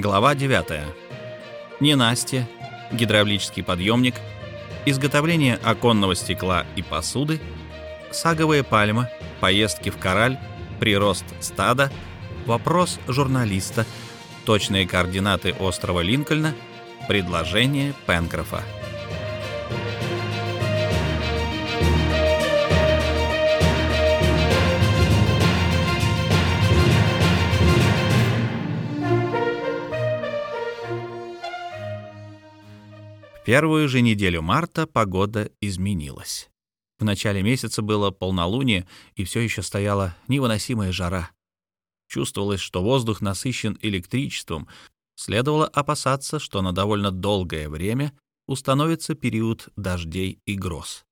Глава 9. Ненастье, гидравлический подъемник, изготовление оконного стекла и посуды, саговая пальма, поездки в Кораль, прирост стада, вопрос журналиста, точные координаты острова Линкольна, предложение Пенкрофа. Первую же неделю марта погода изменилась. В начале месяца было полнолуние, и все еще стояла невыносимая жара. Чувствовалось, что воздух насыщен электричеством. Следовало опасаться, что на довольно долгое время установится период дождей и гроз.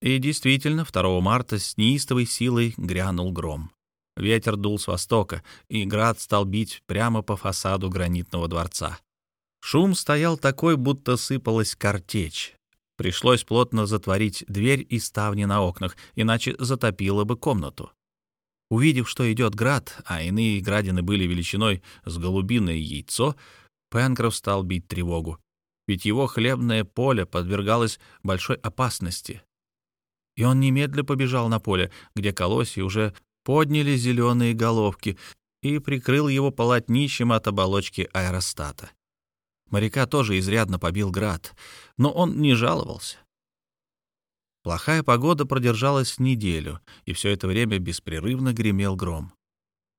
И действительно, 2 марта с неистовой силой грянул гром. Ветер дул с востока, и град стал бить прямо по фасаду гранитного дворца. Шум стоял такой, будто сыпалась картечь. Пришлось плотно затворить дверь и ставни на окнах, иначе затопило бы комнату. Увидев, что идет град, а иные градины были величиной с голубиное яйцо, Пенкроф стал бить тревогу, ведь его хлебное поле подвергалось большой опасности. И он немедля побежал на поле, где колосья уже подняли зеленые головки, и прикрыл его полотнищем от оболочки аэростата. Моряка тоже изрядно побил град, но он не жаловался. Плохая погода продержалась неделю, и все это время беспрерывно гремел гром.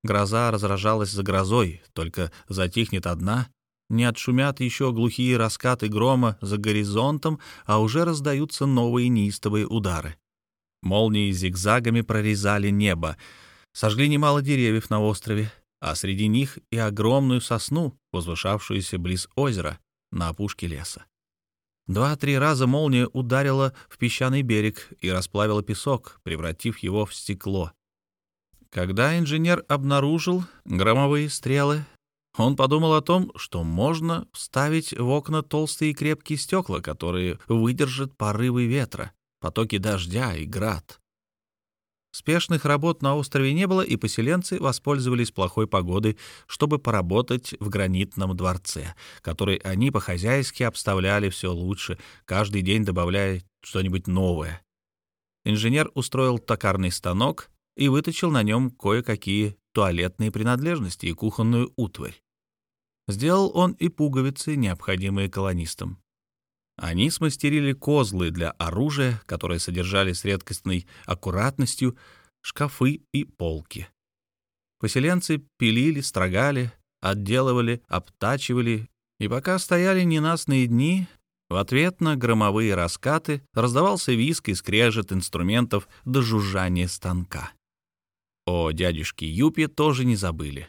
Гроза разражалась за грозой, только затихнет одна, не отшумят еще глухие раскаты грома за горизонтом, а уже раздаются новые неистовые удары. Молнии зигзагами прорезали небо, сожгли немало деревьев на острове, а среди них и огромную сосну, возвышавшуюся близ озера на опушке леса. Два-три раза молния ударила в песчаный берег и расплавила песок, превратив его в стекло. Когда инженер обнаружил громовые стрелы, он подумал о том, что можно вставить в окна толстые и крепкие стекла, которые выдержат порывы ветра, потоки дождя и град. Спешных работ на острове не было, и поселенцы воспользовались плохой погодой, чтобы поработать в гранитном дворце, который они по-хозяйски обставляли все лучше, каждый день добавляя что-нибудь новое. Инженер устроил токарный станок и выточил на нем кое-какие туалетные принадлежности и кухонную утварь. Сделал он и пуговицы, необходимые колонистам. Они смастерили козлы для оружия, которые содержали с редкостной аккуратностью шкафы и полки. Поселенцы пилили, строгали, отделывали, обтачивали, и пока стояли ненастные дни, в ответ на громовые раскаты раздавался виск и скрежет инструментов до жужжания станка. О дядюшке Юпе тоже не забыли.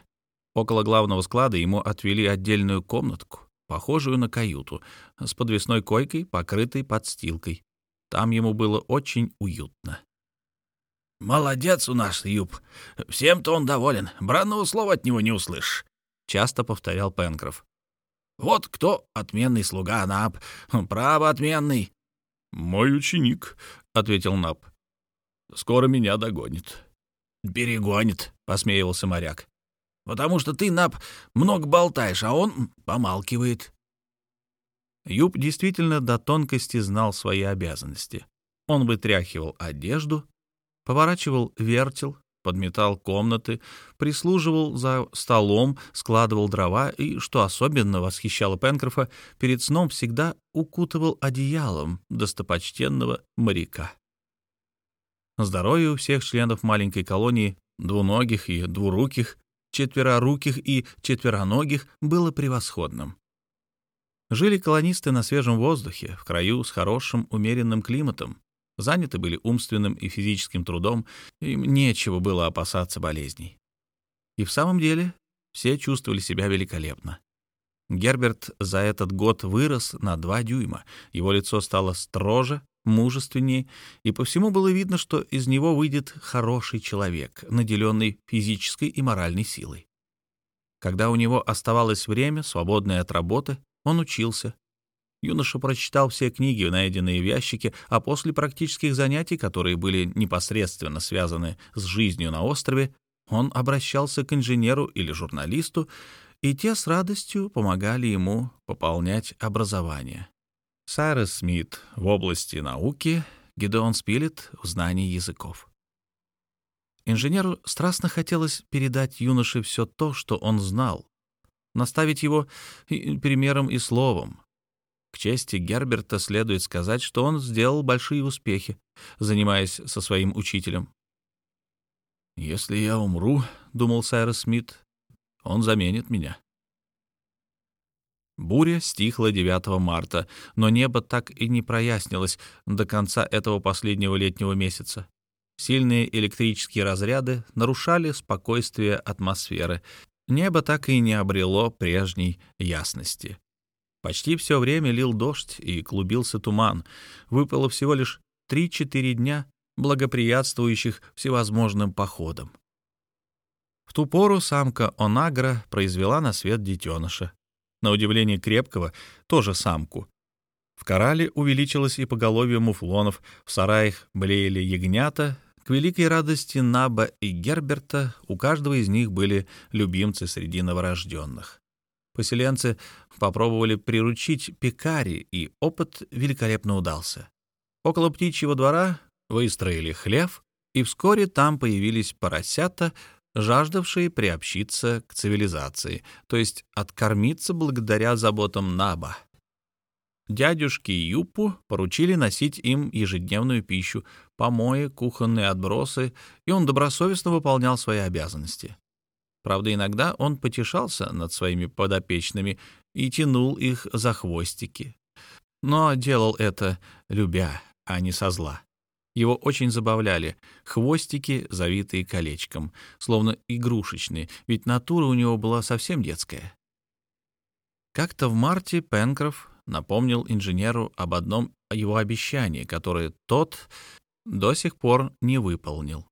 Около главного склада ему отвели отдельную комнатку похожую на каюту, с подвесной койкой, покрытой подстилкой. Там ему было очень уютно. «Молодец у нас, Юб. Всем-то он доволен. Бранного слова от него не услышишь», — часто повторял Пенкроф. «Вот кто отменный слуга, Наб. Право отменный». «Мой ученик», — ответил Наб. «Скоро меня догонит». «Перегонит», — посмеивался моряк потому что ты, Нап, много болтаешь, а он помалкивает». Юб действительно до тонкости знал свои обязанности. Он вытряхивал одежду, поворачивал вертел, подметал комнаты, прислуживал за столом, складывал дрова и, что особенно восхищало Пенкрофа, перед сном всегда укутывал одеялом достопочтенного моряка. Здоровье у всех членов маленькой колонии, двуногих и двуруких, четвероруких и четвероногих было превосходным. Жили колонисты на свежем воздухе, в краю с хорошим умеренным климатом, заняты были умственным и физическим трудом, им нечего было опасаться болезней. И в самом деле все чувствовали себя великолепно. Герберт за этот год вырос на два дюйма, его лицо стало строже, мужественнее, и по всему было видно, что из него выйдет хороший человек, наделенный физической и моральной силой. Когда у него оставалось время, свободное от работы, он учился. Юноша прочитал все книги, найденные в ящике, а после практических занятий, которые были непосредственно связаны с жизнью на острове, он обращался к инженеру или журналисту и те с радостью помогали ему пополнять образование. Сайрес Смит в области науки, Гидеон Спилет в знании языков. Инженеру страстно хотелось передать юноше все то, что он знал, наставить его примером и словом. К чести Герберта следует сказать, что он сделал большие успехи, занимаясь со своим учителем. «Если я умру, — думал Сайрос Смит, — он заменит меня». Буря стихла 9 марта, но небо так и не прояснилось до конца этого последнего летнего месяца. Сильные электрические разряды нарушали спокойствие атмосферы. Небо так и не обрело прежней ясности. Почти все время лил дождь и клубился туман. Выпало всего лишь 3-4 дня, благоприятствующих всевозможным походам. В ту пору самка Онагра произвела на свет детеныша. На удивление крепкого, тоже самку. В корале увеличилось и поголовье муфлонов, в сараях блеяли ягнята. К великой радости Наба и Герберта у каждого из них были любимцы среди новорожденных. Поселенцы попробовали приручить пекари, и опыт великолепно удался. Около птичьего двора выстроили хлев, и вскоре там появились поросята, жаждавшие приобщиться к цивилизации, то есть откормиться благодаря заботам Наба. Дядюшке Юпу поручили носить им ежедневную пищу, помои, кухонные отбросы, и он добросовестно выполнял свои обязанности. Правда, иногда он потешался над своими подопечными и тянул их за хвостики. Но делал это любя, а не со зла. Его очень забавляли хвостики, завитые колечком, словно игрушечные, ведь натура у него была совсем детская. Как-то в марте Пенкроф напомнил инженеру об одном его обещании, которое тот до сих пор не выполнил.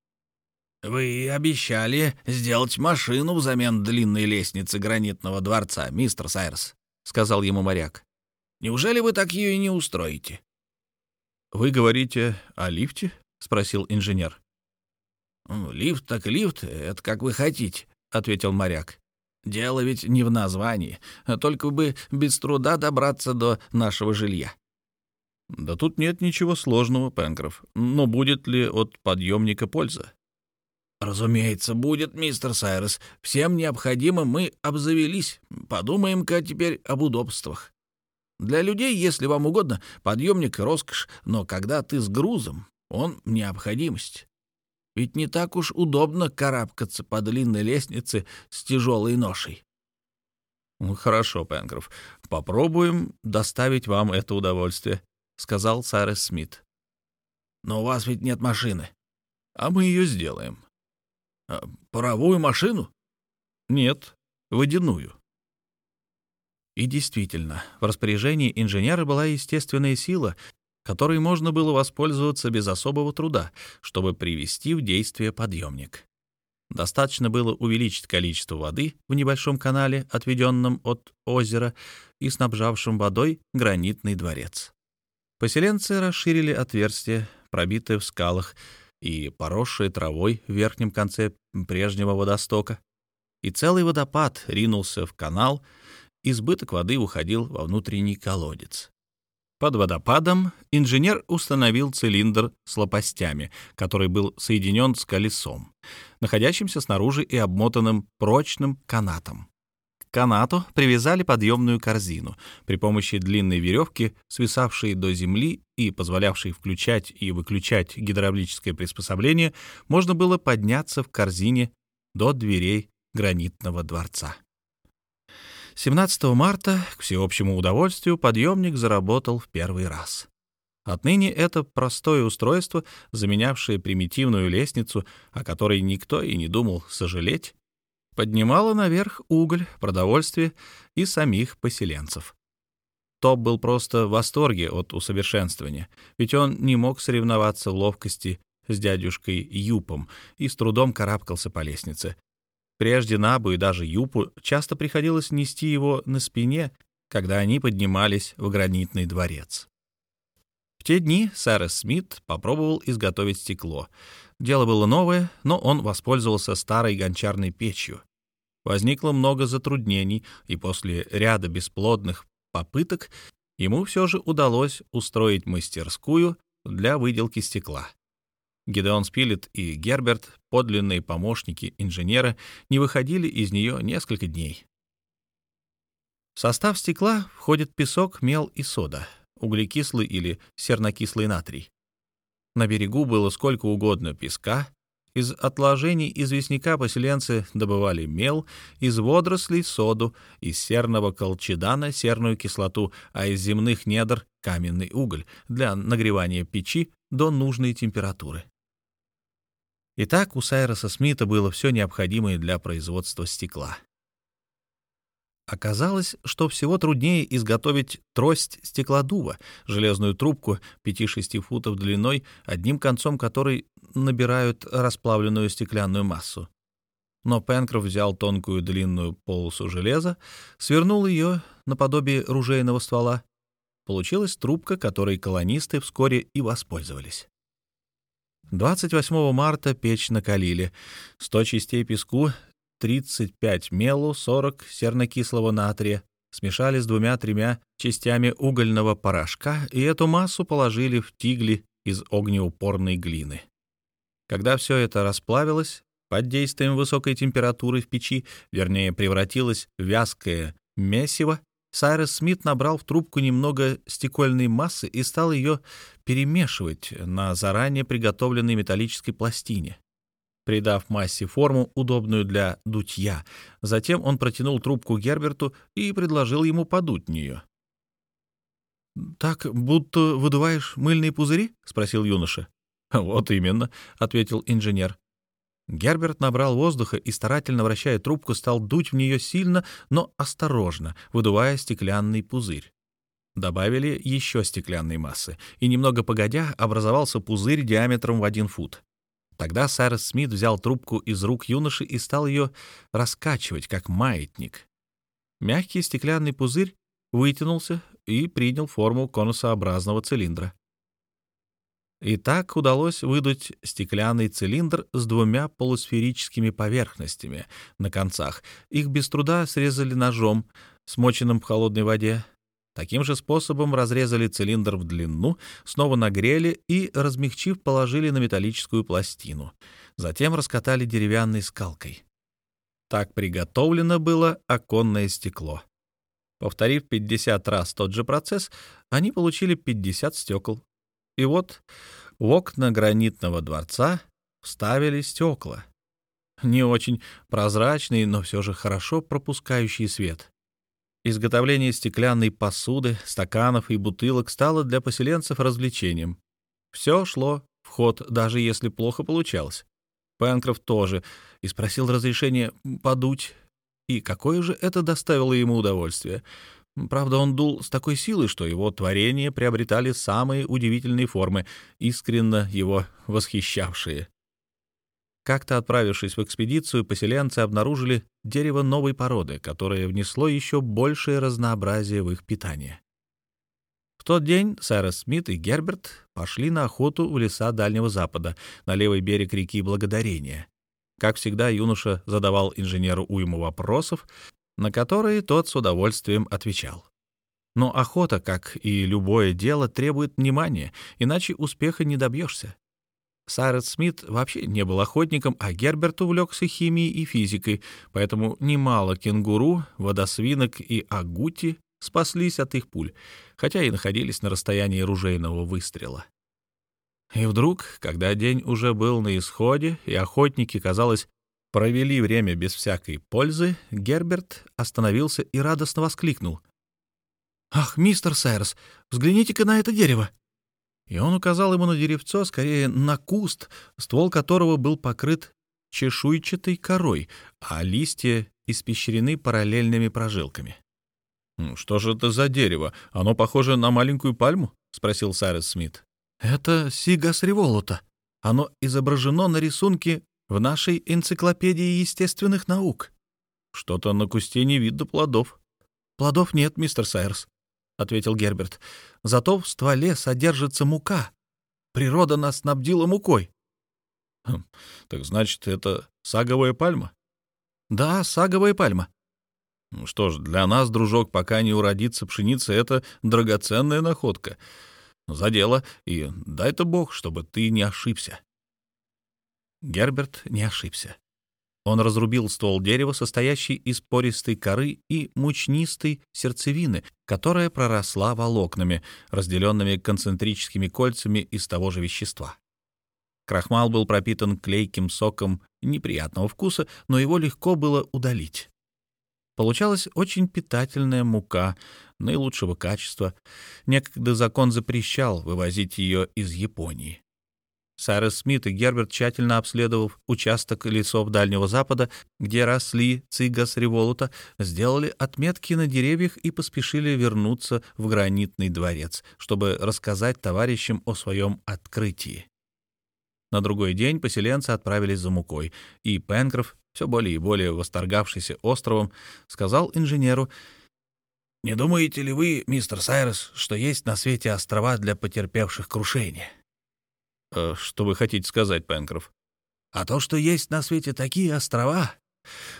«Вы обещали сделать машину взамен длинной лестницы гранитного дворца, мистер Сайрс», — сказал ему моряк. «Неужели вы так ее и не устроите?» «Вы говорите о лифте?» — спросил инженер. «Ну, «Лифт так лифт, это как вы хотите», — ответил моряк. «Дело ведь не в названии, а только бы без труда добраться до нашего жилья». «Да тут нет ничего сложного, Пенкроф. Но будет ли от подъемника польза?» «Разумеется, будет, мистер Сайрес. Всем необходимым мы обзавелись. Подумаем-ка теперь об удобствах. Для людей, если вам угодно, подъемник — роскошь, но когда ты с грузом, он — необходимость. Ведь не так уж удобно карабкаться по длинной лестнице с тяжелой ношей». «Ну, «Хорошо, Пенкроф, попробуем доставить вам это удовольствие», — сказал Сайрес Смит. «Но у вас ведь нет машины». «А мы ее сделаем». А, паровую машину? Нет, водяную. И действительно, в распоряжении инженера была естественная сила, которой можно было воспользоваться без особого труда, чтобы привести в действие подъемник. Достаточно было увеличить количество воды в небольшом канале, отведенном от озера и снабжавшем водой гранитный дворец. Поселенцы расширили отверстие, пробитое в скалах, и поросшие травой в верхнем конце прежнего водостока. И целый водопад ринулся в канал, избыток воды уходил во внутренний колодец. Под водопадом инженер установил цилиндр с лопастями, который был соединен с колесом, находящимся снаружи и обмотанным прочным канатом. К канату привязали подъемную корзину. При помощи длинной веревки, свисавшей до земли и позволявшей включать и выключать гидравлическое приспособление, можно было подняться в корзине до дверей гранитного дворца. 17 марта, к всеобщему удовольствию, подъемник заработал в первый раз. Отныне это простое устройство, заменявшее примитивную лестницу, о которой никто и не думал сожалеть, поднимала наверх уголь, продовольствие и самих поселенцев. Топ был просто в восторге от усовершенствования, ведь он не мог соревноваться в ловкости с дядюшкой Юпом и с трудом карабкался по лестнице. Прежде Набу и даже Юпу часто приходилось нести его на спине, когда они поднимались в гранитный дворец. В те дни Сарес Смит попробовал изготовить стекло. Дело было новое, но он воспользовался старой гончарной печью. Возникло много затруднений, и после ряда бесплодных попыток ему все же удалось устроить мастерскую для выделки стекла. Гидеон Спилет и Герберт, подлинные помощники инженера, не выходили из нее несколько дней. В состав стекла входит песок, мел и сода, углекислый или сернокислый натрий. На берегу было сколько угодно песка, из отложений известняка поселенцы добывали мел, из водорослей — соду, из серного колчедана — серную кислоту, а из земных недр — каменный уголь для нагревания печи до нужной температуры. Итак, у Сайроса Смита было все необходимое для производства стекла. Оказалось, что всего труднее изготовить трость стеклодува, железную трубку 5-6 футов длиной, одним концом которой набирают расплавленную стеклянную массу. Но Пенкроф взял тонкую длинную полосу железа, свернул ее наподобие ружейного ствола. Получилась трубка, которой колонисты вскоре и воспользовались. 28 марта печь накалили. 100 частей песку 35 мелу, 40 сернокислого натрия, смешали с двумя-тремя частями угольного порошка и эту массу положили в тигли из огнеупорной глины. Когда все это расплавилось, под действием высокой температуры в печи, вернее, превратилось в вязкое месиво, Сайрес Смит набрал в трубку немного стекольной массы и стал ее перемешивать на заранее приготовленной металлической пластине придав массе форму, удобную для дутья. Затем он протянул трубку Герберту и предложил ему подуть в нее. «Так, будто выдуваешь мыльные пузыри?» — спросил юноша. «Вот именно», — ответил инженер. Герберт набрал воздуха и, старательно вращая трубку, стал дуть в нее сильно, но осторожно, выдувая стеклянный пузырь. Добавили еще стеклянной массы, и немного погодя образовался пузырь диаметром в один фут. Тогда Сайрес Смит взял трубку из рук юноши и стал ее раскачивать, как маятник. Мягкий стеклянный пузырь вытянулся и принял форму конусообразного цилиндра. И так удалось выдуть стеклянный цилиндр с двумя полусферическими поверхностями на концах. Их без труда срезали ножом, смоченным в холодной воде, Таким же способом разрезали цилиндр в длину, снова нагрели и, размягчив, положили на металлическую пластину. Затем раскатали деревянной скалкой. Так приготовлено было оконное стекло. Повторив 50 раз тот же процесс, они получили 50 стекол. И вот в окна гранитного дворца вставили стекла. Не очень прозрачные, но все же хорошо пропускающие свет. Изготовление стеклянной посуды, стаканов и бутылок стало для поселенцев развлечением. Все шло в ход, даже если плохо получалось. Пенкроф тоже и спросил разрешения подуть. И какое же это доставило ему удовольствие. Правда, он дул с такой силой, что его творения приобретали самые удивительные формы, искренно его восхищавшие. Как-то отправившись в экспедицию, поселенцы обнаружили дерево новой породы, которое внесло еще большее разнообразие в их питание. В тот день Сайрес Смит и Герберт пошли на охоту в леса Дальнего Запада, на левый берег реки Благодарения. Как всегда, юноша задавал инженеру уйму вопросов, на которые тот с удовольствием отвечал. Но охота, как и любое дело, требует внимания, иначе успеха не добьешься. Сайрес Смит вообще не был охотником, а Герберт увлекся химией и физикой, поэтому немало кенгуру, водосвинок и агути спаслись от их пуль, хотя и находились на расстоянии ружейного выстрела. И вдруг, когда день уже был на исходе, и охотники, казалось, провели время без всякой пользы, Герберт остановился и радостно воскликнул. «Ах, мистер Сайрес, взгляните-ка на это дерево!» И он указал ему на деревцо, скорее на куст, ствол которого был покрыт чешуйчатой корой, а листья испещрены параллельными прожилками. «Что же это за дерево? Оно похоже на маленькую пальму?» — спросил Сайрес Смит. «Это сигас револута. Оно изображено на рисунке в нашей энциклопедии естественных наук. Что-то на кусте не видно плодов». «Плодов нет, мистер Сайрес. — ответил Герберт. «Зато в стволе содержится мука. Природа нас снабдила мукой». Хм, «Так значит, это саговая пальма?» Да, саговая пальма. Ну что ж, для нас, дружок, пока не уродится пшеница, это драгоценная находка. За дело, и дай-то бог, чтобы ты не ошибся. Герберт не ошибся. Он разрубил ствол дерева, состоящий из пористой коры и мучнистой сердцевины, которая проросла волокнами, разделенными концентрическими кольцами из того же вещества. Крахмал был пропитан клейким соком неприятного вкуса, но его легко было удалить. Получалась очень питательная мука наилучшего качества. Некогда закон запрещал вывозить ее из Японии. Сайрес Смит и Герберт, тщательно обследовав участок лесов Дальнего Запада, где росли цигас револута, сделали отметки на деревьях и поспешили вернуться в гранитный дворец, чтобы рассказать товарищам о своем открытии. На другой день поселенцы отправились за мукой, и Пенкроф, все более и более восторгавшийся островом, сказал инженеру, «Не думаете ли вы, мистер Сайрес, что есть на свете острова для потерпевших крушение?» Э, «Что вы хотите сказать, Пенкроф?» «А то, что есть на свете такие острова,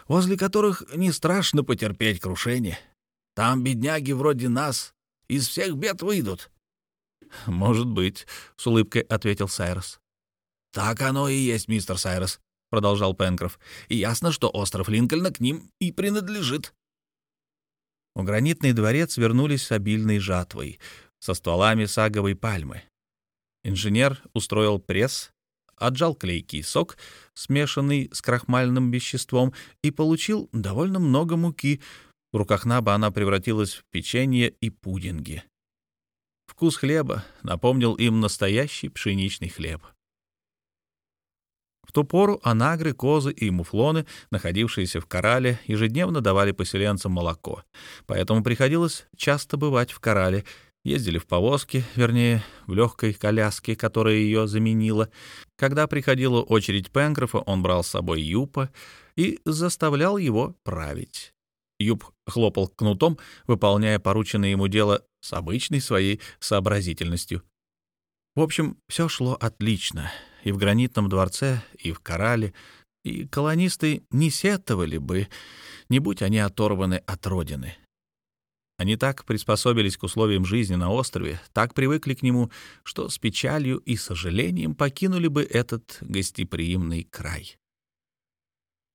возле которых не страшно потерпеть крушение. Там бедняги вроде нас из всех бед выйдут». «Может быть», — с улыбкой ответил Сайрос. «Так оно и есть, мистер Сайрос», — продолжал Пенкроф. «И ясно, что остров Линкольна к ним и принадлежит». У гранитный дворец вернулись с обильной жатвой, со стволами саговой пальмы. Инженер устроил пресс, отжал клейкий сок, смешанный с крахмальным веществом, и получил довольно много муки. В руках Наба она превратилась в печенье и пудинги. Вкус хлеба напомнил им настоящий пшеничный хлеб. В ту пору анагры, козы и муфлоны, находившиеся в Корале, ежедневно давали поселенцам молоко, поэтому приходилось часто бывать в Корале — Ездили в повозке, вернее, в легкой коляске, которая ее заменила. Когда приходила очередь Пенкрофа, он брал с собой Юпа и заставлял его править. Юп хлопал кнутом, выполняя порученное ему дело с обычной своей сообразительностью. В общем, все шло отлично. И в гранитном дворце, и в Корале, и колонисты не сетовали бы, не будь они оторваны от родины. Они так приспособились к условиям жизни на острове, так привыкли к нему, что с печалью и сожалением покинули бы этот гостеприимный край.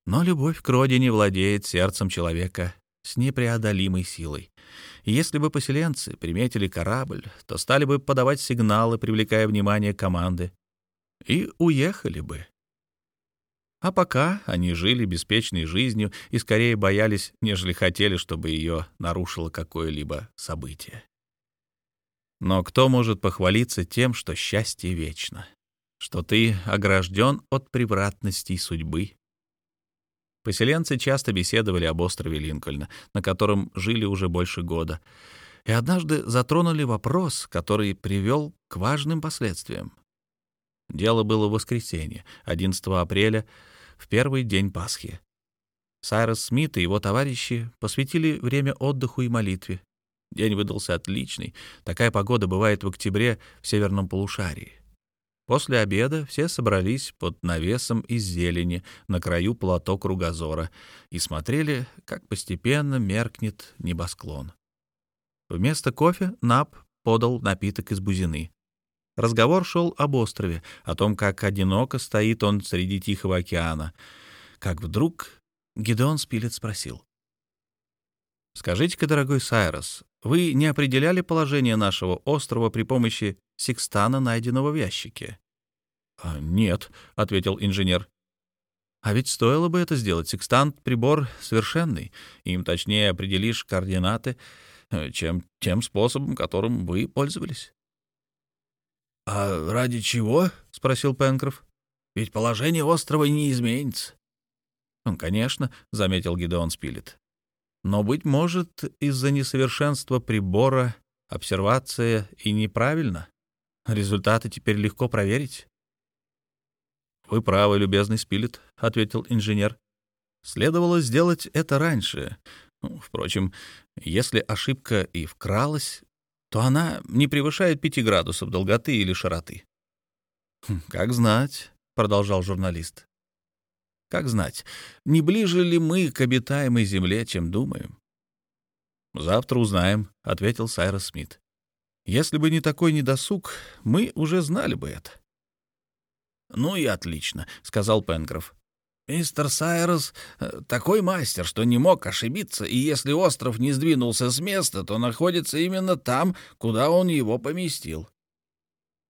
Но любовь к родине владеет сердцем человека с непреодолимой силой. И если бы поселенцы приметили корабль, то стали бы подавать сигналы, привлекая внимание команды, и уехали бы. А пока они жили беспечной жизнью и скорее боялись, нежели хотели, чтобы ее нарушило какое-либо событие. Но кто может похвалиться тем, что счастье вечно, что ты огражден от превратностей судьбы? Поселенцы часто беседовали об острове Линкольна, на котором жили уже больше года, и однажды затронули вопрос, который привел к важным последствиям. Дело было в воскресенье, 11 апреля в первый день Пасхи. Сайрос Смит и его товарищи посвятили время отдыху и молитве. День выдался отличный. Такая погода бывает в октябре в северном полушарии. После обеда все собрались под навесом из зелени на краю плато кругозора и смотрели, как постепенно меркнет небосклон. Вместо кофе Нап подал напиток из бузины. Разговор шел об острове, о том, как одиноко стоит он среди Тихого океана. Как вдруг Гидеон Спилет спросил. «Скажите-ка, дорогой Сайрос, вы не определяли положение нашего острова при помощи секстана, найденного в ящике?» «А, «Нет», — ответил инженер. «А ведь стоило бы это сделать. Секстант — прибор совершенный. Им точнее определишь координаты, э, чем тем способом, которым вы пользовались». «А ради чего?» — спросил Пенкроф. «Ведь положение острова не изменится». «Ну, конечно», — заметил Гидеон Спилет. «Но, быть может, из-за несовершенства прибора обсервация и неправильно. Результаты теперь легко проверить». «Вы правы, любезный Спилет», — ответил инженер. «Следовало сделать это раньше. Ну, впрочем, если ошибка и вкралась, то она не превышает пяти градусов долготы или широты. «Хм, «Как знать», — продолжал журналист. Как знать, не ближе ли мы к обитаемой земле, чем думаем? «Завтра узнаем», — ответил Сайрос Смит. «Если бы не такой недосуг, мы уже знали бы это». «Ну и отлично», — сказал Пенкроф. «Мистер Сайрос э, такой мастер, что не мог ошибиться, и если остров не сдвинулся с места, то находится именно там, куда он его поместил».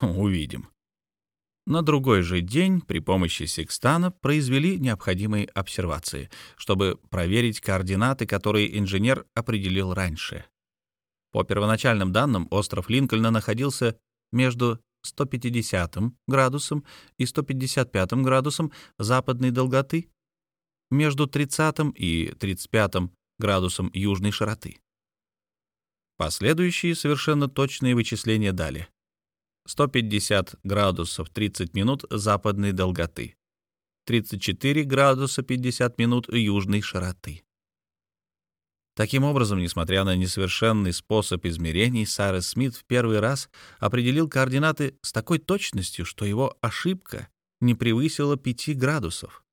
«Увидим», на другой же день при помощи секстана произвели необходимые обсервации, чтобы проверить координаты, которые инженер определил раньше. По первоначальным данным, остров Линкольна находился между 150 градусом и 155 градусом западной долготы, между 30 и 35 градусом южной широты. Последующие совершенно точные вычисления дали 150 градусов 30 минут западной долготы, 34 градуса 50 минут южной широты. Таким образом, несмотря на несовершенный способ измерений, Сайрес Смит в первый раз определил координаты с такой точностью, что его ошибка не превысила 5 градусов.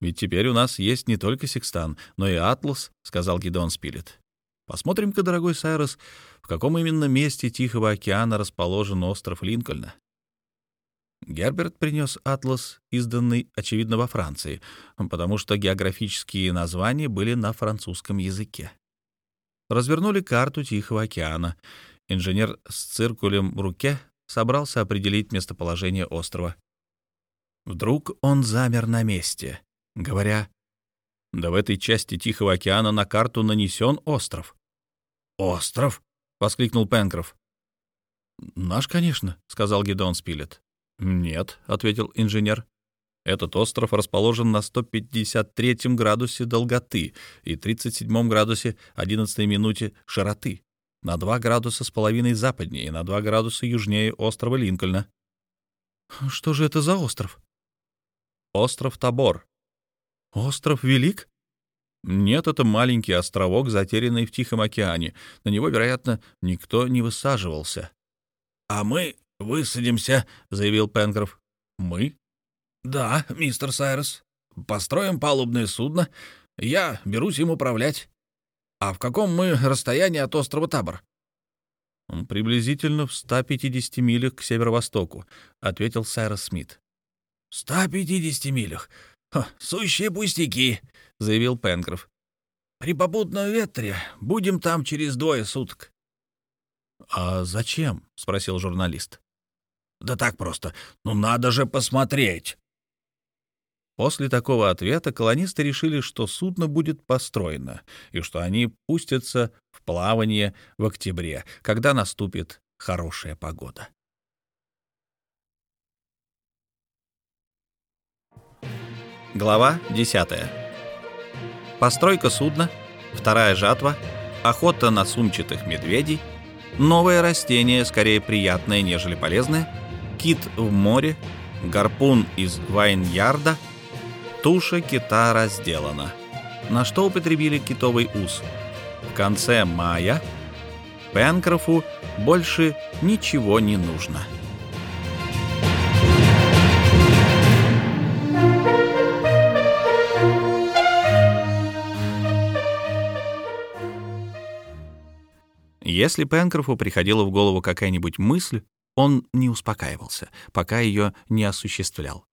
«Ведь теперь у нас есть не только секстан, но и атлас», — сказал Гидеон Спилет. Посмотрим-ка, дорогой Сайрос, в каком именно месте Тихого океана расположен остров Линкольна. Герберт принес атлас, изданный, очевидно, во Франции, потому что географические названия были на французском языке. Развернули карту Тихого океана. Инженер с циркулем в руке собрался определить местоположение острова. Вдруг он замер на месте, говоря, «Да в этой части Тихого океана на карту нанесен остров. «Остров?» — воскликнул Пенкроф. «Наш, конечно», — сказал Гедеон Спилет. «Нет», — ответил инженер. «Этот остров расположен на 153 градусе долготы и 37 градусе 11 минуте широты, на 2 градуса с половиной западнее и на 2 градуса южнее острова Линкольна». «Что же это за остров?» «Остров Табор». «Остров Велик?» Нет, это маленький островок, затерянный в Тихом океане. На него, вероятно, никто не высаживался. — А мы высадимся, — заявил Пенкроф. — Мы? — Да, мистер Сайрес. Построим палубное судно. Я берусь им управлять. А в каком мы расстоянии от острова Табор? — Приблизительно в 150 милях к северо-востоку, — ответил Сайрес Смит. — 150 милях? Сущие пустяки, — заявил Пенкроф. «При попутном ветре будем там через двое суток». «А зачем?» — спросил журналист. «Да так просто. Ну надо же посмотреть». После такого ответа колонисты решили, что судно будет построено и что они пустятся в плавание в октябре, когда наступит хорошая погода. Глава десятая постройка судна, вторая жатва, охота на сумчатых медведей, новое растение, скорее приятное, нежели полезное, кит в море, гарпун из вайн-ярда, туша кита разделана, на что употребили китовый ус. В конце мая Пенкрофу больше ничего не нужно. Если Пенкрофу приходила в голову какая-нибудь мысль, он не успокаивался, пока ее не осуществлял.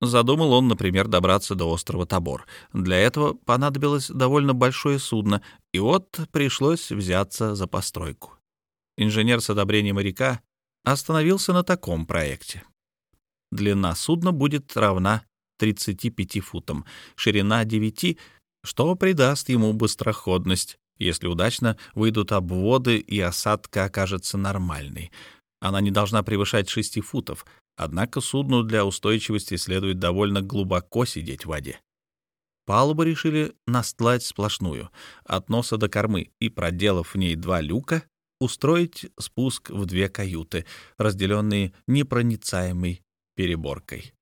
Задумал он, например, добраться до острова Табор. Для этого понадобилось довольно большое судно, и вот пришлось взяться за постройку. Инженер с одобрением моряка остановился на таком проекте. Длина судна будет равна 35 футам, ширина 9, что придаст ему быстроходность, если удачно выйдут обводы и осадка окажется нормальной. Она не должна превышать 6 футов, однако судну для устойчивости следует довольно глубоко сидеть в воде. Палубу решили настлать сплошную, от носа до кормы, и, проделав в ней два люка, устроить спуск в две каюты, разделенные непроницаемой переборкой.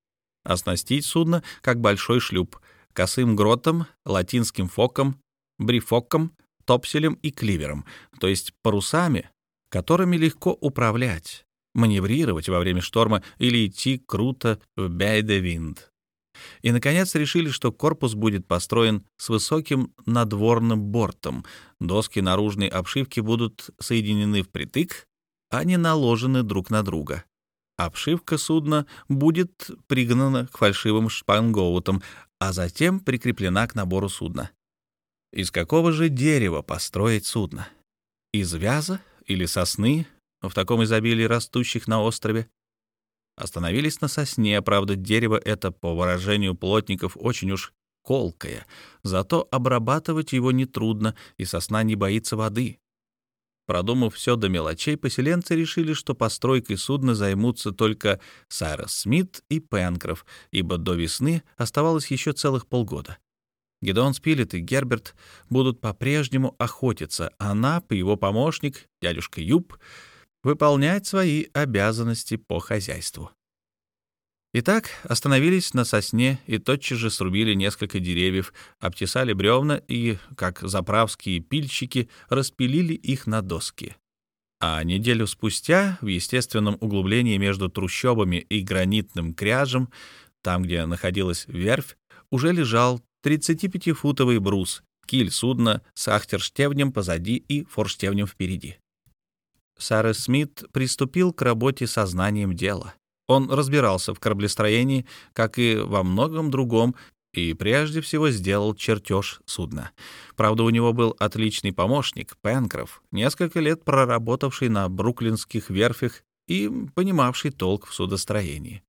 Оснастить судно, как большой шлюп, косым гротом, латинским фоком, брифоком, топселем и кливером, то есть парусами, которыми легко управлять, маневрировать во время шторма или идти круто в бейде-винд. И, наконец, решили, что корпус будет построен с высоким надворным бортом. Доски наружной обшивки будут соединены впритык, а не наложены друг на друга. Обшивка судна будет пригнана к фальшивым шпангоутам, а затем прикреплена к набору судна. Из какого же дерева построить судно? Из вяза или сосны, в таком изобилии растущих на острове? Остановились на сосне, правда, дерево это, по выражению плотников, очень уж колкое, зато обрабатывать его нетрудно, и сосна не боится воды. Продумав все до мелочей, поселенцы решили, что постройкой судна займутся только Сайрос Смит и Пенкроф, ибо до весны оставалось еще целых полгода. Гедеон Спилет и Герберт будут по-прежнему охотиться, а Нап и его помощник, дядюшка Юб, выполнять свои обязанности по хозяйству. Итак, остановились на сосне и тотчас же срубили несколько деревьев, обтесали бревна и, как заправские пильщики, распилили их на доски. А неделю спустя, в естественном углублении между трущобами и гранитным кряжем, там, где находилась верфь, уже лежал 35-футовый брус, киль судна с ахтерштевнем позади и форштевнем впереди. Сара Смит приступил к работе сознанием дела. Он разбирался в кораблестроении, как и во многом другом, и прежде всего сделал чертеж судна. Правда, у него был отличный помощник, Пенкроф, несколько лет проработавший на бруклинских верфях и понимавший толк в судостроении.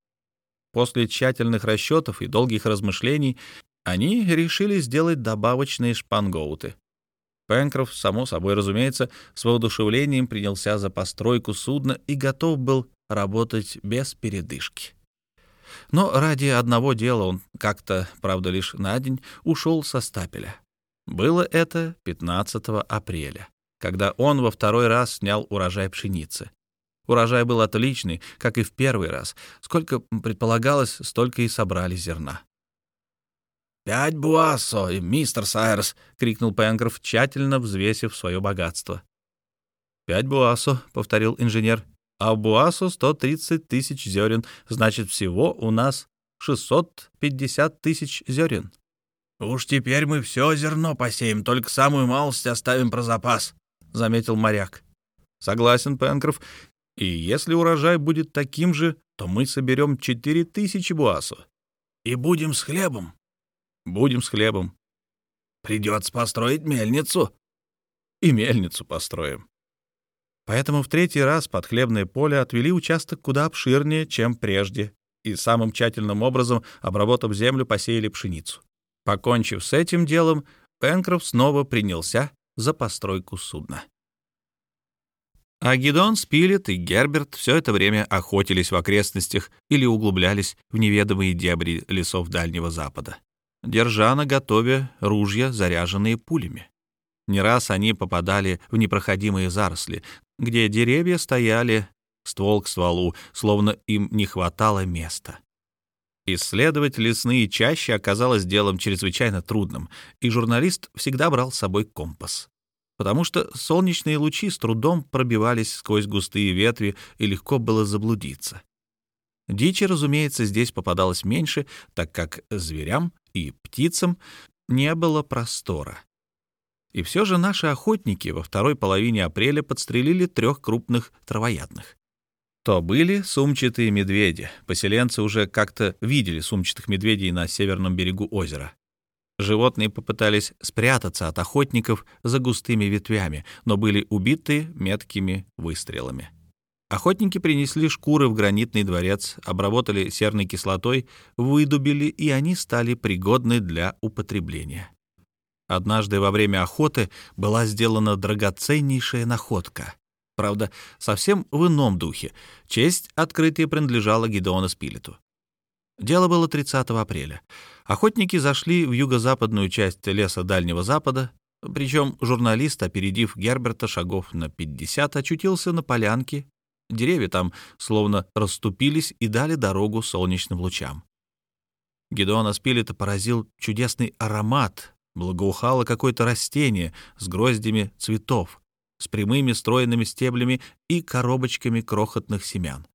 После тщательных расчетов и долгих размышлений они решили сделать добавочные шпангоуты. Пенкроф, само собой разумеется, с воодушевлением принялся за постройку судна и готов был работать без передышки. Но ради одного дела он как-то, правда, лишь на день ушел со стапеля. Было это 15 апреля, когда он во второй раз снял урожай пшеницы. Урожай был отличный, как и в первый раз. Сколько предполагалось, столько и собрали зерна. «Пять буассо, мистер Сайерс!» — крикнул Пенкроф, тщательно взвесив свое богатство. «Пять буассо», — повторил инженер а в Буасу 130 тысяч зерен, значит, всего у нас 650 тысяч зерен. «Уж теперь мы все зерно посеем, только самую малость оставим про запас», — заметил моряк. «Согласен, Пенкроф. И если урожай будет таким же, то мы соберем 4 тысячи буасу». «И будем с хлебом?» «Будем с хлебом». «Придется построить мельницу». «И мельницу построим». Поэтому в третий раз под хлебное поле отвели участок куда обширнее, чем прежде, и самым тщательным образом, обработав землю, посеяли пшеницу. Покончив с этим делом, Пенкроф снова принялся за постройку судна. А Гидон, Спилет и Герберт все это время охотились в окрестностях или углублялись в неведомые дебри лесов Дальнего Запада, держа на готове ружья, заряженные пулями. Не раз они попадали в непроходимые заросли, где деревья стояли ствол к стволу, словно им не хватало места. Исследовать лесные чащи оказалось делом чрезвычайно трудным, и журналист всегда брал с собой компас. Потому что солнечные лучи с трудом пробивались сквозь густые ветви, и легко было заблудиться. Дичи, разумеется, здесь попадалось меньше, так как зверям и птицам не было простора. И все же наши охотники во второй половине апреля подстрелили трех крупных травоядных. То были сумчатые медведи. Поселенцы уже как-то видели сумчатых медведей на северном берегу озера. Животные попытались спрятаться от охотников за густыми ветвями, но были убиты меткими выстрелами. Охотники принесли шкуры в гранитный дворец, обработали серной кислотой, выдубили, и они стали пригодны для употребления. Однажды во время охоты была сделана драгоценнейшая находка. Правда, совсем в ином духе. Честь открытия принадлежала Гидеону Спилету. Дело было 30 апреля. Охотники зашли в юго-западную часть леса Дальнего Запада, причем журналист, опередив Герберта шагов на 50, очутился на полянке. Деревья там словно расступились и дали дорогу солнечным лучам. Гедеона Спилета поразил чудесный аромат, благоухало какое-то растение с гроздями цветов, с прямыми стройными стеблями и коробочками крохотных семян.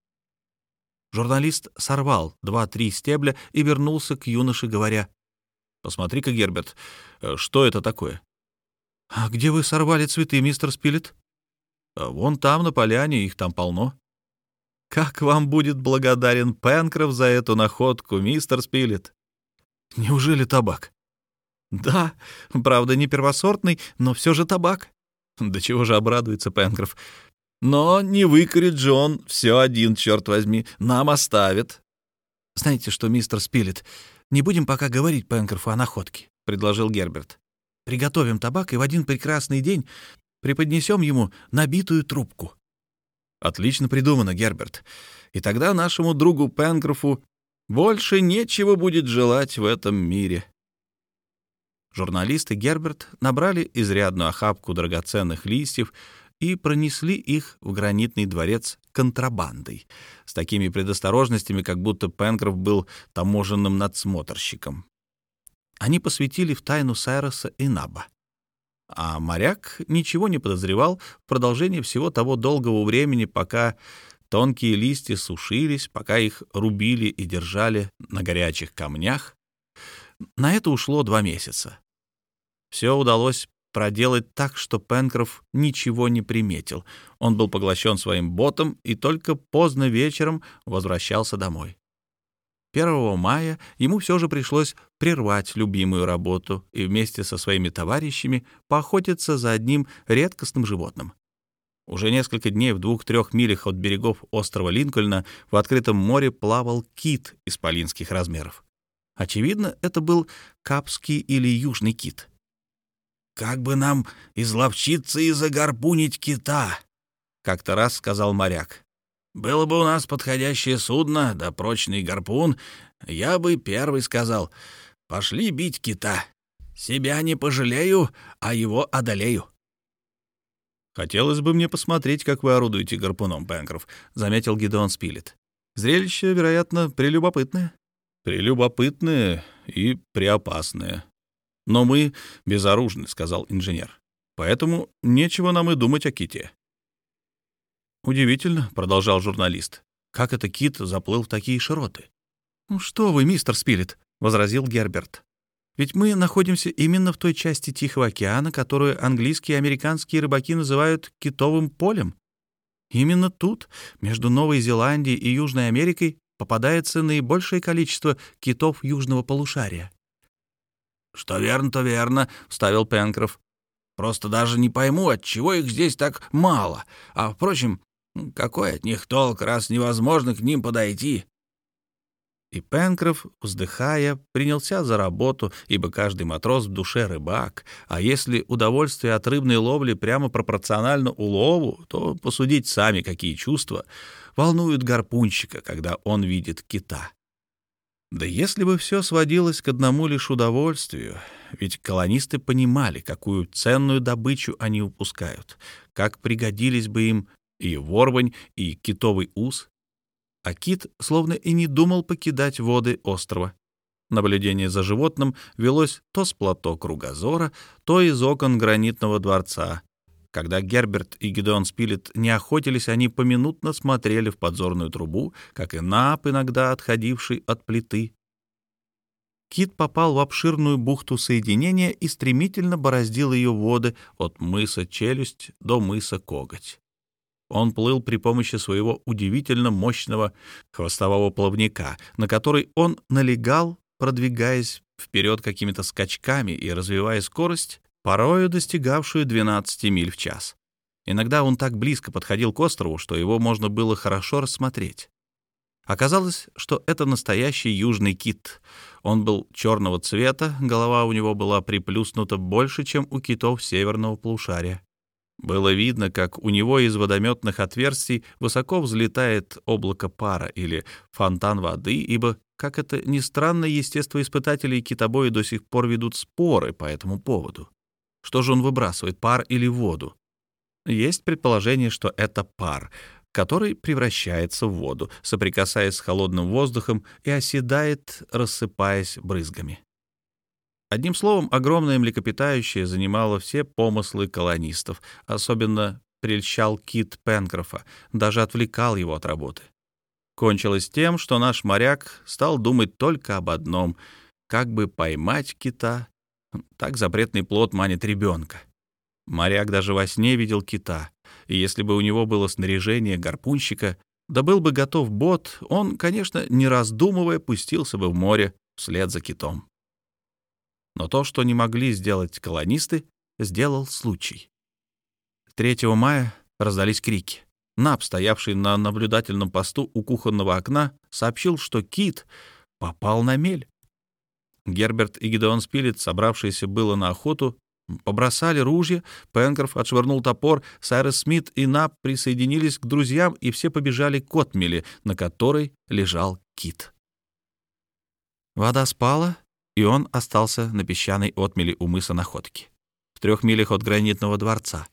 Журналист сорвал два-три стебля и вернулся к юноше, говоря, «Посмотри-ка, Герберт, э, что это такое?» «А где вы сорвали цветы, мистер Спилет?» «А «Вон там, на поляне, их там полно». «Как вам будет благодарен Пенкроф за эту находку, мистер Спилет?» «Неужели табак?» «Да, правда, не первосортный, но все же табак». «Да чего же обрадуется Пенкроф? Но не выкорит же он все один, черт возьми, нам оставит». «Знаете что, мистер Спилет, не будем пока говорить Пенкрофу о находке», — предложил Герберт. «Приготовим табак и в один прекрасный день преподнесем ему набитую трубку». «Отлично придумано, Герберт. И тогда нашему другу Пенкрофу больше нечего будет желать в этом мире». Журналисты Герберт набрали изрядную охапку драгоценных листьев и пронесли их в гранитный дворец контрабандой, с такими предосторожностями, как будто Пенкроф был таможенным надсмотрщиком. Они посвятили в тайну Сайроса и Наба. А моряк ничего не подозревал в продолжении всего того долгого времени, пока тонкие листья сушились, пока их рубили и держали на горячих камнях. На это ушло два месяца. Все удалось проделать так, что Пенкроф ничего не приметил. Он был поглощен своим ботом и только поздно вечером возвращался домой. 1 мая ему все же пришлось прервать любимую работу и вместе со своими товарищами поохотиться за одним редкостным животным. Уже несколько дней в двух-трех милях от берегов острова Линкольна в открытом море плавал кит исполинских размеров. Очевидно, это был капский или южный кит. «Как бы нам изловчиться и загорпунить кита?» — как-то раз сказал моряк. «Было бы у нас подходящее судно, да прочный гарпун, я бы первый сказал, пошли бить кита. Себя не пожалею, а его одолею». «Хотелось бы мне посмотреть, как вы орудуете гарпуном, Пенкроф», — заметил Гидеон Спилет. «Зрелище, вероятно, прелюбопытное». «Прелюбопытное и преопасное», «Но мы безоружны», — сказал инженер. «Поэтому нечего нам и думать о ките». «Удивительно», — продолжал журналист, — «как это кит заплыл в такие широты?» «Ну что вы, мистер Спилет», — возразил Герберт. «Ведь мы находимся именно в той части Тихого океана, которую английские и американские рыбаки называют китовым полем. Именно тут, между Новой Зеландией и Южной Америкой, попадается наибольшее количество китов южного полушария. «Что верно, то верно», — вставил Пенкроф. «Просто даже не пойму, от чего их здесь так мало. А, впрочем, какой от них толк, раз невозможно к ним подойти?» И Пенкроф, вздыхая, принялся за работу, ибо каждый матрос в душе рыбак, а если удовольствие от рыбной ловли прямо пропорционально улову, то посудить сами, какие чувства волнуют гарпунщика, когда он видит кита. Да если бы все сводилось к одному лишь удовольствию, ведь колонисты понимали, какую ценную добычу они упускают, как пригодились бы им и ворвань, и китовый ус. А кит словно и не думал покидать воды острова. Наблюдение за животным велось то с плато кругозора, то из окон гранитного дворца, когда Герберт и Гидеон Спилет не охотились, они поминутно смотрели в подзорную трубу, как и Нап, иногда отходивший от плиты. Кит попал в обширную бухту соединения и стремительно бороздил ее воды от мыса Челюсть до мыса Коготь. Он плыл при помощи своего удивительно мощного хвостового плавника, на который он налегал, продвигаясь вперед какими-то скачками и развивая скорость, порою достигавшую 12 миль в час. Иногда он так близко подходил к острову, что его можно было хорошо рассмотреть. Оказалось, что это настоящий южный кит. Он был черного цвета, голова у него была приплюснута больше, чем у китов северного полушария. Было видно, как у него из водометных отверстий высоко взлетает облако пара или фонтан воды, ибо, как это ни странно, естествоиспытатели и китобои до сих пор ведут споры по этому поводу. Что же он выбрасывает, пар или воду? Есть предположение, что это пар, который превращается в воду, соприкасаясь с холодным воздухом и оседает, рассыпаясь брызгами. Одним словом, огромное млекопитающее занимало все помыслы колонистов, особенно прельщал кит Пенкрофа, даже отвлекал его от работы. кончилось тем, что наш моряк стал думать только об одном — как бы поймать кита. Так запретный плод манит ребенка. Моряк даже во сне видел кита, и если бы у него было снаряжение гарпунщика, да был бы готов бот, он, конечно, не раздумывая, пустился бы в море вслед за китом. Но то, что не могли сделать колонисты, сделал случай. 3 мая раздались крики. Наб, стоявший на наблюдательном посту у кухонного окна, сообщил, что кит попал на мель. Герберт и Гидеон Спилет, собравшиеся было на охоту, побросали ружья, Пенкроф отшвырнул топор, Сайрес Смит и Наб присоединились к друзьям, и все побежали к отмели, на которой лежал кит. Вода спала, и он остался на песчаной отмели у мыса Находки, в трех милях от гранитного дворца.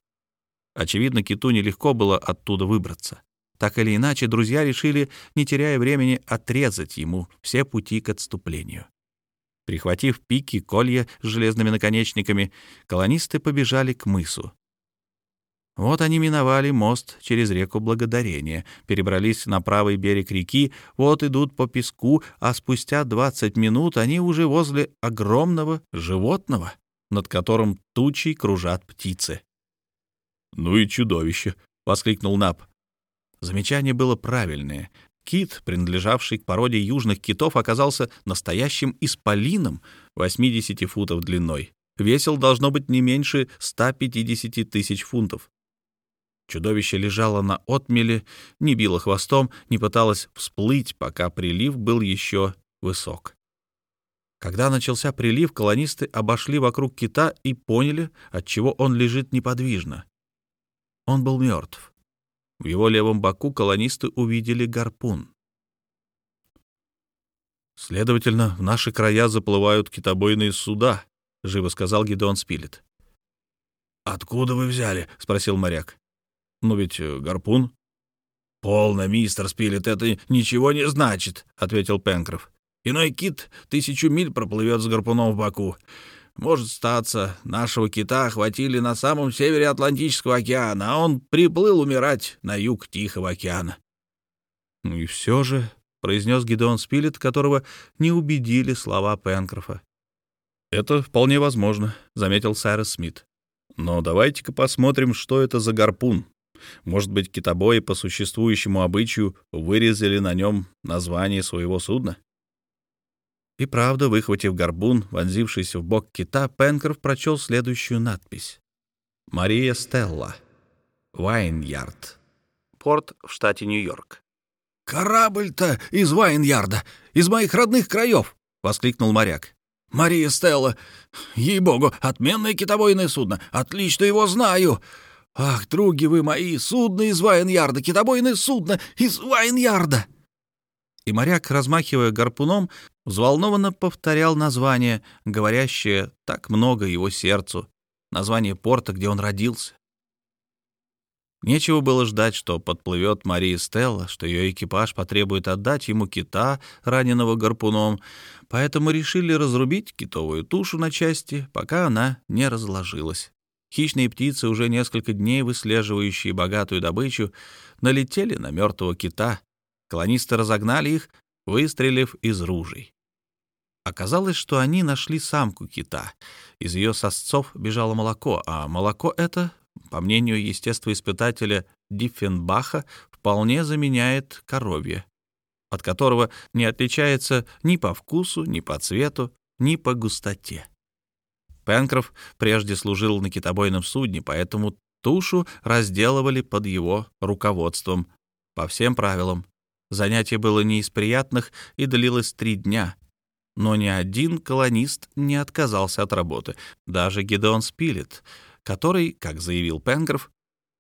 Очевидно, киту нелегко было оттуда выбраться. Так или иначе, друзья решили, не теряя времени, отрезать ему все пути к отступлению. Прихватив пики, колья с железными наконечниками, колонисты побежали к мысу. Вот они миновали мост через реку Благодарения, перебрались на правый берег реки, вот идут по песку, а спустя 20 минут они уже возле огромного животного, над которым тучей кружат птицы. «Ну и чудовище!» — воскликнул Наб. Замечание было правильное. Кит, принадлежавший к породе южных китов, оказался настоящим исполином 80 футов длиной. Весил должно быть не меньше 150 тысяч фунтов. Чудовище лежало на отмеле, не било хвостом, не пыталось всплыть, пока прилив был еще высок. Когда начался прилив, колонисты обошли вокруг кита и поняли, отчего он лежит неподвижно. Он был мертв. В его левом боку колонисты увидели гарпун. «Следовательно, в наши края заплывают китобойные суда», — живо сказал Гидеон Спилет. «Откуда вы взяли?» — спросил моряк. «Ну ведь э, гарпун». «Полно, мистер Спилет, это ничего не значит», — ответил Пенкроф. «Иной кит тысячу миль проплывет с гарпуном в боку. Может статься, нашего кита охватили на самом севере Атлантического океана, а он приплыл умирать на юг Тихого океана. — и все же, — произнес Гидеон Спилет, которого не убедили слова Пенкрофа. — Это вполне возможно, — заметил Сайрес Смит. — Но давайте-ка посмотрим, что это за гарпун. Может быть, китобои по существующему обычаю вырезали на нем название своего судна? И правда, выхватив горбун, вонзившийся в бок кита, Пенкроф прочел следующую надпись. «Мария Стелла. Вайнярд. Порт в штате Нью-Йорк». «Корабль-то из Вайнярда, из моих родных краев!» — воскликнул моряк. «Мария Стелла! Ей-богу, отменное китобойное судно! Отлично его знаю! Ах, други вы мои, судно из Вайнярда, китобойное судно из Вайнярда!» И моряк, размахивая гарпуном, взволнованно повторял название, говорящее так много его сердцу, название порта, где он родился. Нечего было ждать, что подплывет Мария Стелла, что ее экипаж потребует отдать ему кита, раненого гарпуном, поэтому решили разрубить китовую тушу на части, пока она не разложилась. Хищные птицы, уже несколько дней выслеживающие богатую добычу, налетели на мертвого кита. Колонисты разогнали их, выстрелив из ружей. Оказалось, что они нашли самку кита. Из ее сосцов бежало молоко, а молоко это, по мнению естествоиспытателя Диффенбаха, вполне заменяет коровье, от которого не отличается ни по вкусу, ни по цвету, ни по густоте. Пенкроф прежде служил на китобойном судне, поэтому тушу разделывали под его руководством по всем правилам. Занятие было не из приятных и длилось три дня — но ни один колонист не отказался от работы, даже Гедеон Спилет, который, как заявил Пенгров,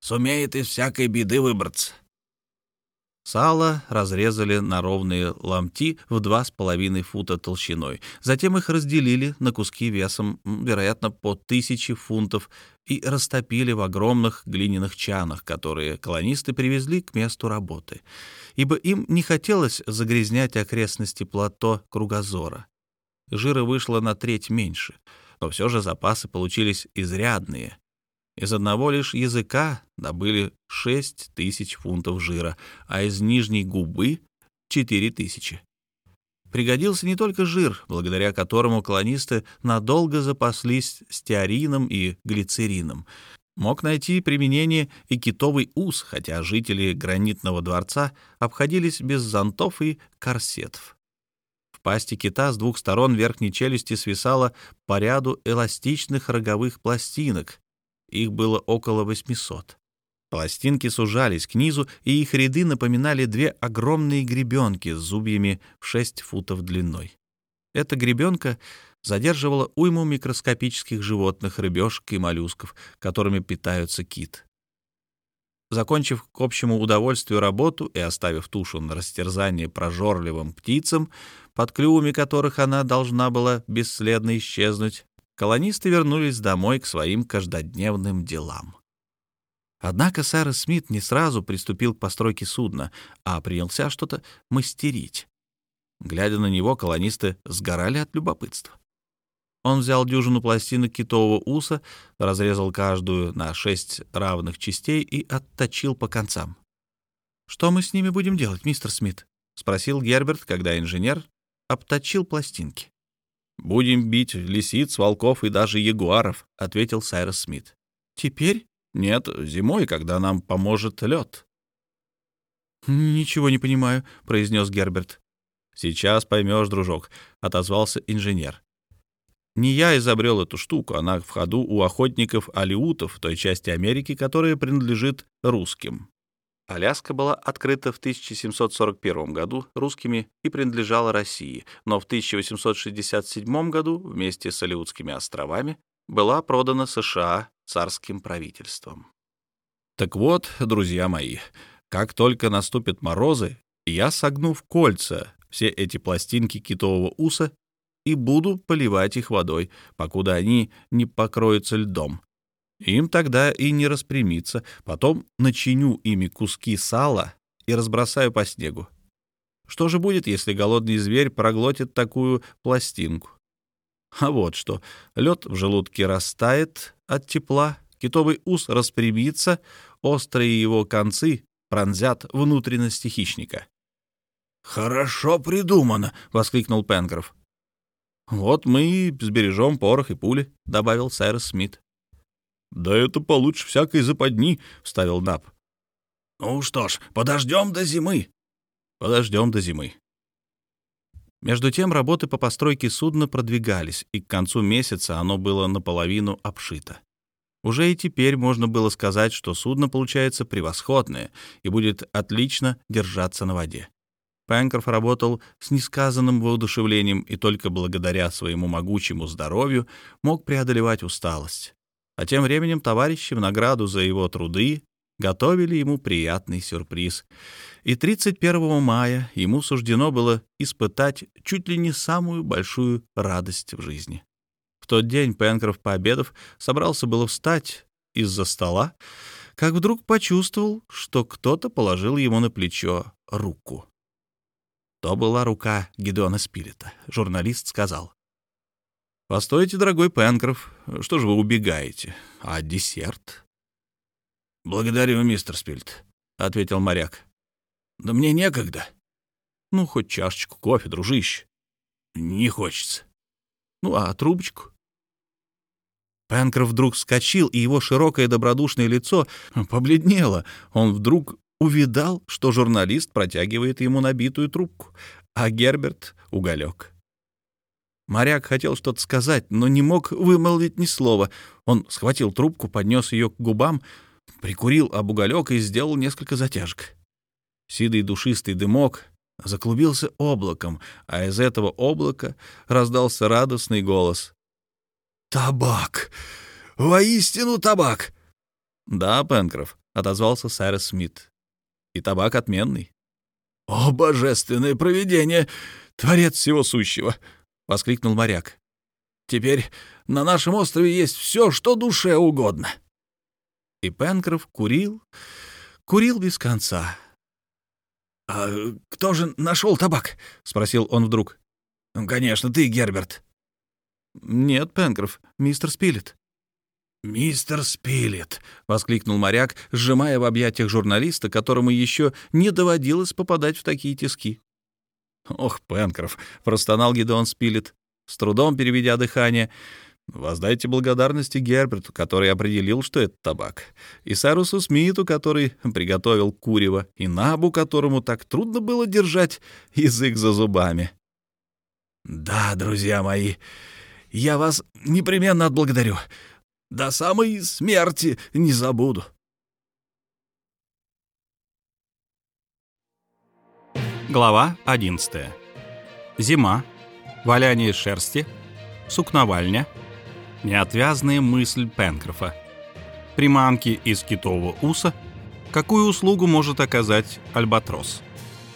сумеет из всякой беды выбраться. Сало разрезали на ровные ломти в два с половиной фута толщиной. Затем их разделили на куски весом, вероятно, по тысяче фунтов и растопили в огромных глиняных чанах, которые колонисты привезли к месту работы, ибо им не хотелось загрязнять окрестности плато кругозора. Жира вышло на треть меньше, но все же запасы получились изрядные. Из одного лишь языка добыли 6 тысяч фунтов жира, а из нижней губы 4 тысячи. Пригодился не только жир, благодаря которому колонисты надолго запаслись стеарином и глицерином. Мог найти применение и китовый ус, хотя жители гранитного дворца обходились без зонтов и корсетов. В пасти кита с двух сторон верхней челюсти свисало по ряду эластичных роговых пластинок. Их было около 800. Пластинки сужались к низу, и их ряды напоминали две огромные гребенки с зубьями в 6 футов длиной. Эта гребенка задерживала уйму микроскопических животных, рыбешек и моллюсков, которыми питаются кит. Закончив к общему удовольствию работу и оставив тушу на растерзание прожорливым птицам, под клювами которых она должна была бесследно исчезнуть, колонисты вернулись домой к своим каждодневным делам. Однако сэр Смит не сразу приступил к постройке судна, а принялся что-то мастерить. Глядя на него, колонисты сгорали от любопытства. Он взял дюжину пластинок китового уса, разрезал каждую на шесть равных частей и отточил по концам. «Что мы с ними будем делать, мистер Смит?» — спросил Герберт, когда инженер обточил пластинки. «Будем бить лисиц, волков и даже ягуаров», — ответил Сайрос Смит. «Теперь?» Нет, зимой, когда нам поможет лед. «Ничего не понимаю», — произнес Герберт. «Сейчас поймешь, дружок», — отозвался инженер. «Не я изобрел эту штуку, она в ходу у охотников-алиутов той части Америки, которая принадлежит русским». Аляска была открыта в 1741 году русскими и принадлежала России, но в 1867 году вместе с Алиутскими островами была продана США царским правительством. Так вот, друзья мои, как только наступят морозы, я согну в кольца все эти пластинки китового уса и буду поливать их водой, покуда они не покроются льдом. Им тогда и не распрямиться, потом начиню ими куски сала и разбросаю по снегу. Что же будет, если голодный зверь проглотит такую пластинку? А вот что. Лед в желудке растает от тепла, китовый ус распрямится, острые его концы пронзят внутренности хищника. «Хорошо придумано!» — воскликнул Пенкроф. «Вот мы и сбережем порох и пули», — добавил Сайрос Смит. «Да это получше всякой западни», — вставил Наб. «Ну что ж, подождем до зимы». «Подождем до зимы», между тем работы по постройке судна продвигались, и к концу месяца оно было наполовину обшито. Уже и теперь можно было сказать, что судно получается превосходное и будет отлично держаться на воде. Пенкроф работал с несказанным воодушевлением и только благодаря своему могучему здоровью мог преодолевать усталость. А тем временем товарищи в награду за его труды готовили ему приятный сюрприз. И 31 мая ему суждено было испытать чуть ли не самую большую радость в жизни. В тот день Пенкроф, пообедав, собрался было встать из-за стола, как вдруг почувствовал, что кто-то положил ему на плечо руку. То была рука Гедеона Спилета. Журналист сказал. «Постойте, дорогой Пенкроф, что же вы убегаете? А десерт?» «Благодарю, мистер Спильт», — ответил моряк. «Да мне некогда». «Ну, хоть чашечку кофе, дружище». «Не хочется». «Ну, а трубочку?» Пенкроф вдруг вскочил, и его широкое добродушное лицо побледнело. Он вдруг увидал, что журналист протягивает ему набитую трубку, а Герберт — уголек. Моряк хотел что-то сказать, но не мог вымолвить ни слова. Он схватил трубку, поднес ее к губам — прикурил об уголек и сделал несколько затяжек. Сидый душистый дымок заклубился облаком, а из этого облака раздался радостный голос. «Табак! Воистину табак!» «Да, Пенкроф», — отозвался Сайрес Смит. «И табак отменный». «О, божественное провидение! Творец всего сущего!» — воскликнул моряк. «Теперь на нашем острове есть все, что душе угодно». И Пенкроф курил, курил без конца. — А кто же нашел табак? — спросил он вдруг. — Конечно, ты, Герберт. — Нет, Пенкроф, мистер Спилет. «Мистер Спилет!» — воскликнул моряк, сжимая в объятиях журналиста, которому еще не доводилось попадать в такие тиски. «Ох, Пенкроф!» — простонал Гидеон Спилет, с трудом переведя дыхание. «Воздайте благодарности Герберту, который определил, что это табак, и Сарусу Смиту, который приготовил курево, и Набу, которому так трудно было держать язык за зубами». «Да, друзья мои, я вас непременно отблагодарю. До самой смерти не забуду». Глава 11. Зима. Валяние шерсти. Сукновальня. Неотвязная мысль Пенкрофа. Приманки из китового уса. Какую услугу может оказать альбатрос?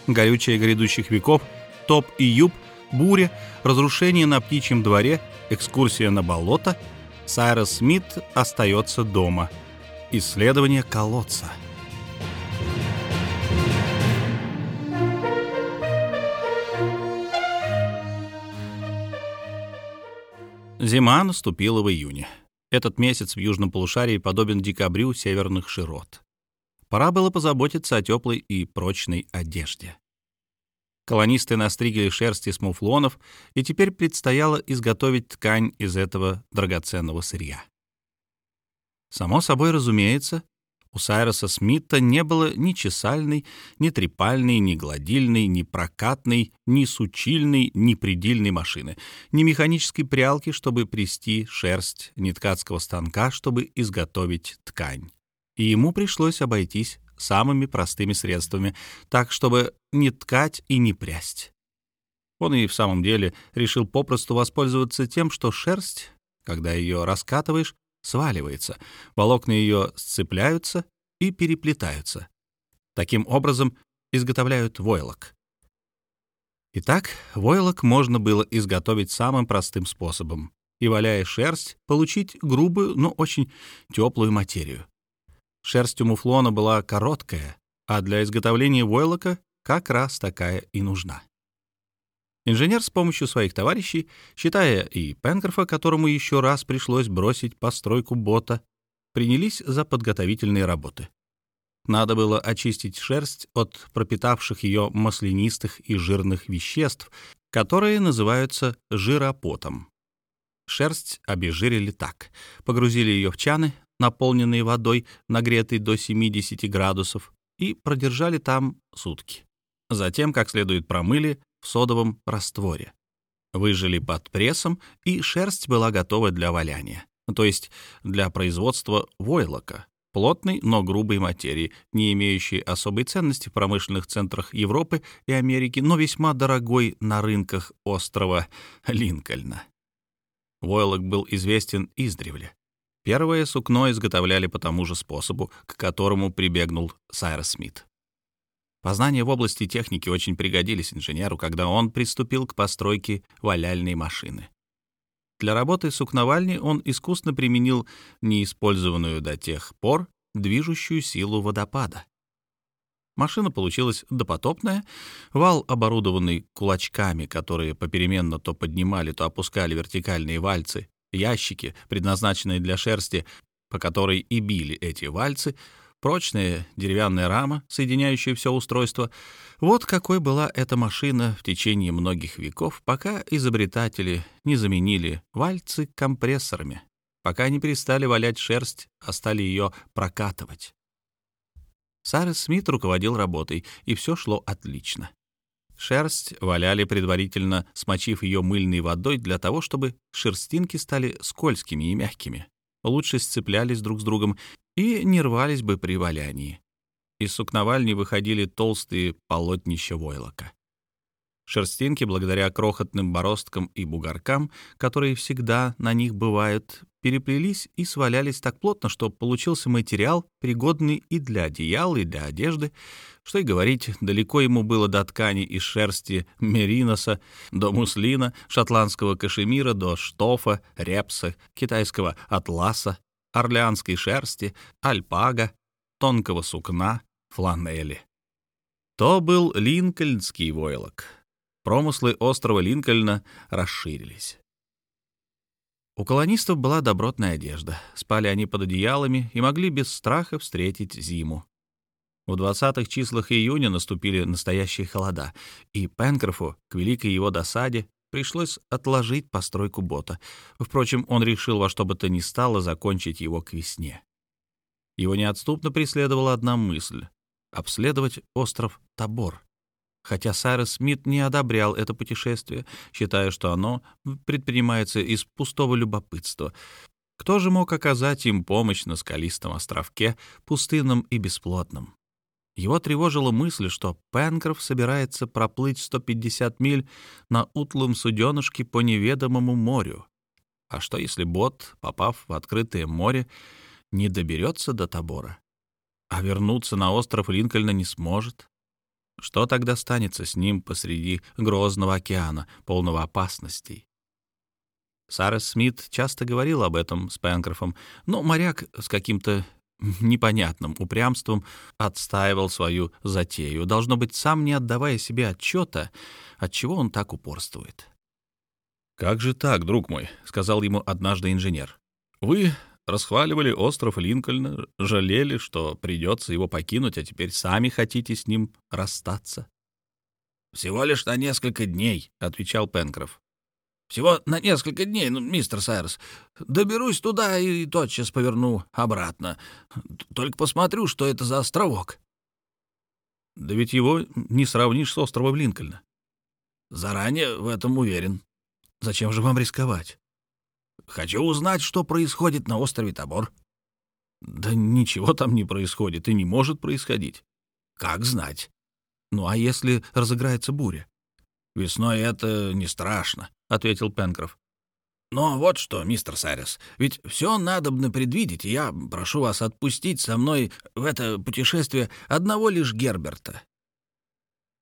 Горючее грядущих веков. Топ и юб. Буря. Разрушение на птичьем дворе. Экскурсия на болото. Сайрос Смит остается дома. Исследование колодца. Зима наступила в июне. Этот месяц в южном полушарии подобен декабрю северных широт. Пора было позаботиться о теплой и прочной одежде. Колонисты настригли шерсти с муфлонов, и теперь предстояло изготовить ткань из этого драгоценного сырья. Само собой разумеется, у Сайроса Смита не было ни чесальной, ни трепальной, ни гладильной, ни прокатной, ни сучильной, ни предельной машины, ни механической прялки, чтобы прести шерсть, ни ткацкого станка, чтобы изготовить ткань. И ему пришлось обойтись самыми простыми средствами, так, чтобы не ткать и не прясть. Он и в самом деле решил попросту воспользоваться тем, что шерсть, когда ее раскатываешь, сваливается, волокна ее сцепляются и переплетаются. Таким образом изготовляют войлок. Итак, войлок можно было изготовить самым простым способом и, валяя шерсть, получить грубую, но очень теплую материю. Шерсть у муфлона была короткая, а для изготовления войлока как раз такая и нужна. Инженер с помощью своих товарищей, считая и Пенкрофа, которому еще раз пришлось бросить постройку бота, принялись за подготовительные работы. Надо было очистить шерсть от пропитавших ее маслянистых и жирных веществ, которые называются жиропотом. Шерсть обезжирили так. Погрузили ее в чаны, наполненные водой, нагретой до 70 градусов, и продержали там сутки. Затем, как следует промыли, в содовом растворе. Выжили под прессом, и шерсть была готова для валяния, то есть для производства войлока, плотной, но грубой материи, не имеющей особой ценности в промышленных центрах Европы и Америки, но весьма дорогой на рынках острова Линкольна. Войлок был известен издревле. Первое сукно изготовляли по тому же способу, к которому прибегнул Сайрос Смит. Познания в области техники очень пригодились инженеру, когда он приступил к постройке валяльной машины. Для работы сукновальни он искусно применил неиспользованную до тех пор движущую силу водопада. Машина получилась допотопная, вал, оборудованный кулачками, которые попеременно то поднимали, то опускали вертикальные вальцы, ящики, предназначенные для шерсти, по которой и били эти вальцы, Прочная деревянная рама, соединяющая все устройство. Вот какой была эта машина в течение многих веков, пока изобретатели не заменили вальцы компрессорами, пока не перестали валять шерсть, а стали ее прокатывать. Сарес Смит руководил работой, и все шло отлично. Шерсть валяли предварительно, смочив ее мыльной водой для того, чтобы шерстинки стали скользкими и мягкими, лучше сцеплялись друг с другом и не рвались бы при валянии. Из сукновальни выходили толстые полотнища войлока. Шерстинки, благодаря крохотным бороздкам и бугоркам, которые всегда на них бывают, переплелись и свалялись так плотно, что получился материал, пригодный и для одеял, и для одежды. Что и говорить, далеко ему было до ткани из шерсти мериноса, до муслина, шотландского кашемира, до штофа, репса, китайского атласа, орлеанской шерсти, альпага, тонкого сукна, фланели. То был линкольнский войлок. Промыслы острова Линкольна расширились. У колонистов была добротная одежда. Спали они под одеялами и могли без страха встретить зиму. В 20-х числах июня наступили настоящие холода, и Пенкрофу, к великой его досаде, пришлось отложить постройку бота. Впрочем, он решил во что бы то ни стало закончить его к весне. Его неотступно преследовала одна мысль — обследовать остров Табор. Хотя Сайрес Смит не одобрял это путешествие, считая, что оно предпринимается из пустого любопытства. Кто же мог оказать им помощь на скалистом островке, пустынном и бесплотном? Его тревожила мысль, что Пенкроф собирается проплыть 150 миль на утлом суденышке по неведомому морю. А что, если бот, попав в открытое море, не доберется до Табора, а вернуться на остров Линкольна не сможет? Что тогда станется с ним посреди грозного океана, полного опасностей? Сара Смит часто говорил об этом с Пенкрофом, но моряк с каким-то непонятным упрямством отстаивал свою затею, должно быть, сам не отдавая себе отчета, от чего он так упорствует. «Как же так, друг мой?» — сказал ему однажды инженер. «Вы расхваливали остров Линкольна, жалели, что придется его покинуть, а теперь сами хотите с ним расстаться». «Всего лишь на несколько дней», — отвечал Пенкроф. Всего на несколько дней, ну, мистер Сайрс. Доберусь туда и тотчас поверну обратно. Только посмотрю, что это за островок. Да ведь его не сравнишь с островом Линкольна. Заранее в этом уверен. Зачем же вам рисковать? Хочу узнать, что происходит на острове Табор. Да ничего там не происходит и не может происходить. Как знать? Ну а если разыграется буря? Весной это не страшно ответил Пенкроф. «Но вот что, мистер Сайрес, ведь все надобно предвидеть, и я прошу вас отпустить со мной в это путешествие одного лишь Герберта».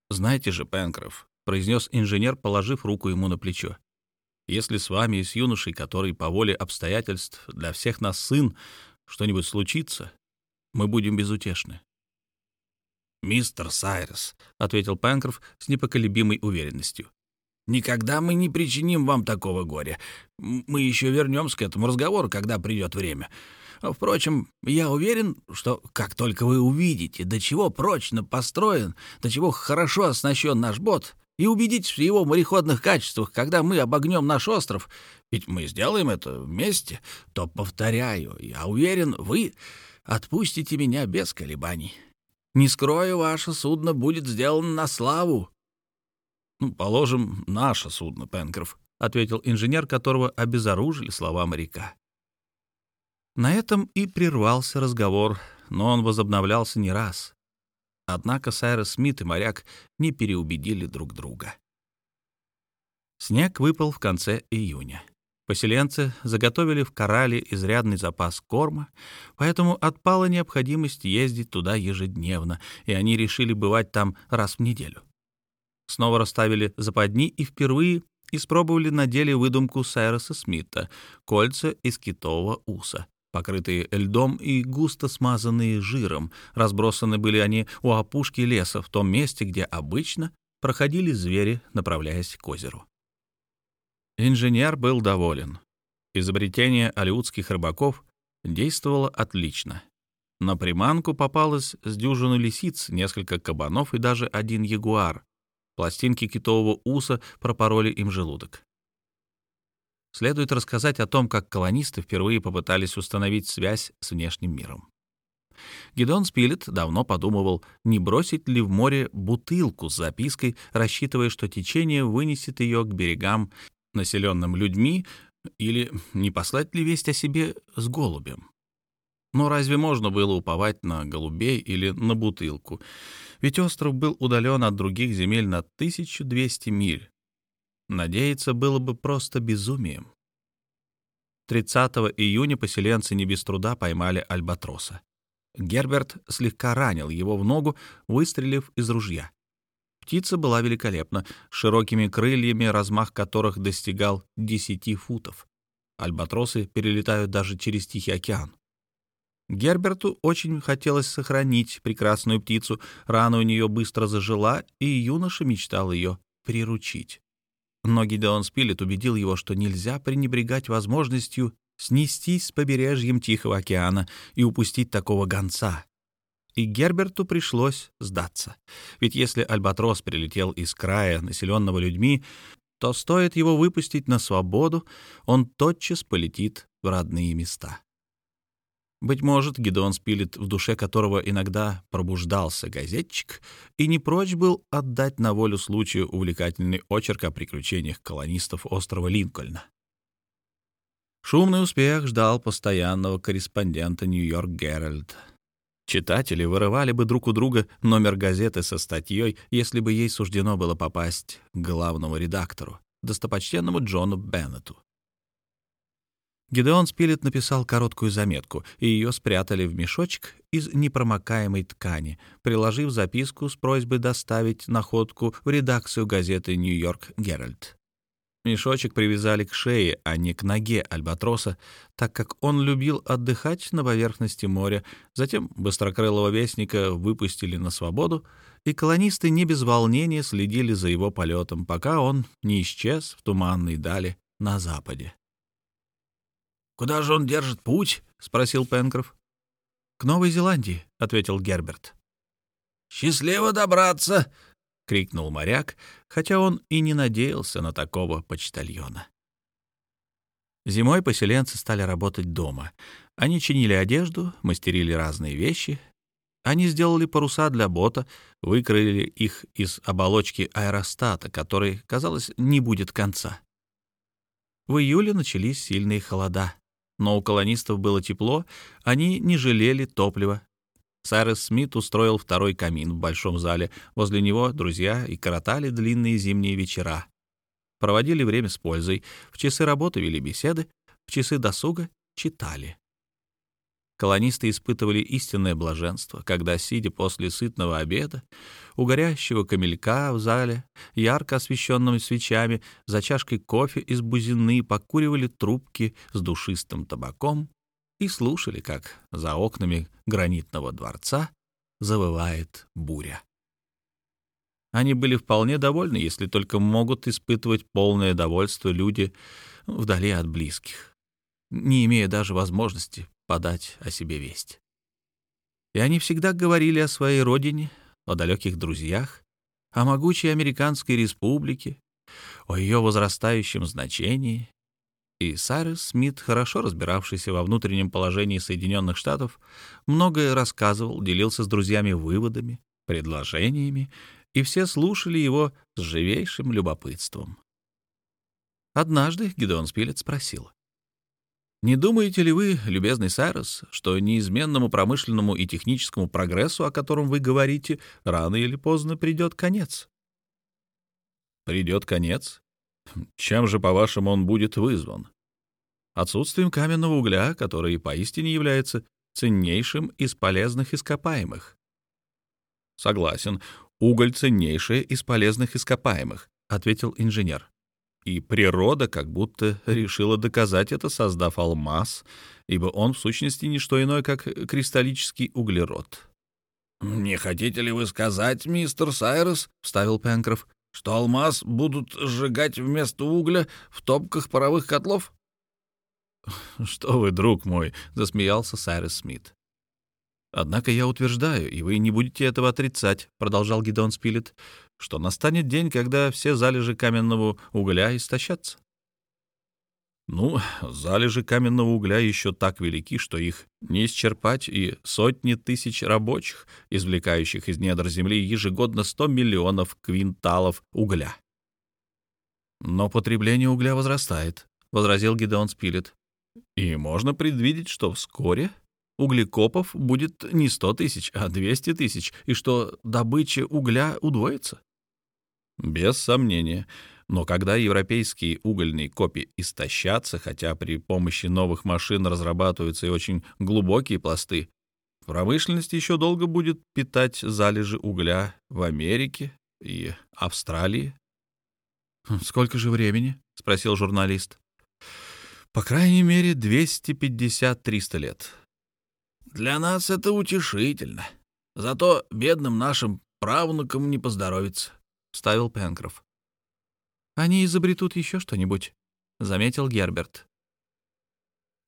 «Знаете же, Пенкроф», — произнес инженер, положив руку ему на плечо, «если с вами и с юношей, который по воле обстоятельств для всех нас сын, что-нибудь случится, мы будем безутешны». «Мистер Сайрес», — ответил Пенкроф с непоколебимой уверенностью, Никогда мы не причиним вам такого горя. Мы еще вернемся к этому разговору, когда придет время. Впрочем, я уверен, что как только вы увидите, до чего прочно построен, до чего хорошо оснащен наш бот, и убедитесь в его мореходных качествах, когда мы обогнем наш остров, ведь мы сделаем это вместе, то, повторяю, я уверен, вы отпустите меня без колебаний. Не скрою, ваше судно будет сделано на славу, «Ну, положим, наше судно, Пенкроф», — ответил инженер, которого обезоружили слова моряка. На этом и прервался разговор, но он возобновлялся не раз. Однако Сайрос Смит и моряк не переубедили друг друга. Снег выпал в конце июня. Поселенцы заготовили в корале изрядный запас корма, поэтому отпала необходимость ездить туда ежедневно, и они решили бывать там раз в неделю. Снова расставили западни и впервые испробовали на деле выдумку Сайроса Смита — кольца из китового уса, покрытые льдом и густо смазанные жиром. Разбросаны были они у опушки леса, в том месте, где обычно проходили звери, направляясь к озеру. Инженер был доволен. Изобретение алиутских рыбаков действовало отлично. На приманку попалось с дюжину лисиц, несколько кабанов и даже один ягуар, Пластинки китового уса пропороли им желудок. Следует рассказать о том, как колонисты впервые попытались установить связь с внешним миром. Гедон Спилет давно подумывал, не бросить ли в море бутылку с запиской, рассчитывая, что течение вынесет ее к берегам, населенным людьми, или не послать ли весть о себе с голубем. Но разве можно было уповать на голубей или на бутылку? Ведь остров был удален от других земель на 1200 миль. Надеяться было бы просто безумием. 30 июня поселенцы не без труда поймали альбатроса. Герберт слегка ранил его в ногу, выстрелив из ружья. Птица была великолепна, с широкими крыльями, размах которых достигал 10 футов. Альбатросы перелетают даже через Тихий океан. Герберту очень хотелось сохранить прекрасную птицу, рана у нее быстро зажила, и юноша мечтал ее приручить. Но Гидеон Спилет убедил его, что нельзя пренебрегать возможностью снестись с побережьем Тихого океана и упустить такого гонца. И Герберту пришлось сдаться. Ведь если Альбатрос прилетел из края, населенного людьми, то стоит его выпустить на свободу, он тотчас полетит в родные места. Быть может, Гедеон Спилет, в душе которого иногда пробуждался газетчик, и не прочь был отдать на волю случаю увлекательный очерк о приключениях колонистов острова Линкольна. Шумный успех ждал постоянного корреспондента «Нью-Йорк Геральд». Читатели вырывали бы друг у друга номер газеты со статьей, если бы ей суждено было попасть к главному редактору, достопочтенному Джону Беннету. Гидеон Спилет написал короткую заметку, и ее спрятали в мешочек из непромокаемой ткани, приложив записку с просьбой доставить находку в редакцию газеты «Нью-Йорк Геральд». Мешочек привязали к шее, а не к ноге альбатроса, так как он любил отдыхать на поверхности моря. Затем быстрокрылого вестника выпустили на свободу, и колонисты не без волнения следили за его полетом, пока он не исчез в туманной дали на западе. «Куда же он держит путь?» — спросил Пенкроф. «К Новой Зеландии», — ответил Герберт. «Счастливо добраться!» — крикнул моряк, хотя он и не надеялся на такого почтальона. Зимой поселенцы стали работать дома. Они чинили одежду, мастерили разные вещи. Они сделали паруса для бота, выкроили их из оболочки аэростата, которой, казалось, не будет конца. В июле начались сильные холода но у колонистов было тепло, они не жалели топлива. Сайрес Смит устроил второй камин в большом зале. Возле него друзья и коротали длинные зимние вечера. Проводили время с пользой. В часы работы вели беседы, в часы досуга читали. Колонисты испытывали истинное блаженство, когда, сидя после сытного обеда, у горящего камелька в зале, ярко освещенным свечами, за чашкой кофе из бузины покуривали трубки с душистым табаком и слушали, как за окнами гранитного дворца завывает буря. Они были вполне довольны, если только могут испытывать полное довольство люди вдали от близких, не имея даже возможности подать о себе весть. И они всегда говорили о своей родине, о далеких друзьях, о могучей американской республике, о ее возрастающем значении. И Сайрес Смит, хорошо разбиравшийся во внутреннем положении Соединенных Штатов, многое рассказывал, делился с друзьями выводами, предложениями, и все слушали его с живейшим любопытством. Однажды Гидеон Спилет спросил, не думаете ли вы, любезный Сайрос, что неизменному промышленному и техническому прогрессу, о котором вы говорите, рано или поздно придет конец? Придет конец? Чем же, по-вашему, он будет вызван? Отсутствием каменного угля, который поистине является ценнейшим из полезных ископаемых. Согласен, уголь ценнейшее из полезных ископаемых, ответил инженер. И природа как будто решила доказать это, создав алмаз, ибо он в сущности не что иное, как кристаллический углерод. «Не хотите ли вы сказать, мистер Сайрес, — вставил Пенкроф, — что алмаз будут сжигать вместо угля в топках паровых котлов?» «Что вы, друг мой!» — засмеялся Сайрес Смит. «Однако я утверждаю, и вы не будете этого отрицать», — продолжал Гидон Спилет, что настанет день, когда все залежи каменного угля истощатся. Ну, залежи каменного угля еще так велики, что их не исчерпать, и сотни тысяч рабочих, извлекающих из недр земли ежегодно 100 миллионов квинталов угля. «Но потребление угля возрастает», — возразил Гидеон Спилет. «И можно предвидеть, что вскоре углекопов будет не 100 тысяч, а 200 тысяч, и что добыча угля удвоится». Без сомнения. Но когда европейские угольные копи истощатся, хотя при помощи новых машин разрабатываются и очень глубокие пласты, промышленность еще долго будет питать залежи угля в Америке и Австралии. «Хм, «Сколько же времени?» — спросил журналист. «По крайней мере, 250-300 лет». «Для нас это утешительно. Зато бедным нашим правнукам не поздоровится. — вставил Пенкроф. «Они изобретут еще что-нибудь», — заметил Герберт.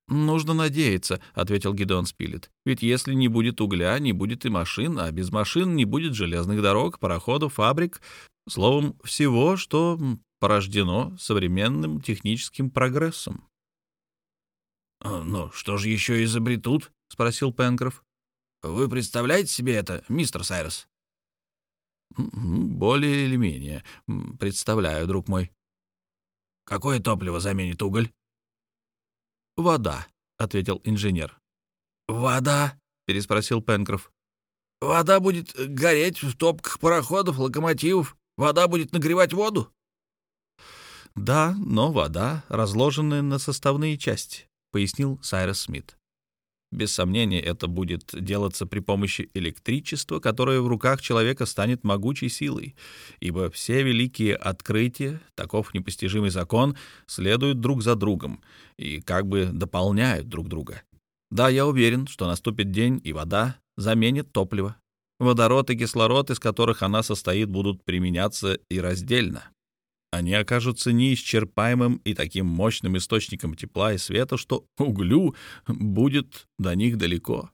«Нужно надеяться», — ответил Гидеон Спилет. «Ведь если не будет угля, не будет и машин, а без машин не будет железных дорог, пароходов, фабрик, словом, всего, что порождено современным техническим прогрессом». «А, «Ну, что же еще изобретут?» — спросил Пенкроф. «Вы представляете себе это, мистер Сайрос?» «Более или менее. Представляю, друг мой». «Какое топливо заменит уголь?» «Вода», — ответил инженер. «Вода?» — переспросил Пенкроф. «Вода будет гореть в топках пароходов, локомотивов. Вода будет нагревать воду?» «Да, но вода, разложенная на составные части», — пояснил Сайрес Смит. Без сомнения, это будет делаться при помощи электричества, которое в руках человека станет могучей силой, ибо все великие открытия, таков непостижимый закон, следуют друг за другом и как бы дополняют друг друга. Да, я уверен, что наступит день, и вода заменит топливо. Водород и кислород, из которых она состоит, будут применяться и раздельно они окажутся неисчерпаемым и таким мощным источником тепла и света, что углю будет до них далеко.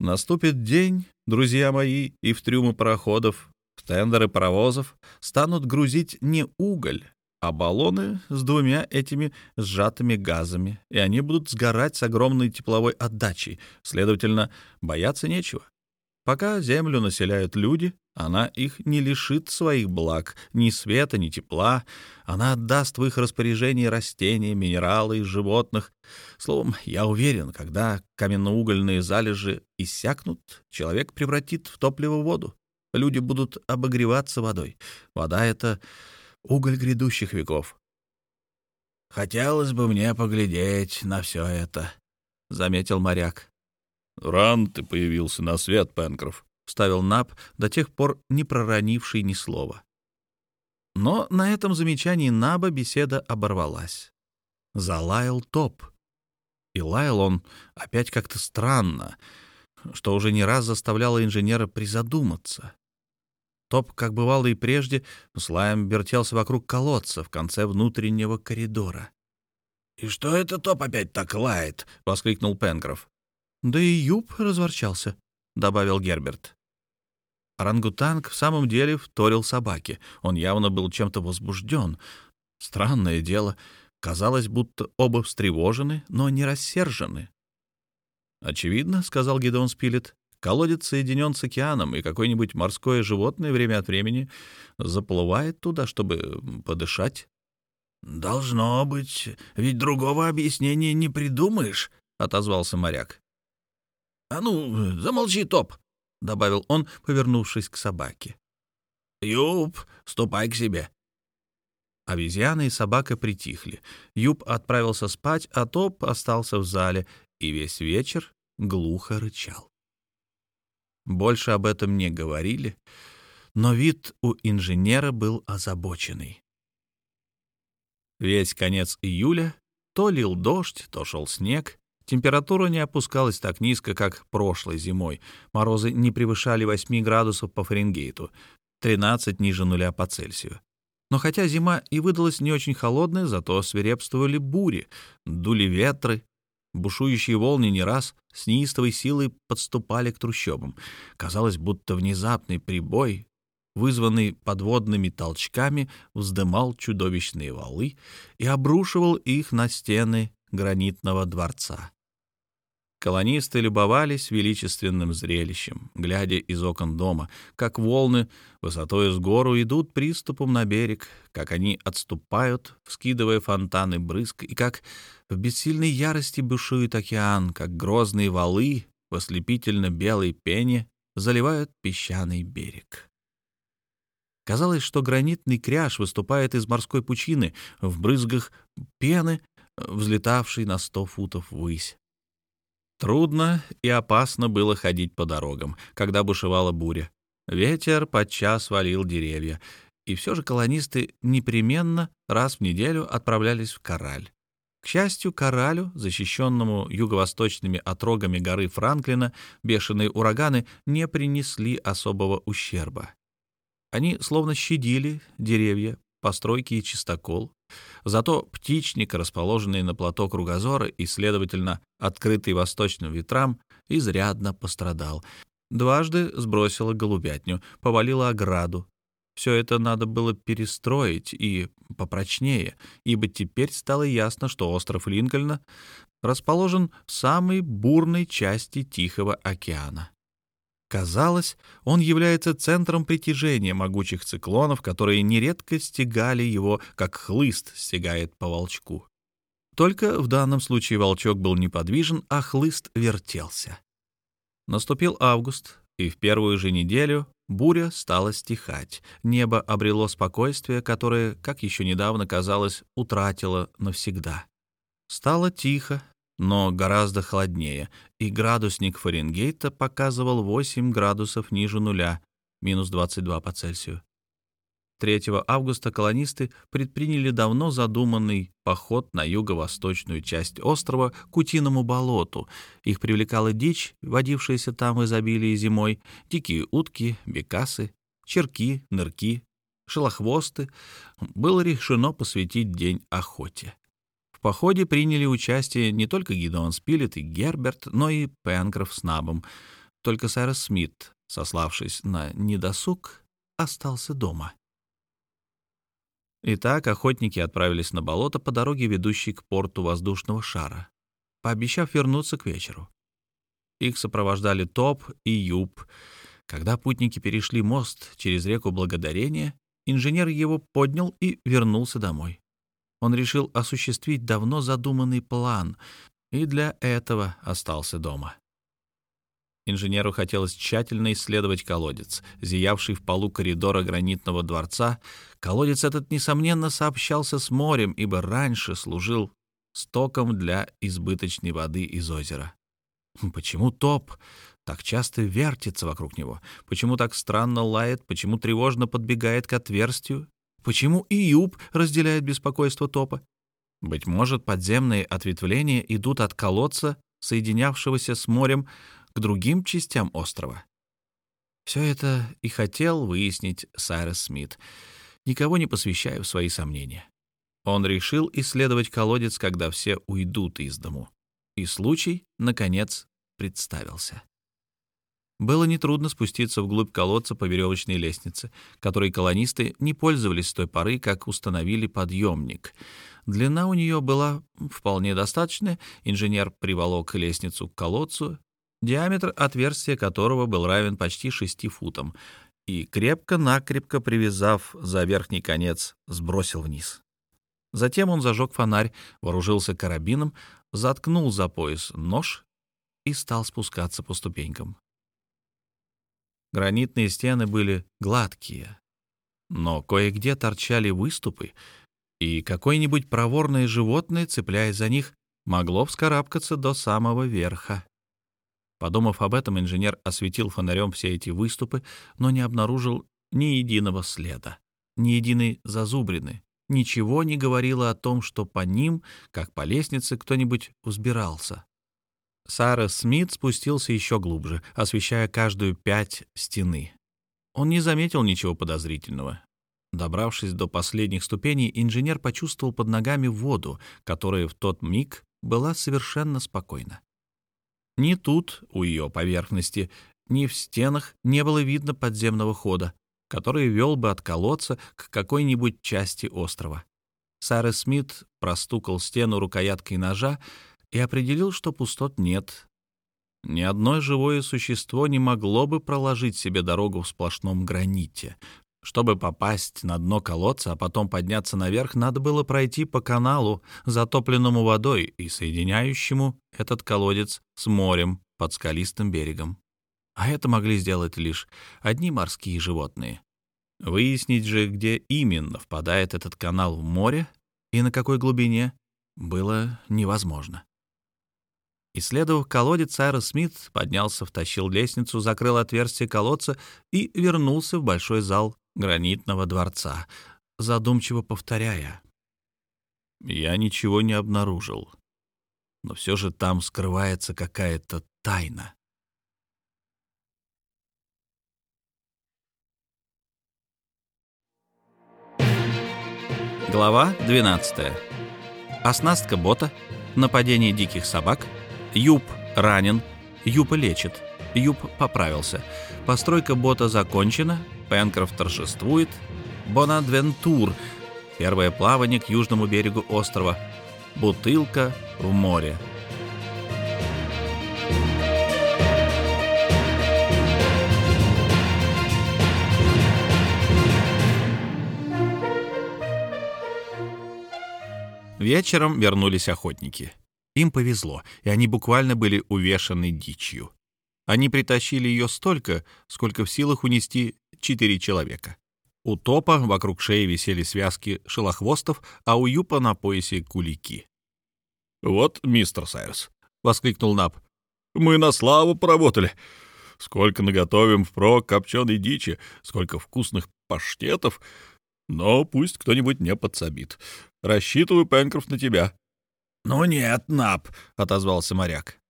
Наступит день, друзья мои, и в трюмы пароходов, в тендеры паровозов станут грузить не уголь, а баллоны с двумя этими сжатыми газами, и они будут сгорать с огромной тепловой отдачей, следовательно, бояться нечего. Пока Землю населяют люди, она их не лишит своих благ, ни света, ни тепла. Она отдаст в их распоряжение растения, минералы и животных. Словом, я уверен, когда каменноугольные залежи иссякнут, человек превратит в топливо воду. Люди будут обогреваться водой. Вода — это уголь грядущих веков. «Хотелось бы мне поглядеть на все это», — заметил моряк. «Ран ты появился на свет, Пенкроф», — вставил Нап, до тех пор не проронивший ни слова. Но на этом замечании Наба беседа оборвалась. Залаял топ. И лаял он опять как-то странно, что уже не раз заставляло инженера призадуматься. Топ, как бывало и прежде, с лаем вертелся вокруг колодца в конце внутреннего коридора. «И что это топ опять так лает?» — воскликнул Пенкроф. «Да и Юб разворчался», — добавил Герберт. Орангутанг в самом деле вторил собаке. Он явно был чем-то возбужден. Странное дело. Казалось, будто оба встревожены, но не рассержены. «Очевидно», — сказал Гидеон Спилет, — «колодец соединен с океаном, и какое-нибудь морское животное время от времени заплывает туда, чтобы подышать». «Должно быть, ведь другого объяснения не придумаешь», — отозвался моряк. «А ну, замолчи, Топ!» — добавил он, повернувшись к собаке. «Юб, ступай к себе!» Обезьяна и собака притихли. Юб отправился спать, а Топ остался в зале и весь вечер глухо рычал. Больше об этом не говорили, но вид у инженера был озабоченный. Весь конец июля то лил дождь, то шел снег, Температура не опускалась так низко, как прошлой зимой. Морозы не превышали 8 градусов по Фаренгейту, 13 ниже нуля по Цельсию. Но хотя зима и выдалась не очень холодная, зато свирепствовали бури, дули ветры, бушующие волны не раз с неистовой силой подступали к трущобам. Казалось, будто внезапный прибой, вызванный подводными толчками, вздымал чудовищные валы и обрушивал их на стены гранитного дворца. Колонисты любовались величественным зрелищем, глядя из окон дома, как волны высотой с гору идут приступом на берег, как они отступают, вскидывая фонтаны брызг, и как в бессильной ярости бушует океан, как грозные валы в ослепительно-белой пене заливают песчаный берег. Казалось, что гранитный кряж выступает из морской пучины в брызгах пены, взлетавший на сто футов ввысь. Трудно и опасно было ходить по дорогам, когда бушевала буря. Ветер подчас валил деревья, и все же колонисты непременно раз в неделю отправлялись в Кораль. К счастью, Коралю, защищенному юго-восточными отрогами горы Франклина, бешеные ураганы не принесли особого ущерба. Они словно щадили деревья, постройки и чистокол, Зато птичник, расположенный на плато кругозора и, следовательно, открытый восточным ветрам, изрядно пострадал. Дважды сбросила голубятню, повалила ограду. Все это надо было перестроить и попрочнее, ибо теперь стало ясно, что остров Линкольна расположен в самой бурной части Тихого океана. Казалось, он является центром притяжения могучих циклонов, которые нередко стегали его, как хлыст стегает по волчку. Только в данном случае волчок был неподвижен, а хлыст вертелся. Наступил август, и в первую же неделю буря стала стихать. Небо обрело спокойствие, которое, как еще недавно казалось, утратило навсегда. Стало тихо, но гораздо холоднее, и градусник Фаренгейта показывал 8 градусов ниже нуля, минус 22 по Цельсию. 3 августа колонисты предприняли давно задуманный поход на юго-восточную часть острова к Утиному болоту. Их привлекала дичь, водившаяся там в изобилии зимой, дикие утки, бекасы, черки, нырки, шелохвосты. Было решено посвятить день охоте походе приняли участие не только Гидеон Спилет и Герберт, но и Пенкроф с Набом. Только Сайрос Смит, сославшись на недосуг, остался дома. Итак, охотники отправились на болото по дороге, ведущей к порту воздушного шара, пообещав вернуться к вечеру. Их сопровождали Топ и Юб. Когда путники перешли мост через реку Благодарения, инженер его поднял и вернулся домой. Он решил осуществить давно задуманный план и для этого остался дома. Инженеру хотелось тщательно исследовать колодец, зиявший в полу коридора гранитного дворца. Колодец этот, несомненно, сообщался с морем, ибо раньше служил стоком для избыточной воды из озера. Почему топ так часто вертится вокруг него? Почему так странно лает? Почему тревожно подбегает к отверстию? Почему и Юб разделяет беспокойство Топа? Быть может, подземные ответвления идут от колодца, соединявшегося с морем, к другим частям острова. Все это и хотел выяснить Сайрес Смит, никого не посвящая в свои сомнения. Он решил исследовать колодец, когда все уйдут из дому. И случай, наконец, представился. Было нетрудно спуститься вглубь колодца по веревочной лестнице, которой колонисты не пользовались с той поры, как установили подъемник. Длина у нее была вполне достаточная, инженер приволок лестницу к колодцу, диаметр отверстия которого был равен почти шести футам, и крепко-накрепко привязав за верхний конец, сбросил вниз. Затем он зажег фонарь, вооружился карабином, заткнул за пояс нож и стал спускаться по ступенькам. Гранитные стены были гладкие, но кое-где торчали выступы, и какое-нибудь проворное животное, цепляясь за них, могло вскарабкаться до самого верха. Подумав об этом, инженер осветил фонарем все эти выступы, но не обнаружил ни единого следа, ни единой зазубрины. Ничего не говорило о том, что по ним, как по лестнице, кто-нибудь взбирался. Сара Смит спустился еще глубже, освещая каждую пять стены. Он не заметил ничего подозрительного. Добравшись до последних ступеней, инженер почувствовал под ногами воду, которая в тот миг была совершенно спокойна. Ни тут, у ее поверхности, ни в стенах не было видно подземного хода, который вел бы от колодца к какой-нибудь части острова. Сара Смит простукал стену рукояткой ножа, и определил, что пустот нет. Ни одно живое существо не могло бы проложить себе дорогу в сплошном граните. Чтобы попасть на дно колодца, а потом подняться наверх, надо было пройти по каналу, затопленному водой и соединяющему этот колодец с морем под скалистым берегом. А это могли сделать лишь одни морские животные. Выяснить же, где именно впадает этот канал в море и на какой глубине, было невозможно. Исследовав колодец, Сайрос Смит поднялся, втащил лестницу, закрыл отверстие колодца и вернулся в большой зал гранитного дворца, задумчиво повторяя. «Я ничего не обнаружил, но все же там скрывается какая-то тайна». Глава 12. Оснастка бота, нападение диких собак, Юб ранен, Юб лечит, Юб поправился, постройка бота закончена, Пенкроф торжествует, Бонадвентур, первое плавание к южному берегу острова, бутылка в море. Вечером вернулись охотники. Им повезло, и они буквально были увешаны дичью. Они притащили ее столько, сколько в силах унести четыре человека. У топа вокруг шеи висели связки шелохвостов, а у юпа на поясе кулики. «Вот, мистер Сайрс», — воскликнул Наб, — «мы на славу поработали. Сколько наготовим впрок копченой дичи, сколько вкусных паштетов, но пусть кто-нибудь не подсобит. Рассчитываю, Пенкроф, на тебя». «Ну нет, Нап», — отозвался моряк.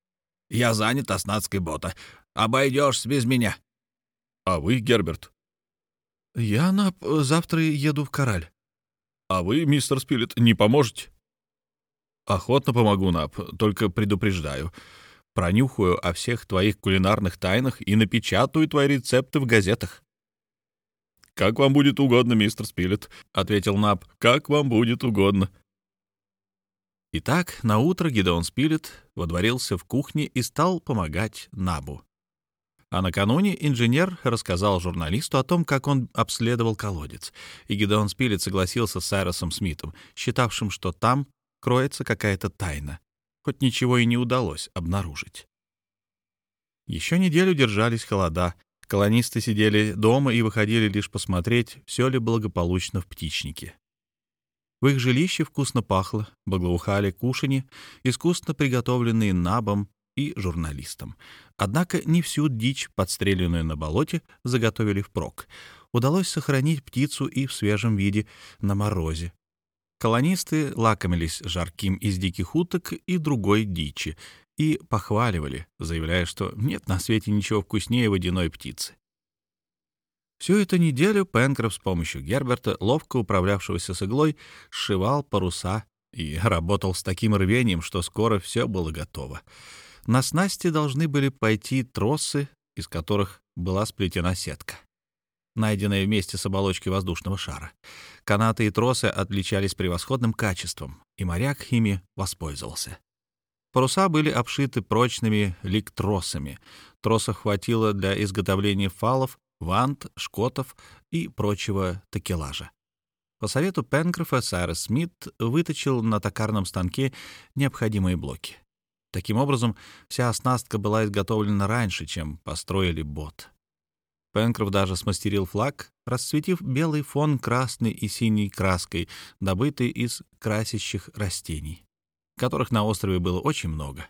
«Я занят оснасткой бота. Обойдешься без меня». «А вы, Герберт?» «Я, Нап, завтра еду в Кораль». «А вы, мистер Спилет, не поможете?» «Охотно помогу, Нап, только предупреждаю. Пронюхаю о всех твоих кулинарных тайнах и напечатаю твои рецепты в газетах». «Как вам будет угодно, мистер Спилет», — ответил Наб. «Как вам будет угодно». Итак, на утро Гидеон Спилет водворился в кухне и стал помогать Набу. А накануне инженер рассказал журналисту о том, как он обследовал колодец, и Гидеон Спилет согласился с Сайросом Смитом, считавшим, что там кроется какая-то тайна, хоть ничего и не удалось обнаружить. Еще неделю держались холода, Колонисты сидели дома и выходили лишь посмотреть, все ли благополучно в птичнике. В их жилище вкусно пахло, благоухали кушани, искусно приготовленные набом и журналистом. Однако не всю дичь, подстреленную на болоте, заготовили впрок. Удалось сохранить птицу и в свежем виде на морозе. Колонисты лакомились жарким из диких уток и другой дичи, и похваливали, заявляя, что нет на свете ничего вкуснее водяной птицы. Всю эту неделю Пенкроф с помощью Герберта, ловко управлявшегося с иглой, сшивал паруса и работал с таким рвением, что скоро все было готово. На снасти должны были пойти тросы, из которых была сплетена сетка, найденная вместе с оболочкой воздушного шара. Канаты и тросы отличались превосходным качеством, и моряк ими воспользовался. Паруса были обшиты прочными ликтросами. Тросов хватило для изготовления фалов, вант, шкотов и прочего такелажа. По совету Пенкрофа Сайрес Смит выточил на токарном станке необходимые блоки. Таким образом, вся оснастка была изготовлена раньше, чем построили бот. Пенкроф даже смастерил флаг, расцветив белый фон красной и синей краской, добытой из красящих растений которых на острове было очень много.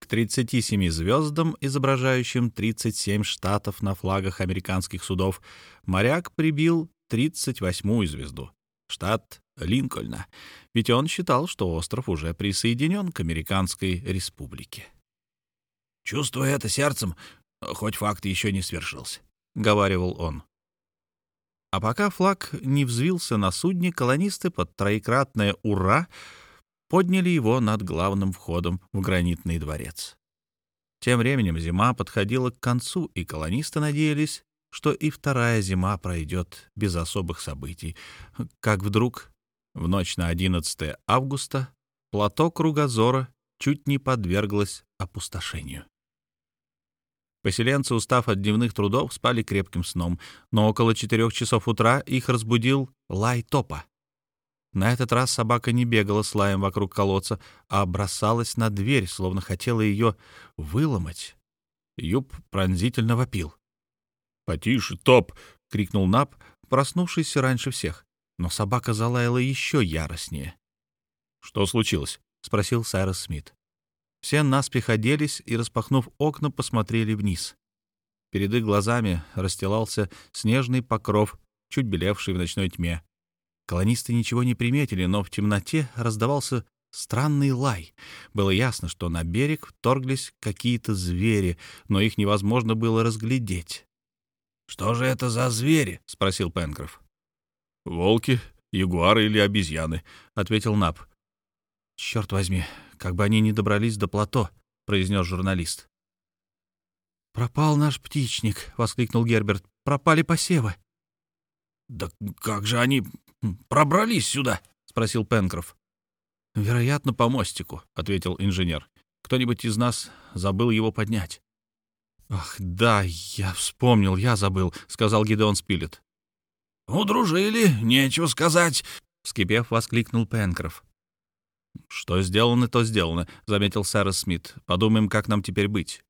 К 37 звездам, изображающим 37 штатов на флагах американских судов, моряк прибил 38-ю звезду — штат Линкольна, ведь он считал, что остров уже присоединен к Американской республике. «Чувствуя это сердцем, хоть факт еще не свершился», — говаривал он. А пока флаг не взвился на судне, колонисты под троекратное «Ура!» Подняли его над главным входом в гранитный дворец. Тем временем зима подходила к концу, и колонисты надеялись, что и вторая зима пройдет без особых событий, как вдруг в ночь на 11 августа плато Кругозора чуть не подверглось опустошению. Поселенцы, устав от дневных трудов, спали крепким сном, но около четырех часов утра их разбудил лай топа. На этот раз собака не бегала с лаем вокруг колодца, а бросалась на дверь, словно хотела ее выломать. Юб пронзительно вопил. «Потише, Топ!» — крикнул Нап, проснувшийся раньше всех. Но собака залаяла еще яростнее. «Что случилось?» — спросил Сайрос Смит. Все наспех оделись и, распахнув окна, посмотрели вниз. Перед их глазами расстилался снежный покров, чуть белевший в ночной тьме. Колонисты ничего не приметили, но в темноте раздавался странный лай. Было ясно, что на берег вторглись какие-то звери, но их невозможно было разглядеть. «Что же это за звери?» — спросил Пенкроф. «Волки ягуары или обезьяны», — ответил Нап. «Черт возьми, как бы они не добрались до плато», — произнес журналист. «Пропал наш птичник», — воскликнул Герберт. «Пропали посевы». «Да как же они пробрались сюда?» — спросил Пенкроф. «Вероятно, по мостику», — ответил инженер. «Кто-нибудь из нас забыл его поднять». «Ах, да, я вспомнил, я забыл», — сказал Гидеон Спилет. «Удружили, нечего сказать», — вскипев, воскликнул Пенкроф. «Что сделано, то сделано», — заметил Сарас Смит. «Подумаем, как нам теперь быть».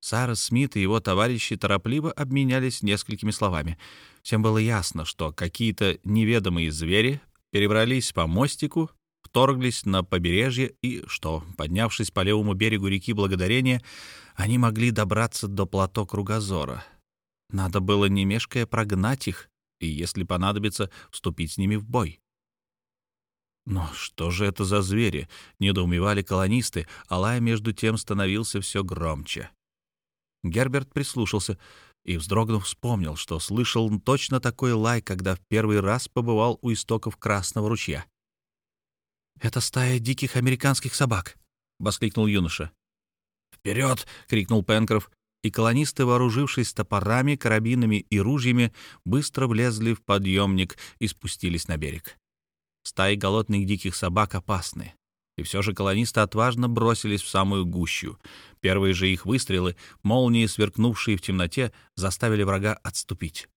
Сарас Смит и его товарищи торопливо обменялись несколькими словами. Всем было ясно, что какие-то неведомые звери перебрались по мостику, вторглись на побережье и что, поднявшись по левому берегу реки Благодарения, они могли добраться до плато Кругозора. Надо было, не мешкая, прогнать их и, если понадобится, вступить с ними в бой. Но что же это за звери? Недоумевали колонисты, а лай между тем становился все громче. Герберт прислушался и, вздрогнув, вспомнил, что слышал точно такой лай, когда в первый раз побывал у истоков Красного ручья. «Это стая диких американских собак», — воскликнул юноша. «Вперед!» — крикнул Пенкроф, и колонисты, вооружившись топорами, карабинами и ружьями, быстро влезли в подъемник и спустились на берег. Стаи голодных диких собак опасны. И все же колонисты отважно бросились в самую гущу. Первые же их выстрелы, молнии, сверкнувшие в темноте, заставили врага отступить.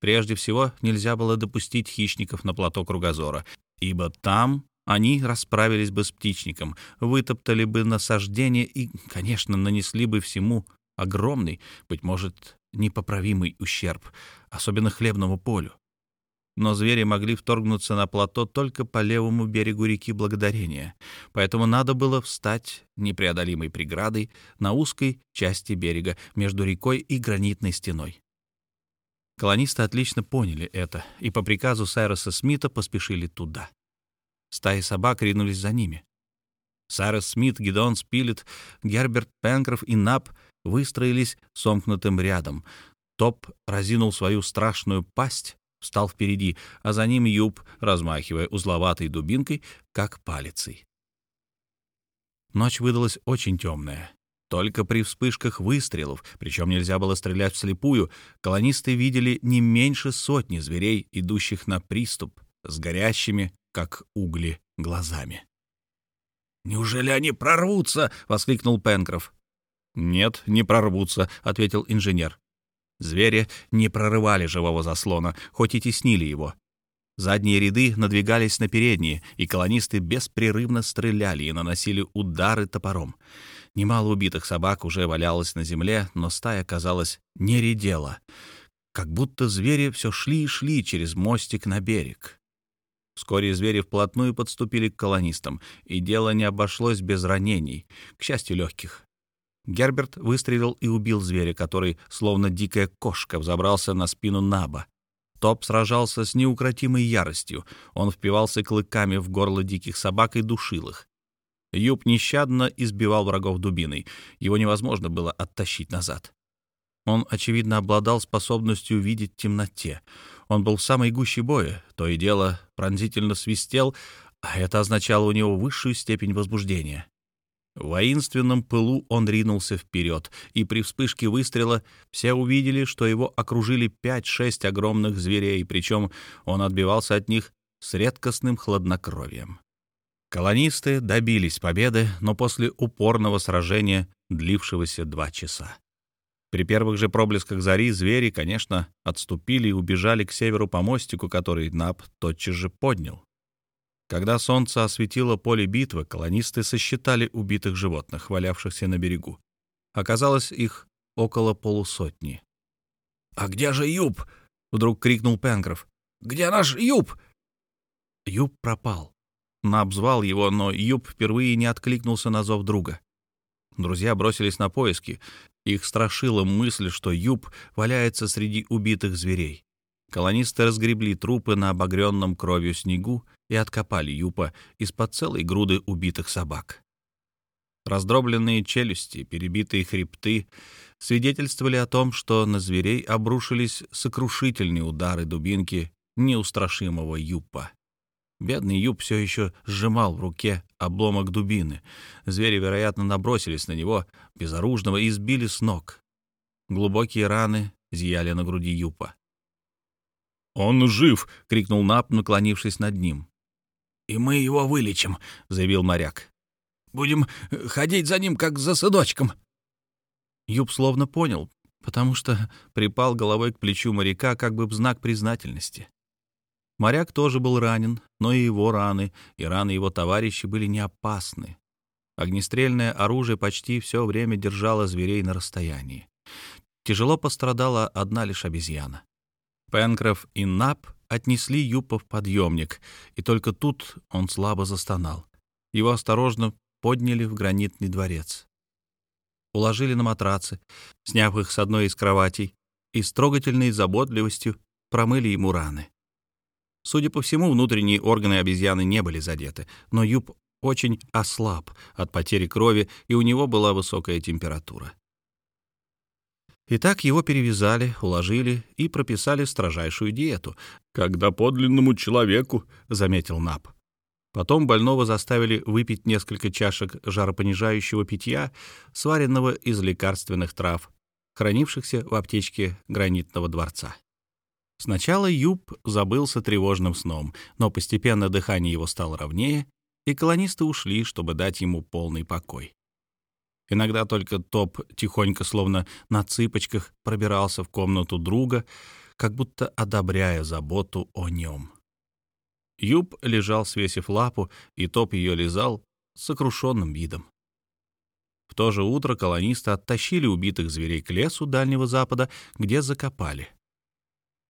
Прежде всего, нельзя было допустить хищников на плато Кругозора, ибо там они расправились бы с птичником, вытоптали бы насаждение и, конечно, нанесли бы всему огромный, быть может, непоправимый ущерб, особенно хлебному полю но звери могли вторгнуться на плато только по левому берегу реки Благодарения, поэтому надо было встать непреодолимой преградой на узкой части берега между рекой и гранитной стеной. Колонисты отлично поняли это и по приказу Сайроса Смита поспешили туда. Стаи собак ринулись за ними. Сайрос Смит, Гидон Спилет, Герберт Пенкроф и Нап выстроились сомкнутым рядом. Топ разинул свою страшную пасть, встал впереди, а за ним Юб, размахивая узловатой дубинкой, как палицей. Ночь выдалась очень темная. Только при вспышках выстрелов, причем нельзя было стрелять вслепую, колонисты видели не меньше сотни зверей, идущих на приступ, с горящими, как угли, глазами. «Неужели они прорвутся?» — воскликнул Пенкроф. «Нет, не прорвутся», — ответил инженер. Звери не прорывали живого заслона, хоть и теснили его. Задние ряды надвигались на передние, и колонисты беспрерывно стреляли и наносили удары топором. Немало убитых собак уже валялось на земле, но стая, казалось, не редела. Как будто звери все шли и шли через мостик на берег. Вскоре звери вплотную подступили к колонистам, и дело не обошлось без ранений, к счастью, легких. Герберт выстрелил и убил зверя, который, словно дикая кошка, взобрался на спину Наба. Топ сражался с неукротимой яростью. Он впивался клыками в горло диких собак и душил их. Юб нещадно избивал врагов дубиной. Его невозможно было оттащить назад. Он, очевидно, обладал способностью видеть в темноте. Он был в самой гуще боя, то и дело пронзительно свистел, а это означало у него высшую степень возбуждения. В воинственном пылу он ринулся вперед, и при вспышке выстрела все увидели, что его окружили пять-шесть огромных зверей, причем он отбивался от них с редкостным хладнокровием. Колонисты добились победы, но после упорного сражения, длившегося два часа. При первых же проблесках зари звери, конечно, отступили и убежали к северу по мостику, который Наб тотчас же поднял. Когда солнце осветило поле битвы, колонисты сосчитали убитых животных, валявшихся на берегу. Оказалось, их около полусотни. «А где же Юб?» — вдруг крикнул Пенкроф. «Где наш Юб?» Юб пропал. Наб звал его, но Юб впервые не откликнулся на зов друга. Друзья бросились на поиски. Их страшила мысль, что Юб валяется среди убитых зверей. Колонисты разгребли трупы на обогренном кровью снегу и откопали Юпа из-под целой груды убитых собак. Раздробленные челюсти, перебитые хребты свидетельствовали о том, что на зверей обрушились сокрушительные удары дубинки неустрашимого Юпа. Бедный Юп все еще сжимал в руке обломок дубины. Звери, вероятно, набросились на него, безоружного, и сбили с ног. Глубокие раны зияли на груди Юпа. «Он жив!» — крикнул Нап, наклонившись над ним. «И мы его вылечим», — заявил моряк. «Будем ходить за ним, как за садочком». Юп словно понял, потому что припал головой к плечу моряка как бы в знак признательности. Моряк тоже был ранен, но и его раны, и раны его товарищей были не опасны. Огнестрельное оружие почти все время держало зверей на расстоянии. Тяжело пострадала одна лишь обезьяна. Пенкроф и Нап отнесли Юпа в подъемник, и только тут он слабо застонал. Его осторожно подняли в гранитный дворец. Уложили на матрацы, сняв их с одной из кроватей, и с трогательной заботливостью промыли ему раны. Судя по всему, внутренние органы обезьяны не были задеты, но Юп очень ослаб от потери крови, и у него была высокая температура. Итак, его перевязали, уложили и прописали строжайшую диету. «Когда подлинному человеку», — заметил Нап. Потом больного заставили выпить несколько чашек жаропонижающего питья, сваренного из лекарственных трав, хранившихся в аптечке гранитного дворца. Сначала Юб забылся тревожным сном, но постепенно дыхание его стало ровнее, и колонисты ушли, чтобы дать ему полный покой. Иногда только Топ тихонько, словно на цыпочках, пробирался в комнату друга, как будто одобряя заботу о нем. Юб лежал, свесив лапу, и Топ ее лизал с сокрушенным видом. В то же утро колонисты оттащили убитых зверей к лесу Дальнего Запада, где закопали.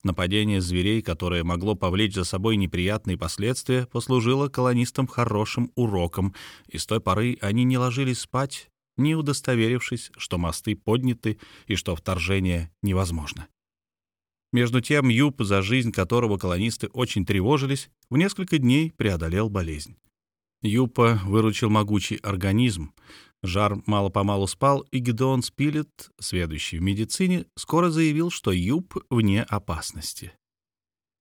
Нападение зверей, которое могло повлечь за собой неприятные последствия, послужило колонистам хорошим уроком, и с той поры они не ложились спать, не удостоверившись, что мосты подняты и что вторжение невозможно. Между тем Юб, за жизнь которого колонисты очень тревожились, в несколько дней преодолел болезнь. Юпа выручил могучий организм. Жар мало-помалу спал, и Гедеон Спилет, следующий в медицине, скоро заявил, что Юб вне опасности.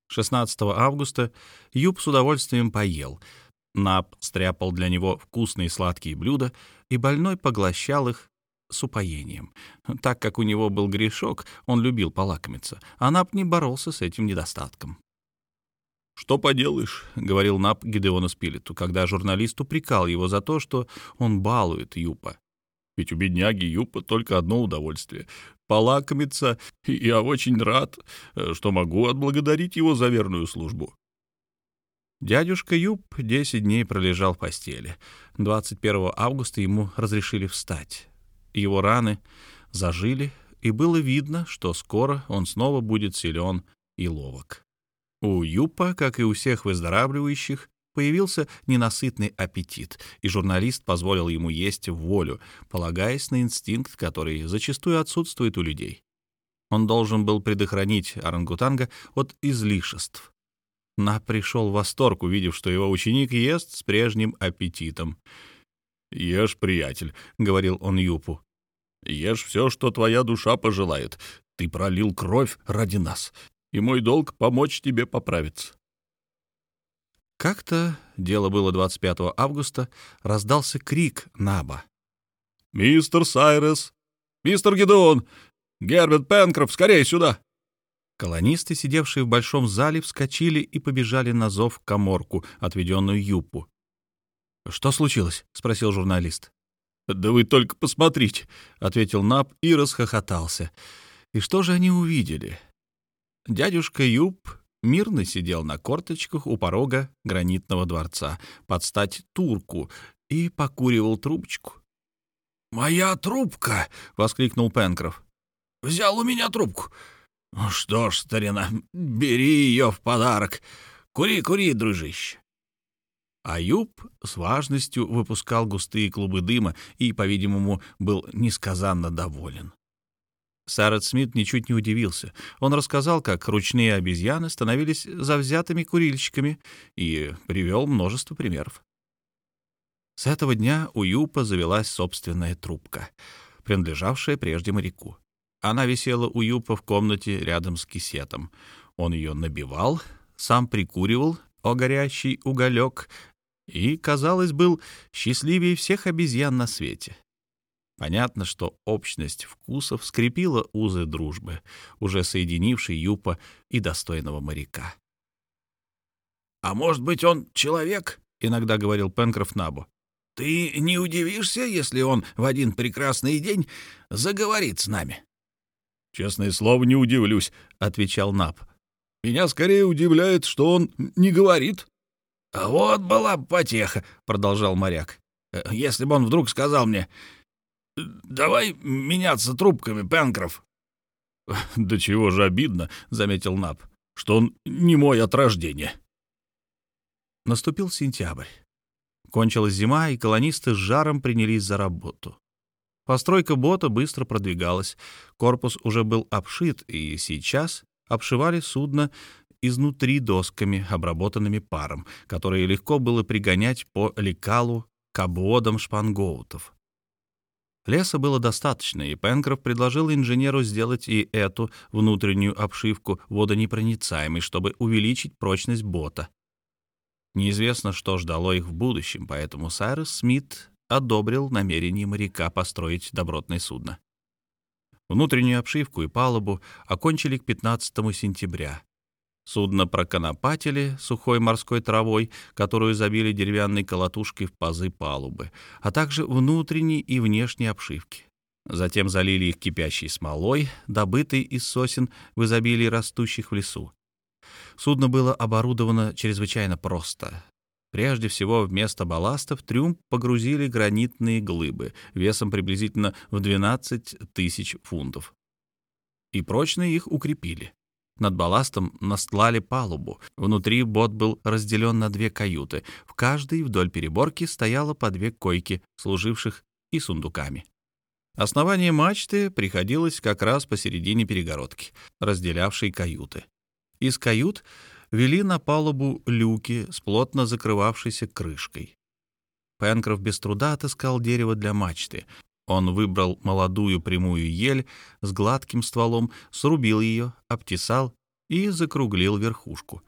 16 августа Юб с удовольствием поел — Нап стряпал для него вкусные сладкие блюда, и больной поглощал их с упоением. Так как у него был грешок, он любил полакомиться, а Нап не боролся с этим недостатком. «Что поделаешь», — говорил Нап Гидеону Спилету, когда журналист упрекал его за то, что он балует Юпа. «Ведь у бедняги Юпа только одно удовольствие — полакомиться, и я очень рад, э, что могу отблагодарить его за верную службу». Дядюшка Юб 10 дней пролежал в постели. 21 августа ему разрешили встать. Его раны зажили, и было видно, что скоро он снова будет силен и ловок. У Юпа, как и у всех выздоравливающих, появился ненасытный аппетит, и журналист позволил ему есть в волю, полагаясь на инстинкт, который зачастую отсутствует у людей. Он должен был предохранить орангутанга от излишеств, на пришел в восторг, увидев, что его ученик ест с прежним аппетитом. «Ешь, приятель», — говорил он Юпу. «Ешь все, что твоя душа пожелает. Ты пролил кровь ради нас, и мой долг — помочь тебе поправиться». Как-то, дело было 25 августа, раздался крик Наба. «Мистер Сайрес! Мистер Гедеон! Герберт Пенкроф, скорее сюда!» Колонисты, сидевшие в большом зале, вскочили и побежали на зов коморку, отведенную Юпу. «Что случилось?» — спросил журналист. «Да вы только посмотрите», — ответил Наб и расхохотался. И что же они увидели? Дядюшка Юп мирно сидел на корточках у порога гранитного дворца под стать турку и покуривал трубочку. «Моя трубка!» — воскликнул Пенкроф. «Взял у меня трубку. Что ж, старина, бери ее в подарок. Кури, кури, дружище. Аюб с важностью выпускал густые клубы дыма и, по-видимому, был несказанно доволен. Сарет Смит ничуть не удивился. Он рассказал, как ручные обезьяны становились завзятыми курильщиками и привел множество примеров. С этого дня у Юпа завелась собственная трубка, принадлежавшая прежде моряку. Она висела у Юпа в комнате рядом с кисетом. Он ее набивал, сам прикуривал о горящий уголек и, казалось, был счастливее всех обезьян на свете. Понятно, что общность вкусов скрепила узы дружбы, уже соединившей Юпа и достойного моряка. «А может быть, он человек?» — иногда говорил Пенкроф Набу. «Ты не удивишься, если он в один прекрасный день заговорит с нами?» «Честное слово, не удивлюсь», — отвечал Наб. «Меня скорее удивляет, что он не говорит». «А вот была бы потеха», — продолжал моряк. «Если бы он вдруг сказал мне, «Давай меняться трубками, Пенкроф». «Да чего же обидно», — заметил Наб, — «что он не мой от рождения». Наступил сентябрь. Кончилась зима, и колонисты с жаром принялись за работу. Постройка бота быстро продвигалась. Корпус уже был обшит, и сейчас обшивали судно изнутри досками, обработанными паром, которые легко было пригонять по лекалу к обводам шпангоутов. Леса было достаточно, и Пенкроф предложил инженеру сделать и эту внутреннюю обшивку водонепроницаемой, чтобы увеличить прочность бота. Неизвестно, что ждало их в будущем, поэтому Сайрес Смит одобрил намерение моряка построить добротное судно. Внутреннюю обшивку и палубу окончили к 15 сентября. Судно проконопатили сухой морской травой, которую забили деревянной колотушкой в пазы палубы, а также внутренней и внешней обшивки. Затем залили их кипящей смолой, добытой из сосен в изобилии растущих в лесу. Судно было оборудовано чрезвычайно просто. Прежде всего, вместо балласта в трюм погрузили гранитные глыбы весом приблизительно в 12 тысяч фунтов. И прочно их укрепили. Над балластом настлали палубу. Внутри бот был разделен на две каюты. В каждой вдоль переборки стояло по две койки, служивших и сундуками. Основание мачты приходилось как раз посередине перегородки, разделявшей каюты. Из кают вели на палубу люки с плотно закрывавшейся крышкой. Пенкроф без труда отыскал дерево для мачты. Он выбрал молодую прямую ель с гладким стволом, срубил ее, обтесал и закруглил верхушку.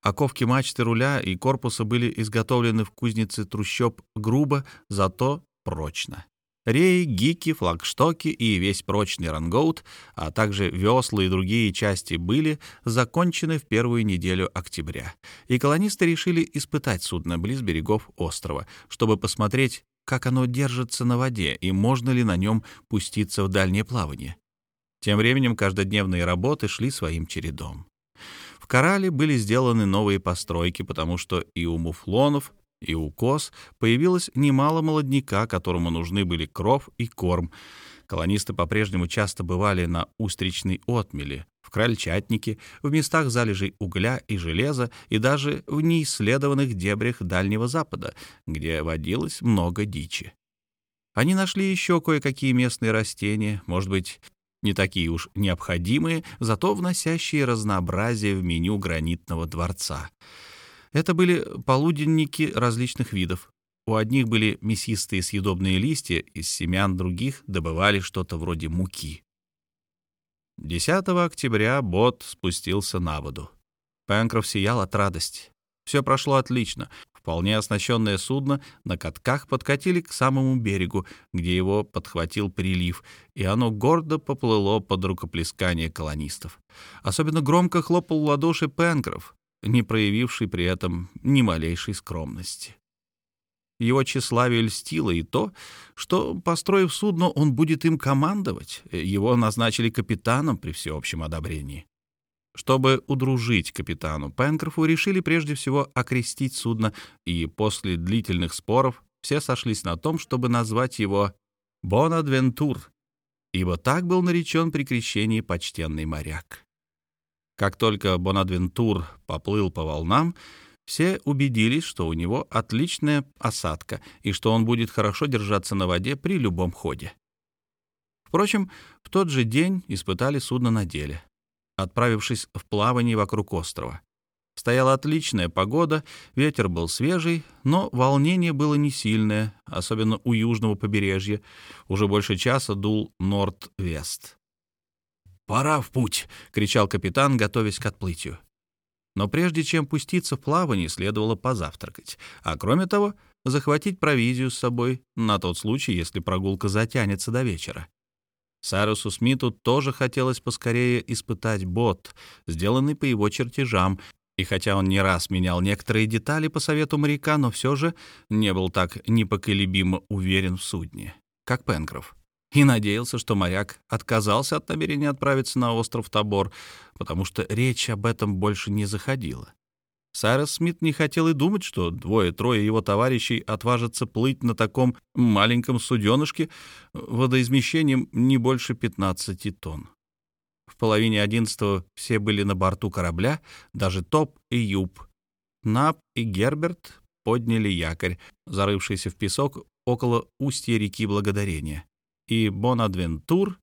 Оковки мачты руля и корпуса были изготовлены в кузнице трущоб грубо, зато прочно. Реи, гики, флагштоки и весь прочный рангоут, а также весла и другие части были закончены в первую неделю октября, и колонисты решили испытать судно близ берегов острова, чтобы посмотреть, как оно держится на воде и можно ли на нем пуститься в дальнее плавание. Тем временем каждодневные работы шли своим чередом. В Корале были сделаны новые постройки, потому что и у муфлонов, и у коз появилось немало молодняка, которому нужны были кров и корм. Колонисты по-прежнему часто бывали на устричной отмеле, в крольчатнике, в местах залежей угля и железа и даже в неисследованных дебрях Дальнего Запада, где водилось много дичи. Они нашли еще кое-какие местные растения, может быть, не такие уж необходимые, зато вносящие разнообразие в меню гранитного дворца. Это были полуденники различных видов. У одних были мясистые съедобные листья, из семян других добывали что-то вроде муки. 10 октября бот спустился на воду. Пенкроф сиял от радости. Все прошло отлично. Вполне оснащенное судно на катках подкатили к самому берегу, где его подхватил прилив, и оно гордо поплыло под рукоплескание колонистов. Особенно громко хлопал в ладоши Пенкроф, не проявивший при этом ни малейшей скромности. Его тщеславие льстило и то, что, построив судно, он будет им командовать. Его назначили капитаном при всеобщем одобрении. Чтобы удружить капитану Пенкрофу, решили прежде всего окрестить судно, и после длительных споров все сошлись на том, чтобы назвать его «Бонадвентур», ибо так был наречен при крещении почтенный моряк. Как только Бонадвентур поплыл по волнам, все убедились, что у него отличная осадка и что он будет хорошо держаться на воде при любом ходе. Впрочем, в тот же день испытали судно на деле, отправившись в плавание вокруг острова. Стояла отличная погода, ветер был свежий, но волнение было не сильное, особенно у южного побережья. Уже больше часа дул норд-вест. «Пора в путь!» — кричал капитан, готовясь к отплытию. Но прежде чем пуститься в плавание, следовало позавтракать. А кроме того, захватить провизию с собой на тот случай, если прогулка затянется до вечера. Сайрусу Смиту тоже хотелось поскорее испытать бот, сделанный по его чертежам, и хотя он не раз менял некоторые детали по совету моряка, но все же не был так непоколебимо уверен в судне, как Пенкроф. И надеялся, что моряк отказался от намерения отправиться на остров Тобор, потому что речь об этом больше не заходила. Сайрос Смит не хотел и думать, что двое-трое его товарищей отважатся плыть на таком маленьком суденышке водоизмещением не больше 15 тонн. В половине одиннадцатого все были на борту корабля, даже Топ и Юб. Нап и Герберт подняли якорь, зарывшийся в песок около устья реки Благодарения. И Бонадвентур,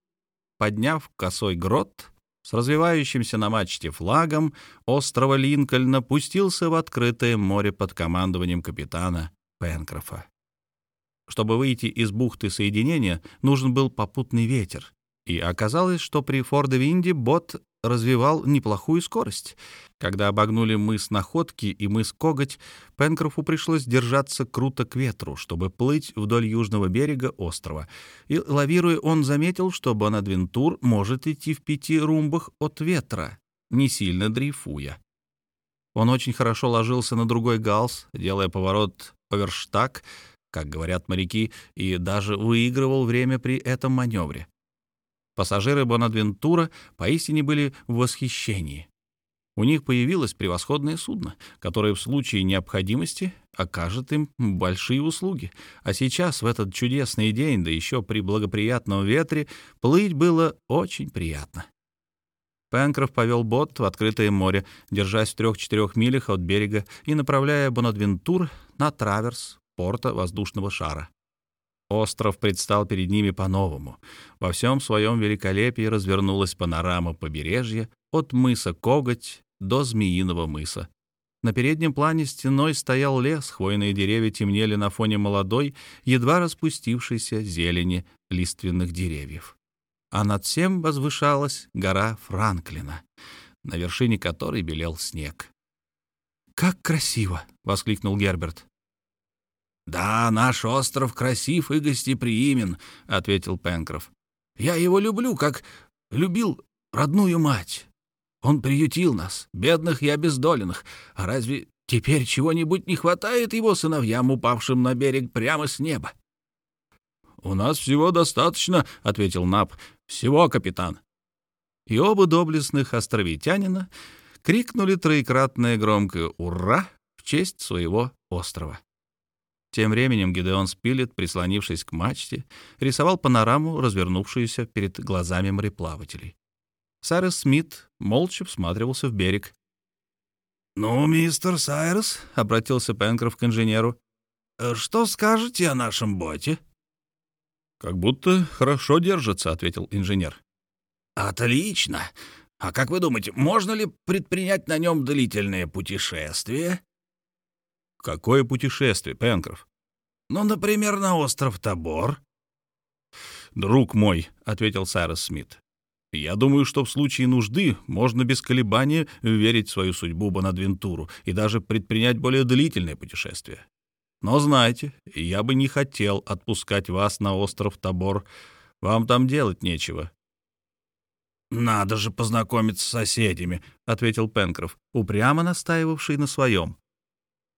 подняв косой грот, с развивающимся на мачте флагом острова Линкольна пустился в открытое море под командованием капитана Пенкрофа. Чтобы выйти из бухты соединения, нужен был попутный ветер, и оказалось, что при Фордо-Винде бот развивал неплохую скорость. Когда обогнули мыс Находки и мыс Коготь, Пенкрофу пришлось держаться круто к ветру, чтобы плыть вдоль южного берега острова. И, лавируя, он заметил, что Бонадвентур может идти в пяти румбах от ветра, не сильно дрейфуя. Он очень хорошо ложился на другой галс, делая поворот оверштаг, как говорят моряки, и даже выигрывал время при этом маневре. Пассажиры Бонадвентура поистине были в восхищении. У них появилось превосходное судно, которое в случае необходимости окажет им большие услуги. А сейчас, в этот чудесный день, да еще при благоприятном ветре, плыть было очень приятно. Пенкроф повел бот в открытое море, держась в трех-четырех милях от берега и направляя Бонадвентур на траверс порта воздушного шара. Остров предстал перед ними по-новому. Во всем своем великолепии развернулась панорама побережья от мыса Коготь до Змеиного мыса. На переднем плане стеной стоял лес, хвойные деревья темнели на фоне молодой, едва распустившейся зелени лиственных деревьев. А над всем возвышалась гора Франклина, на вершине которой белел снег. «Как красиво!» — воскликнул Герберт. «Да, наш остров красив и гостеприимен», — ответил Пенкроф. «Я его люблю, как любил родную мать. Он приютил нас, бедных и обездоленных. А разве теперь чего-нибудь не хватает его сыновьям, упавшим на берег прямо с неба?» «У нас всего достаточно», — ответил Нап. «Всего, капитан». И оба доблестных островитянина крикнули троекратное громкое «Ура!» в честь своего острова. Тем временем Гидеон Спилет, прислонившись к мачте, рисовал панораму, развернувшуюся перед глазами мореплавателей. Сайрес Смит молча всматривался в берег. «Ну, мистер Сайрес», — обратился Пенкроф к инженеру, — «что скажете о нашем боте?» «Как будто хорошо держится», — ответил инженер. «Отлично. А как вы думаете, можно ли предпринять на нем длительное путешествие?» «Какое путешествие, Пенкроф?» «Ну, например, на остров Тобор». «Друг мой», — ответил Сайрос Смит, — «я думаю, что в случае нужды можно без колебания верить в свою судьбу Бонадвентуру и даже предпринять более длительное путешествие. Но знайте, я бы не хотел отпускать вас на остров Тобор. Вам там делать нечего». «Надо же познакомиться с соседями», — ответил Пенкроф, упрямо настаивавший на своем.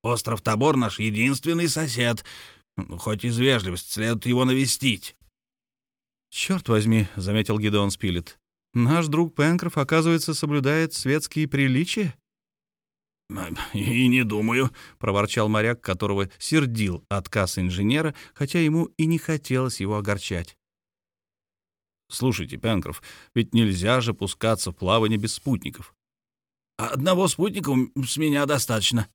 Остров Тобор наш единственный сосед. Хоть из вежливости следует его навестить. «Черт возьми», — заметил Гидеон Спилет, — «наш друг Пенкроф, оказывается, соблюдает светские приличия». «И не думаю», — проворчал моряк, которого сердил отказ инженера, хотя ему и не хотелось его огорчать. «Слушайте, Пенкроф, ведь нельзя же пускаться в плавание без спутников». «Одного спутника с меня достаточно»,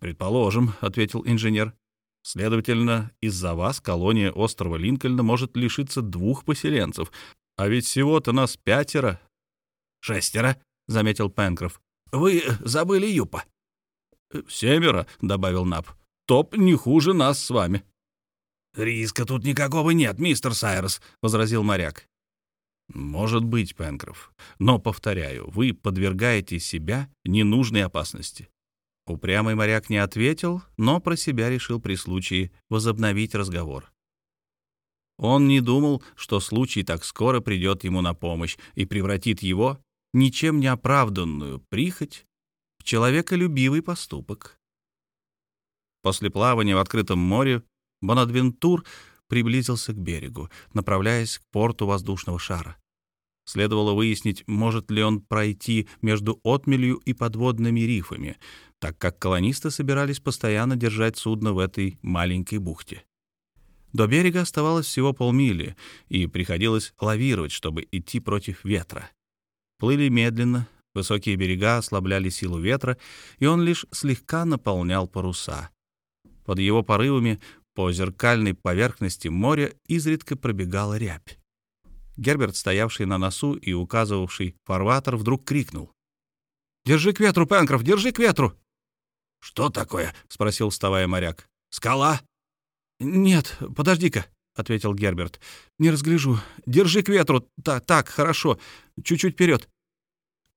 «Предположим», — ответил инженер. «Следовательно, из-за вас колония острова Линкольна может лишиться двух поселенцев. А ведь всего-то нас пятеро». «Шестеро», — заметил Пенкроф. «Вы забыли Юпа». «Семеро», — добавил Нап. «Топ не хуже нас с вами». «Риска тут никакого нет, мистер Сайрос», — возразил моряк. Может быть, Пенкроф, но, повторяю, вы подвергаете себя ненужной опасности. Упрямый моряк не ответил, но про себя решил при случае возобновить разговор. Он не думал, что случай так скоро придет ему на помощь и превратит его, ничем не оправданную прихоть, в человеколюбивый поступок. После плавания в открытом море Бонадвентур приблизился к берегу, направляясь к порту воздушного шара. Следовало выяснить, может ли он пройти между отмелью и подводными рифами, так как колонисты собирались постоянно держать судно в этой маленькой бухте. До берега оставалось всего полмили, и приходилось лавировать, чтобы идти против ветра. Плыли медленно, высокие берега ослабляли силу ветра, и он лишь слегка наполнял паруса. Под его порывами по зеркальной поверхности моря изредка пробегала рябь. Герберт, стоявший на носу и указывавший фарватер, вдруг крикнул. «Держи к ветру, Пенкроф, держи к ветру!» «Что такое?» — спросил, вставая моряк. «Скала?» «Нет, подожди-ка», — ответил Герберт. «Не разгляжу. Держи к ветру. Так, так, хорошо. Чуть-чуть вперед».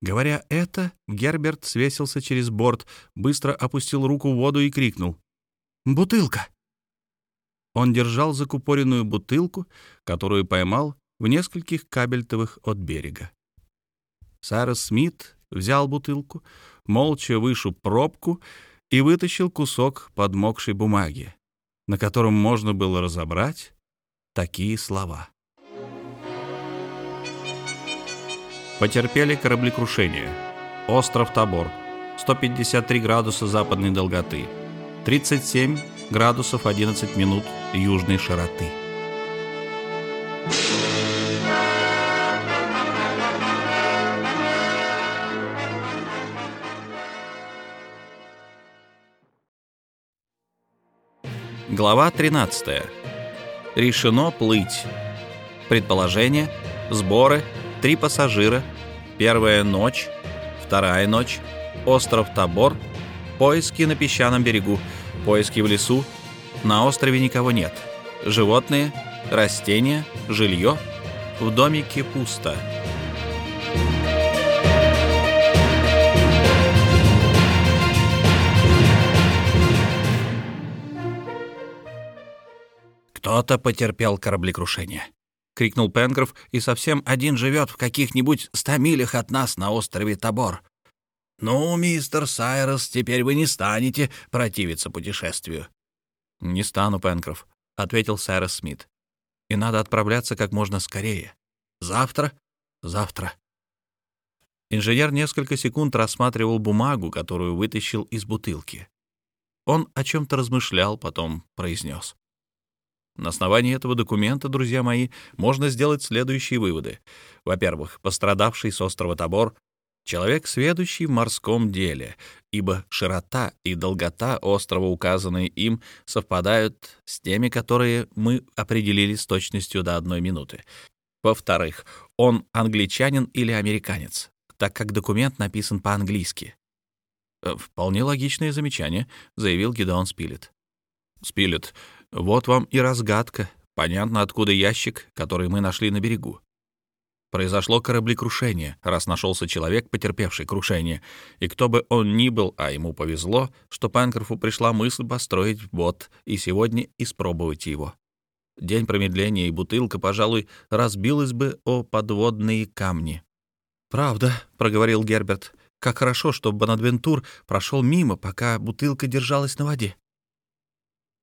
Говоря это, Герберт свесился через борт, быстро опустил руку в воду и крикнул. «Бутылка!» Он держал закупоренную бутылку, которую поймал в нескольких кабельтовых от берега. Сайрос Смит взял бутылку, молча вышиб пробку и вытащил кусок подмокшей бумаги, на котором можно было разобрать такие слова. Потерпели кораблекрушение. Остров Тобор. 153 градуса западной долготы. 37 градусов 11 минут южной широты. Глава 13. Решено плыть. Предположение, сборы, три пассажира, первая ночь, вторая ночь, остров Тобор, поиски на песчаном берегу, поиски в лесу, на острове никого нет. Животные, растения, жилье, в домике пусто. «Кто-то потерпел кораблекрушение», — крикнул Пенкроф, «и совсем один живет в каких-нибудь ста милях от нас на острове Тобор. Ну, мистер Сайрос, теперь вы не станете противиться путешествию». «Не стану, Пенкроф», — ответил Сайрос Смит. «И надо отправляться как можно скорее. Завтра? Завтра». Инженер несколько секунд рассматривал бумагу, которую вытащил из бутылки. Он о чем-то размышлял, потом произнес. На основании этого документа, друзья мои, можно сделать следующие выводы. Во-первых, пострадавший с острова Тобор — человек, сведущий в морском деле, ибо широта и долгота острова, указанные им, совпадают с теми, которые мы определили с точностью до одной минуты. Во-вторых, он англичанин или американец, так как документ написан по-английски. «Э, «Вполне логичное замечание», — заявил Гидеон Спилет. «Спилет, вот вам и разгадка. Понятно, откуда ящик, который мы нашли на берегу. Произошло кораблекрушение, раз нашелся человек, потерпевший крушение. И кто бы он ни был, а ему повезло, что Панкрофу пришла мысль построить бот и сегодня испробовать его. День промедления и бутылка, пожалуй, разбилась бы о подводные камни. «Правда», — проговорил Герберт, — «как хорошо, что Бонадвентур прошел мимо, пока бутылка держалась на воде».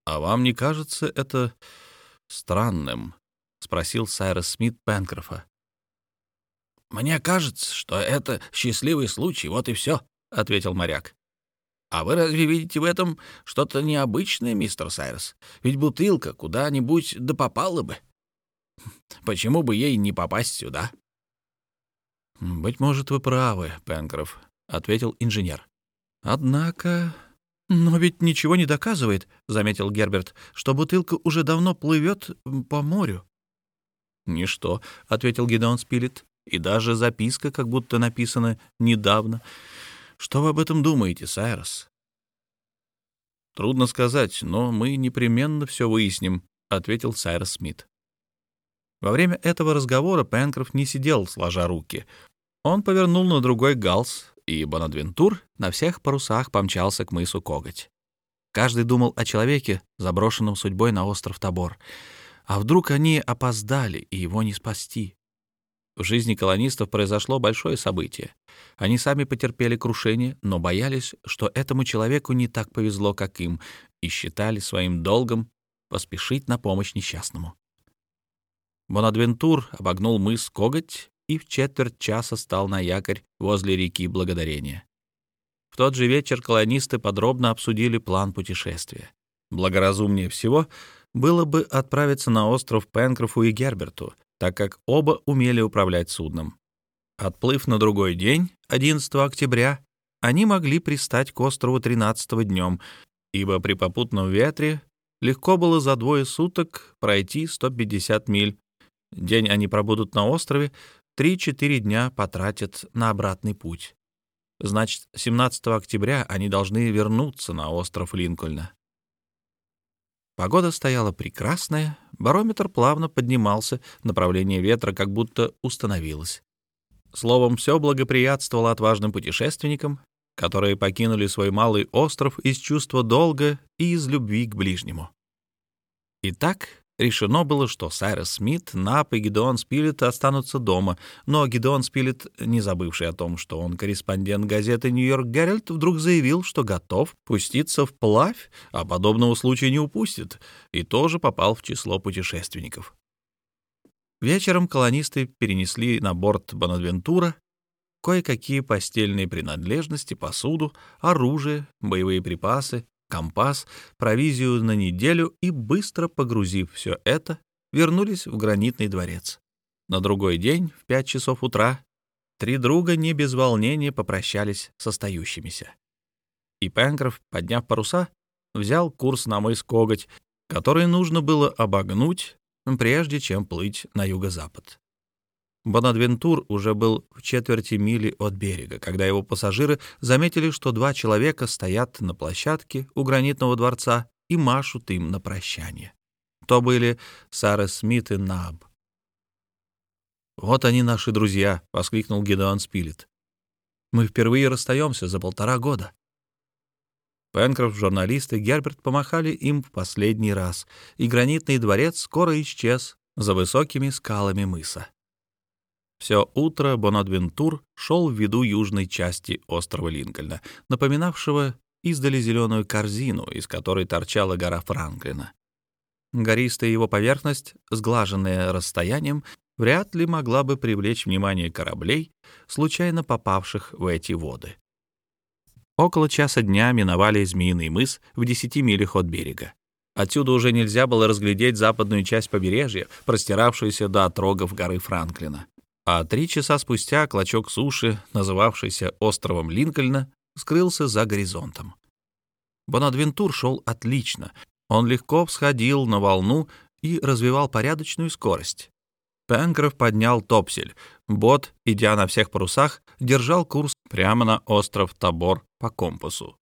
«А вам не кажется это странным?» — спросил Сайрос Смит Пенкрофа. «Мне кажется, что это счастливый случай, вот и все», — ответил моряк. «А вы разве видите в этом что-то необычное, мистер Сайрос? Ведь бутылка куда-нибудь да попала бы. Почему бы ей не попасть сюда?» «Быть может, вы правы, Пенкроф», — ответил инженер. «Однако «Но ведь ничего не доказывает», — заметил Герберт, «что бутылка уже давно плывет по морю». «Ничто», — ответил Гидеон Спилет, «и даже записка как будто написана недавно. Что вы об этом думаете, Сайрос?» «Трудно сказать, но мы непременно все выясним», — ответил Сайрос Смит. Во время этого разговора Пенкроф не сидел сложа руки. Он повернул на другой галс, и Бонадвентур на всех парусах помчался к мысу Коготь. Каждый думал о человеке, заброшенном судьбой на остров Тобор. А вдруг они опоздали, и его не спасти? В жизни колонистов произошло большое событие. Они сами потерпели крушение, но боялись, что этому человеку не так повезло, как им, и считали своим долгом поспешить на помощь несчастному. Бонадвентур обогнул мыс Коготь и в четверть часа стал на якорь возле реки Благодарения. В тот же вечер колонисты подробно обсудили план путешествия. Благоразумнее всего было бы отправиться на остров Пенкрофу и Герберту, так как оба умели управлять судном. Отплыв на другой день, 11 октября, они могли пристать к острову 13 днем, ибо при попутном ветре легко было за двое суток пройти 150 миль. День они пробудут на острове, 3-4 дня потратят на обратный путь. Значит, 17 октября они должны вернуться на остров Линкольна. Погода стояла прекрасная, барометр плавно поднимался, направление ветра как будто установилось. Словом, все благоприятствовало отважным путешественникам, которые покинули свой малый остров из чувства долга и из любви к ближнему. Итак, Решено было, что Сайрес Смит, Нап и Гидеон Спилет останутся дома, но Гидеон Спилет, не забывший о том, что он корреспондент газеты «Нью-Йорк Геральт», вдруг заявил, что готов пуститься вплавь, а подобного случая не упустит, и тоже попал в число путешественников. Вечером колонисты перенесли на борт Бонадвентура кое-какие постельные принадлежности, посуду, оружие, боевые припасы, компас, провизию на неделю и, быстро погрузив все это, вернулись в гранитный дворец. На другой день, в пять часов утра, три друга не без волнения попрощались с остающимися. И Пенкроф, подняв паруса, взял курс на мыс Коготь, который нужно было обогнуть, прежде чем плыть на юго-запад. Бонадвентур уже был в четверти мили от берега, когда его пассажиры заметили, что два человека стоят на площадке у гранитного дворца и машут им на прощание. То были Сара Смит и Наб. «Вот они, наши друзья!» — воскликнул Гидеон Спилет. «Мы впервые расстаемся за полтора года». Пенкроф, журналист и Герберт помахали им в последний раз, и гранитный дворец скоро исчез за высокими скалами мыса. Все утро Бонадвентур шел в виду южной части острова Линкольна, напоминавшего издали зеленую корзину, из которой торчала гора Франклина. Гористая его поверхность, сглаженная расстоянием, вряд ли могла бы привлечь внимание кораблей, случайно попавших в эти воды. Около часа дня миновали Змеиный мыс в десяти милях от берега. Отсюда уже нельзя было разглядеть западную часть побережья, простиравшуюся до отрогов горы Франклина а три часа спустя клочок суши, называвшийся островом Линкольна, скрылся за горизонтом. Бонадвентур шел отлично. Он легко всходил на волну и развивал порядочную скорость. Пенкроф поднял топсель. Бот, идя на всех парусах, держал курс прямо на остров Табор по компасу.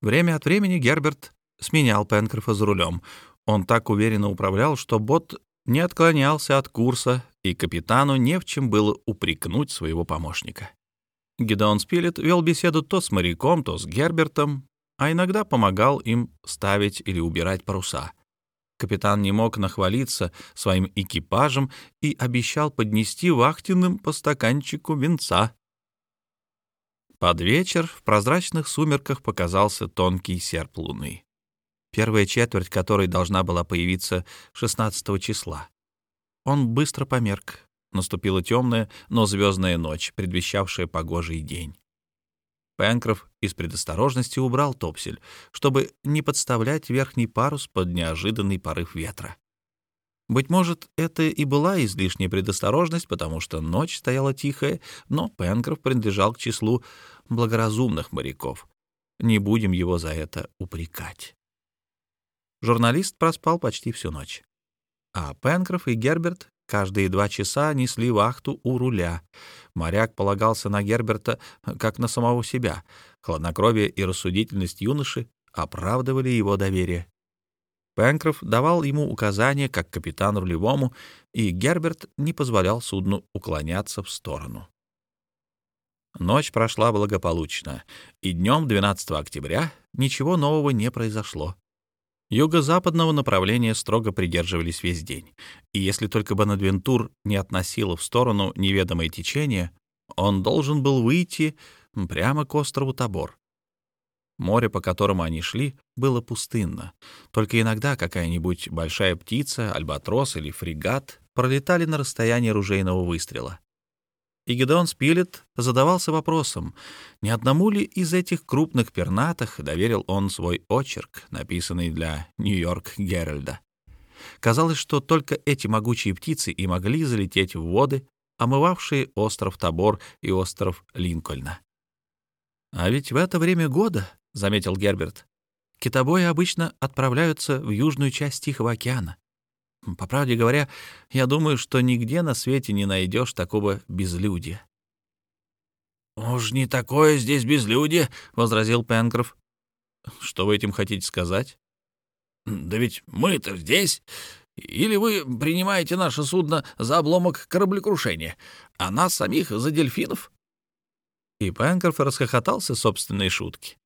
Время от времени Герберт сменял Пенкрофа за рулем. Он так уверенно управлял, что бот не отклонялся от курса, и капитану не в чем было упрекнуть своего помощника. Гидеон Спилет вел беседу то с моряком, то с Гербертом, а иногда помогал им ставить или убирать паруса. Капитан не мог нахвалиться своим экипажем и обещал поднести вахтенным по стаканчику винца. Под вечер в прозрачных сумерках показался тонкий серп луны первая четверть которой должна была появиться 16 числа. Он быстро померк. Наступила темная, но звездная ночь, предвещавшая погожий день. Пенкроф из предосторожности убрал топсель, чтобы не подставлять верхний парус под неожиданный порыв ветра. Быть может, это и была излишняя предосторожность, потому что ночь стояла тихая, но Пенкроф принадлежал к числу благоразумных моряков. Не будем его за это упрекать. Журналист проспал почти всю ночь. А Пенкроф и Герберт каждые два часа несли вахту у руля. Моряк полагался на Герберта как на самого себя. Хладнокровие и рассудительность юноши оправдывали его доверие. Пенкроф давал ему указания как капитану рулевому, и Герберт не позволял судну уклоняться в сторону. Ночь прошла благополучно, и днем 12 октября ничего нового не произошло. Юго-западного направления строго придерживались весь день, и если только Бонадвентур не относило в сторону неведомое течение, он должен был выйти прямо к острову Табор. Море, по которому они шли, было пустынно. Только иногда какая-нибудь большая птица, альбатрос или фрегат пролетали на расстоянии ружейного выстрела. И Гедеон Спилет задавался вопросом, не одному ли из этих крупных пернатых доверил он свой очерк, написанный для Нью-Йорк Геральда. Казалось, что только эти могучие птицы и могли залететь в воды, омывавшие остров Табор и остров Линкольна. А ведь в это время года — заметил Герберт. «Китобои обычно отправляются в южную часть Тихого океана. По правде говоря, я думаю, что нигде на свете не найдешь такого безлюдия». «Уж не такое здесь безлюдие», — возразил Пенкроф. «Что вы этим хотите сказать?» «Да ведь мы-то здесь. Или вы принимаете наше судно за обломок кораблекрушения, а нас самих за дельфинов?» И Пенкроф расхохотался собственной шутки.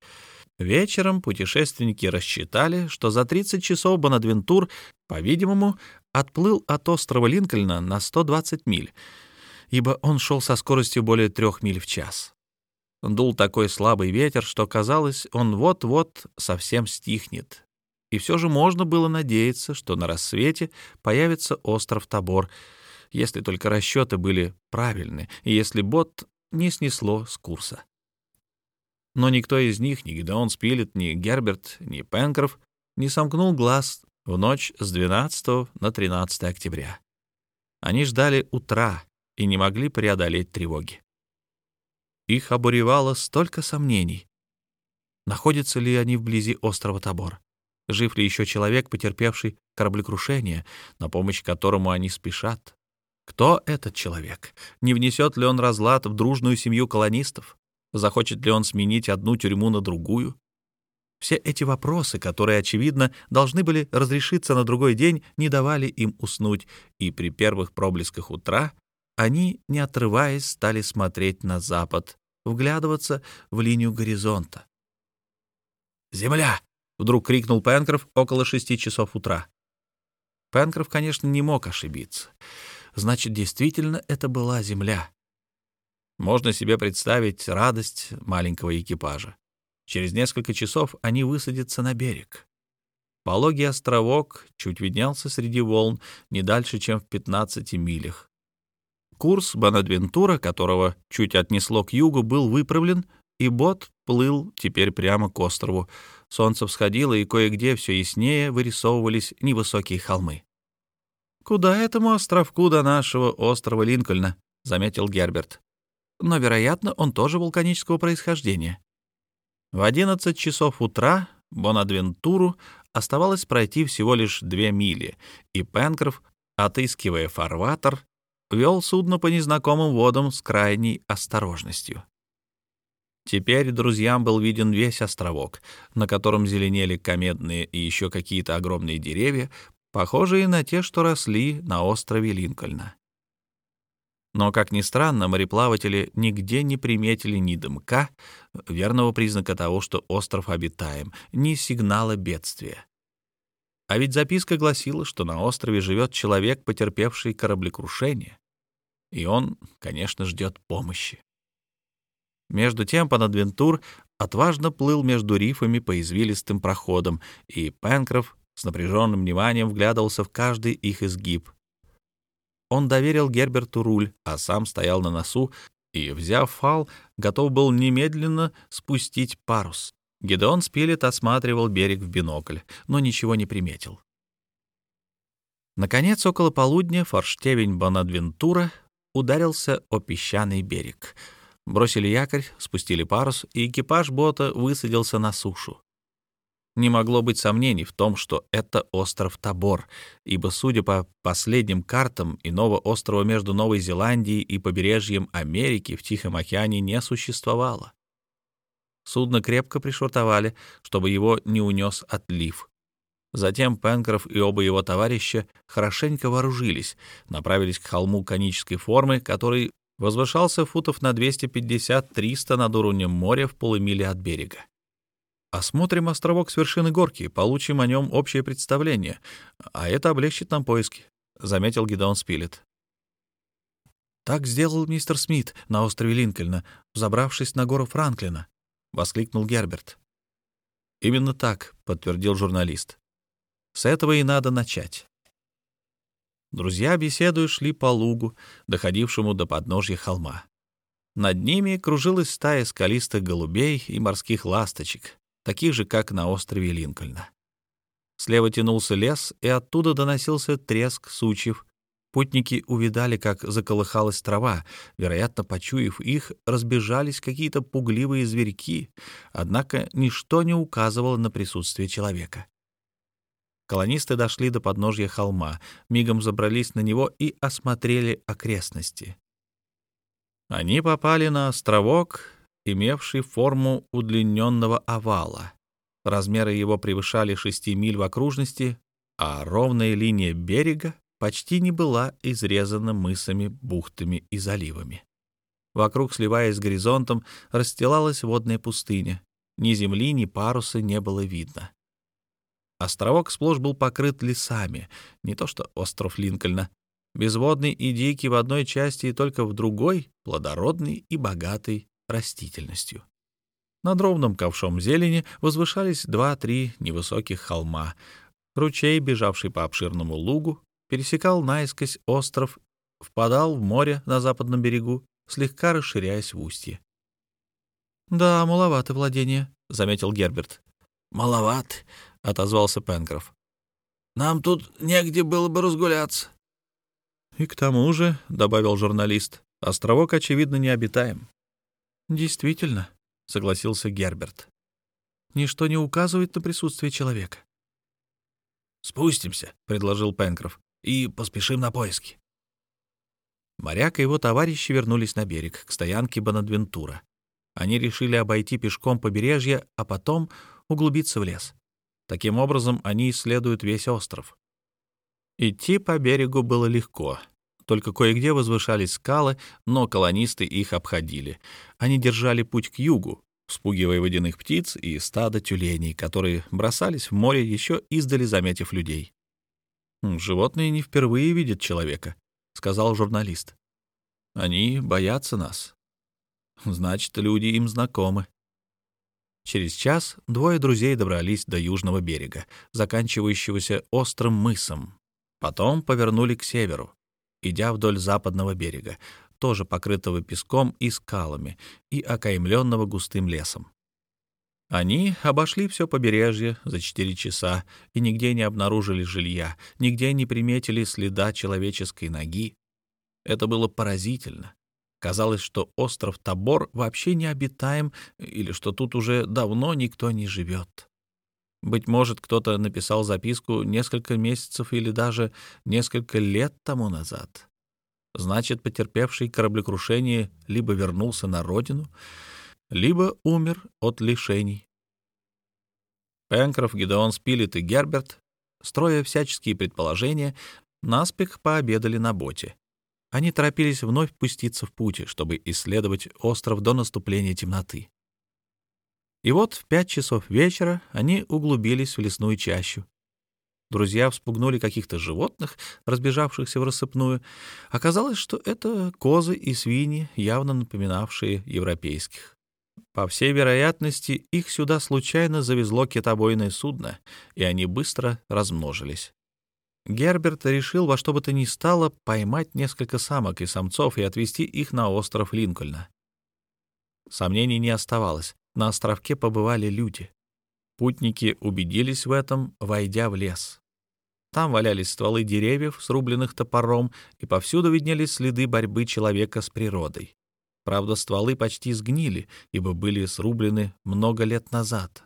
Вечером путешественники рассчитали, что за 30 часов Бонадвентур, по-видимому, отплыл от острова Линкольна на 120 миль, ибо он шел со скоростью более трех миль в час. Дул такой слабый ветер, что казалось, он вот-вот совсем стихнет. И все же можно было надеяться, что на рассвете появится остров Тобор, если только расчеты были правильны, и если бот не снесло с курса. Но никто из них, ни Гидеон Спилет, ни Герберт, ни Пенкроф, не сомкнул глаз в ночь с 12 на 13 октября. Они ждали утра и не могли преодолеть тревоги. Их обуревало столько сомнений. Находятся ли они вблизи острова Тобор? Жив ли еще человек, потерпевший кораблекрушение, на помощь которому они спешат? Кто этот человек? Не внесет ли он разлад в дружную семью колонистов? Захочет ли он сменить одну тюрьму на другую? Все эти вопросы, которые, очевидно, должны были разрешиться на другой день, не давали им уснуть, и при первых проблесках утра они, не отрываясь, стали смотреть на запад, вглядываться в линию горизонта. «Земля!» — вдруг крикнул Пенкроф около шести часов утра. Пенкроф, конечно, не мог ошибиться. Значит, действительно, это была земля. Можно себе представить радость маленького экипажа. Через несколько часов они высадятся на берег. Пологий островок чуть виднелся среди волн не дальше, чем в 15 милях. Курс Бонадвентура, которого чуть отнесло к югу, был выправлен, и бот плыл теперь прямо к острову. Солнце всходило, и кое-где все яснее вырисовывались невысокие холмы. «Куда этому островку до нашего острова Линкольна?» — заметил Герберт но, вероятно, он тоже вулканического происхождения. В 11 часов утра Бонадвентуру оставалось пройти всего лишь две мили, и Пенкроф, отыскивая фарватер, вел судно по незнакомым водам с крайней осторожностью. Теперь друзьям был виден весь островок, на котором зеленели комедные и еще какие-то огромные деревья, похожие на те, что росли на острове Линкольна. Но, как ни странно, мореплаватели нигде не приметили ни дымка, верного признака того, что остров обитаем, ни сигнала бедствия. А ведь записка гласила, что на острове живет человек, потерпевший кораблекрушение, и он, конечно, ждет помощи. Между тем Панадвентур отважно плыл между рифами по извилистым проходам, и Пенкроф с напряженным вниманием вглядывался в каждый их изгиб — он доверил Герберту руль, а сам стоял на носу и, взяв фал, готов был немедленно спустить парус. Гедеон Спилет осматривал берег в бинокль, но ничего не приметил. Наконец, около полудня форштевень Бонадвентура ударился о песчаный берег. Бросили якорь, спустили парус, и экипаж бота высадился на сушу. Не могло быть сомнений в том, что это остров Табор, ибо, судя по последним картам, иного острова между Новой Зеландией и побережьем Америки в Тихом океане не существовало. Судно крепко пришвартовали, чтобы его не унес отлив. Затем Пенкроф и оба его товарища хорошенько вооружились, направились к холму конической формы, который возвышался футов на 250-300 над уровнем моря в полумиле от берега. Осмотрим островок с вершины горки, получим о нем общее представление, а это облегчит нам поиски», — заметил Гидеон Спилет. «Так сделал мистер Смит на острове Линкольна, взобравшись на гору Франклина», — воскликнул Герберт. «Именно так», — подтвердил журналист. «С этого и надо начать». Друзья, беседуя, шли по лугу, доходившему до подножья холма. Над ними кружилась стая скалистых голубей и морских ласточек, таких же, как на острове Линкольна. Слева тянулся лес, и оттуда доносился треск сучьев. Путники увидали, как заколыхалась трава. Вероятно, почуяв их, разбежались какие-то пугливые зверьки, однако ничто не указывало на присутствие человека. Колонисты дошли до подножья холма, мигом забрались на него и осмотрели окрестности. Они попали на островок, имевший форму удлиненного овала. Размеры его превышали 6 миль в окружности, а ровная линия берега почти не была изрезана мысами, бухтами и заливами. Вокруг, сливаясь с горизонтом, расстилалась водная пустыня. Ни земли, ни паруса не было видно. Островок сплошь был покрыт лесами, не то что остров Линкольна, безводный и дикий в одной части и только в другой, плодородный и богатый растительностью. Над ровным ковшом зелени возвышались два-три невысоких холма. Ручей, бежавший по обширному лугу, пересекал наискось остров, впадал в море на западном берегу, слегка расширяясь в устье. «Да, маловато владение», — заметил Герберт. «Маловат», — отозвался Пенкроф. «Нам тут негде было бы разгуляться». «И к тому же», — добавил журналист, — «островок, очевидно, необитаем». «Действительно», — согласился Герберт. «Ничто не указывает на присутствие человека». «Спустимся», — предложил Пенкроф, — «и поспешим на поиски». Моряк и его товарищи вернулись на берег, к стоянке Бонадвентура. Они решили обойти пешком побережье, а потом углубиться в лес. Таким образом, они исследуют весь остров. Идти по берегу было легко. Только кое-где возвышались скалы, но колонисты их обходили. Они держали путь к югу, спугивая водяных птиц и стадо тюленей, которые бросались в море, еще издали заметив людей. «Животные не впервые видят человека», — сказал журналист. «Они боятся нас. Значит, люди им знакомы». Через час двое друзей добрались до южного берега, заканчивающегося острым мысом. Потом повернули к северу идя вдоль западного берега, тоже покрытого песком и скалами и окаймленного густым лесом. Они обошли все побережье за четыре часа и нигде не обнаружили жилья, нигде не приметили следа человеческой ноги. Это было поразительно. Казалось, что остров Табор вообще не обитаем или что тут уже давно никто не живет. Быть может, кто-то написал записку несколько месяцев или даже несколько лет тому назад. Значит, потерпевший кораблекрушение либо вернулся на родину, либо умер от лишений. Пенкроф, Гидеон Спилет и Герберт, строя всяческие предположения, наспех пообедали на боте. Они торопились вновь пуститься в путь, чтобы исследовать остров до наступления темноты. И вот в пять часов вечера они углубились в лесную чащу. Друзья вспугнули каких-то животных, разбежавшихся в рассыпную. Оказалось, что это козы и свиньи, явно напоминавшие европейских. По всей вероятности, их сюда случайно завезло китобойное судно, и они быстро размножились. Герберт решил во что бы то ни стало поймать несколько самок и самцов и отвезти их на остров Линкольна. Сомнений не оставалось на островке побывали люди. Путники убедились в этом, войдя в лес. Там валялись стволы деревьев, срубленных топором, и повсюду виднелись следы борьбы человека с природой. Правда, стволы почти сгнили, ибо были срублены много лет назад.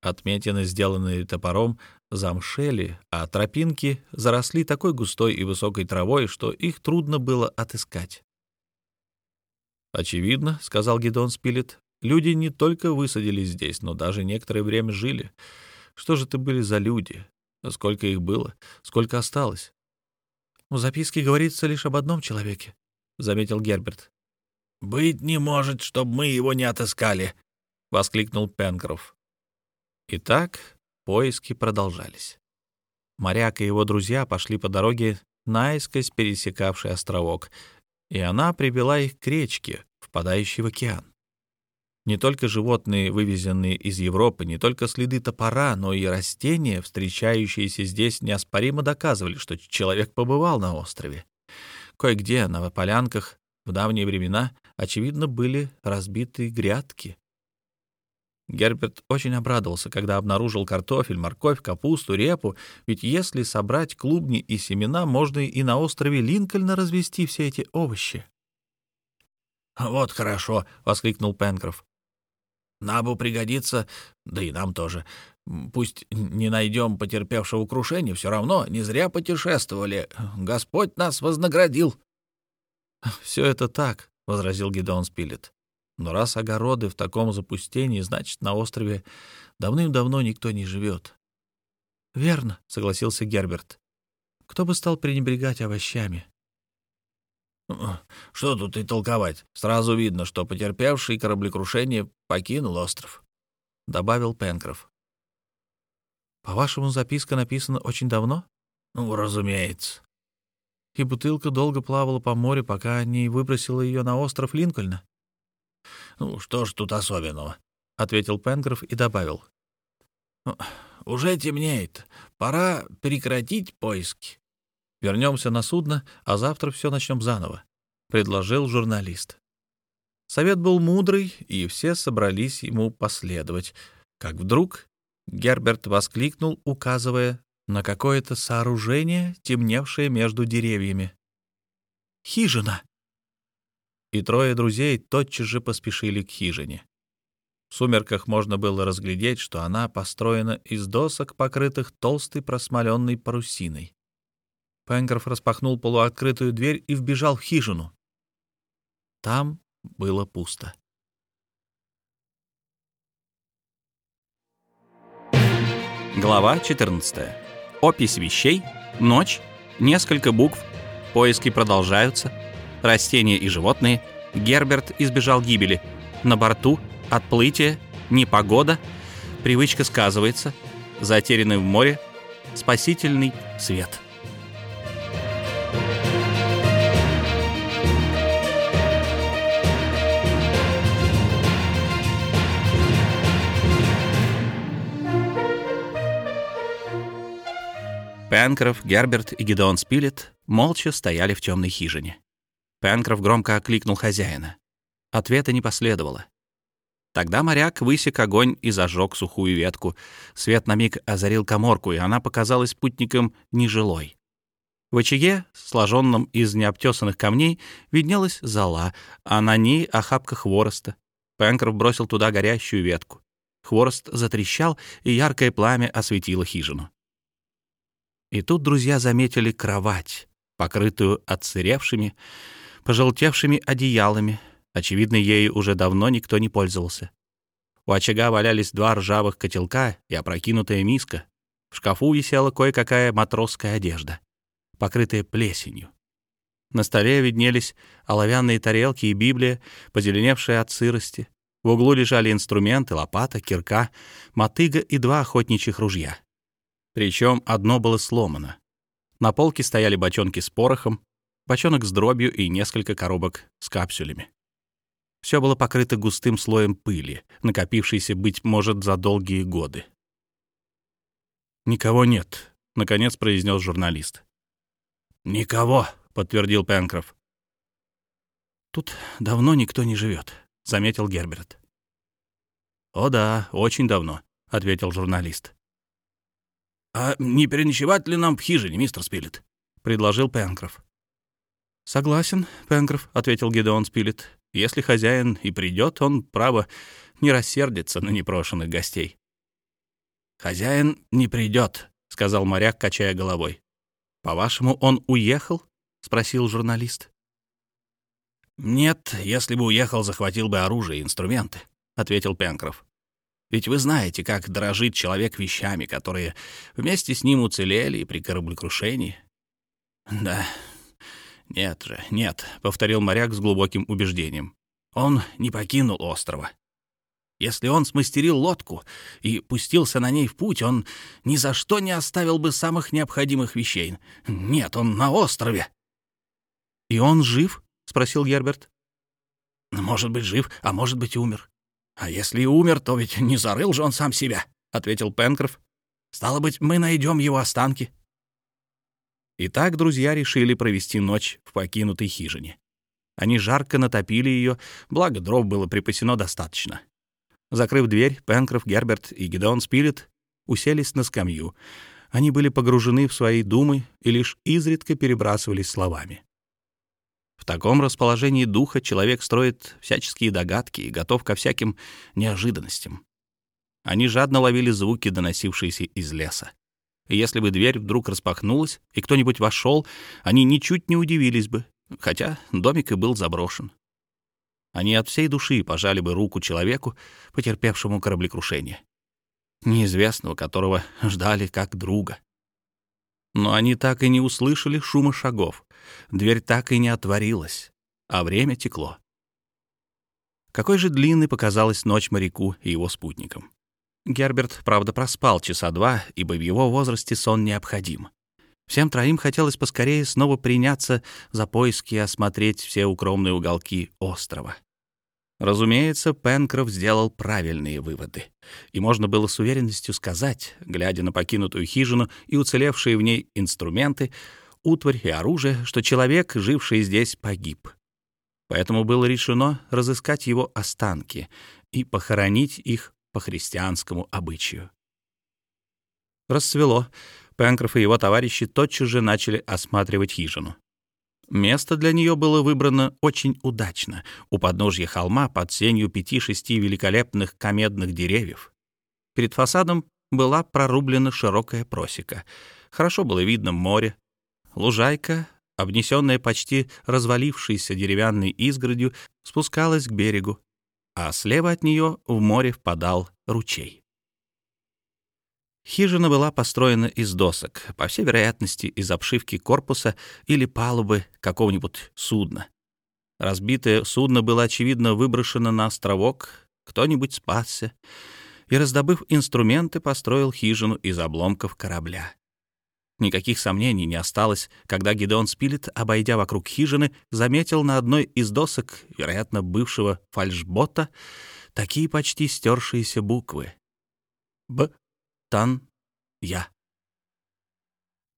Отметины, сделанные топором, замшели, а тропинки заросли такой густой и высокой травой, что их трудно было отыскать. «Очевидно», — сказал Гедон Спилет, Люди не только высадились здесь, но даже некоторое время жили. Что же это были за люди? Сколько их было? Сколько осталось? В записке говорится лишь об одном человеке, — заметил Герберт. «Быть не может, чтобы мы его не отыскали», — воскликнул Пенкроф. Итак, поиски продолжались. Моряк и его друзья пошли по дороге, наискось пересекавшей островок, и она привела их к речке, впадающей в океан. Не только животные, вывезенные из Европы, не только следы топора, но и растения, встречающиеся здесь, неоспоримо доказывали, что человек побывал на острове. Кое-где на полянках в давние времена, очевидно, были разбиты грядки. Герберт очень обрадовался, когда обнаружил картофель, морковь, капусту, репу, ведь если собрать клубни и семена, можно и на острове Линкольна развести все эти овощи. «Вот хорошо!» — воскликнул Пенкроф. Набу пригодится, да и нам тоже. Пусть не найдем потерпевшего крушения, все равно не зря путешествовали. Господь нас вознаградил. — Все это так, — возразил Гидеон Спилет. Но раз огороды в таком запустении, значит, на острове давным-давно никто не живет. — Верно, — согласился Герберт. — Кто бы стал пренебрегать овощами? Что тут и толковать? Сразу видно, что потерпевший кораблекрушение покинул остров», — добавил Пенкроф. «По-вашему, записка написана очень давно?» «Ну, разумеется». «И бутылка долго плавала по морю, пока не выбросила ее на остров Линкольна?» «Ну, что ж тут особенного?» — ответил Пенкроф и добавил. «Ну, «Уже темнеет. Пора прекратить поиски. Вернемся на судно, а завтра все начнем заново», — предложил журналист. Совет был мудрый, и все собрались ему последовать. Как вдруг Герберт воскликнул, указывая на какое-то сооружение, темневшее между деревьями. «Хижина!» И трое друзей тотчас же поспешили к хижине. В сумерках можно было разглядеть, что она построена из досок, покрытых толстой просмоленной парусиной. Пенкроф распахнул полуоткрытую дверь и вбежал в хижину. Там было пусто. Глава 14. Опись вещей, ночь, несколько букв, поиски продолжаются, растения и животные, Герберт избежал гибели, на борту, отплытие, непогода, привычка сказывается, затерянный в море, спасительный свет — Пенкроф, Герберт и Гидеон Спилет молча стояли в темной хижине. Пенкроф громко окликнул хозяина. Ответа не последовало. Тогда моряк высек огонь и зажег сухую ветку. Свет на миг озарил коморку, и она показалась путникам нежилой. В очаге, сложенном из необтесанных камней, виднелась зола, а на ней охапка хвороста. Пенкроф бросил туда горящую ветку. Хворост затрещал, и яркое пламя осветило хижину. И тут друзья заметили кровать, покрытую отсыревшими, пожелтевшими одеялами. Очевидно, ею уже давно никто не пользовался. У очага валялись два ржавых котелка и опрокинутая миска. В шкафу висела кое-какая матросская одежда, покрытая плесенью. На столе виднелись оловянные тарелки и Библия, позеленевшая от сырости. В углу лежали инструменты, лопата, кирка, мотыга и два охотничьих ружья. Причем одно было сломано. На полке стояли бочонки с порохом, бочонок с дробью и несколько коробок с капсулями. Все было покрыто густым слоем пыли, накопившейся, быть может, за долгие годы. «Никого нет», — наконец произнес журналист. «Никого», — подтвердил Пенкроф. «Тут давно никто не живет», — заметил Герберт. «О да, очень давно», — ответил журналист. «А не переночевать ли нам в хижине, мистер Спилет?» — предложил Пенкроф. «Согласен, Пенкроф», — ответил Гедеон Спилет. «Если хозяин и придет, он, право, не рассердится на непрошенных гостей». «Хозяин не придет», — сказал моряк, качая головой. «По-вашему, он уехал?» — спросил журналист. «Нет, если бы уехал, захватил бы оружие и инструменты», — ответил Пенкроф. Ведь вы знаете, как дорожит человек вещами, которые вместе с ним уцелели при кораблекрушении. Да, нет же, нет, — повторил моряк с глубоким убеждением. Он не покинул острова. Если он смастерил лодку и пустился на ней в путь, он ни за что не оставил бы самых необходимых вещей. Нет, он на острове. — И он жив? — спросил Герберт. — Может быть, жив, а может быть, умер. А если и умер, то ведь не зарыл же он сам себя, — ответил Пенкроф. — Стало быть, мы найдем его останки. Итак, друзья решили провести ночь в покинутой хижине. Они жарко натопили ее, благо дров было припасено достаточно. Закрыв дверь, Пенкроф, Герберт и Гедеон Спилет уселись на скамью. Они были погружены в свои думы и лишь изредка перебрасывались словами. В таком расположении духа человек строит всяческие догадки и готов ко всяким неожиданностям. Они жадно ловили звуки, доносившиеся из леса. И если бы дверь вдруг распахнулась, и кто-нибудь вошел, они ничуть не удивились бы, хотя домик и был заброшен. Они от всей души пожали бы руку человеку, потерпевшему кораблекрушение, неизвестного которого ждали как друга. Но они так и не услышали шума шагов, дверь так и не отворилась, а время текло. Какой же длинной показалась ночь моряку и его спутникам. Герберт, правда, проспал часа два, ибо в его возрасте сон необходим. Всем троим хотелось поскорее снова приняться за поиски и осмотреть все укромные уголки острова. Разумеется, Пенкроф сделал правильные выводы. И можно было с уверенностью сказать, глядя на покинутую хижину и уцелевшие в ней инструменты, утварь и оружие, что человек, живший здесь, погиб. Поэтому было решено разыскать его останки и похоронить их по христианскому обычаю. Расцвело. Пенкроф и его товарищи тотчас же начали осматривать хижину. Место для нее было выбрано очень удачно, у подножья холма под сенью пяти-шести великолепных комедных деревьев. Перед фасадом была прорублена широкая просека. Хорошо было видно море. Лужайка, обнесенная почти развалившейся деревянной изгородью, спускалась к берегу, а слева от нее в море впадал ручей. Хижина была построена из досок, по всей вероятности, из обшивки корпуса или палубы какого-нибудь судна. Разбитое судно было, очевидно, выброшено на островок, кто-нибудь спасся, и, раздобыв инструменты, построил хижину из обломков корабля. Никаких сомнений не осталось, когда Гидеон Спилет, обойдя вокруг хижины, заметил на одной из досок, вероятно, бывшего фальшбота, такие почти стершиеся буквы. «Б Тан я.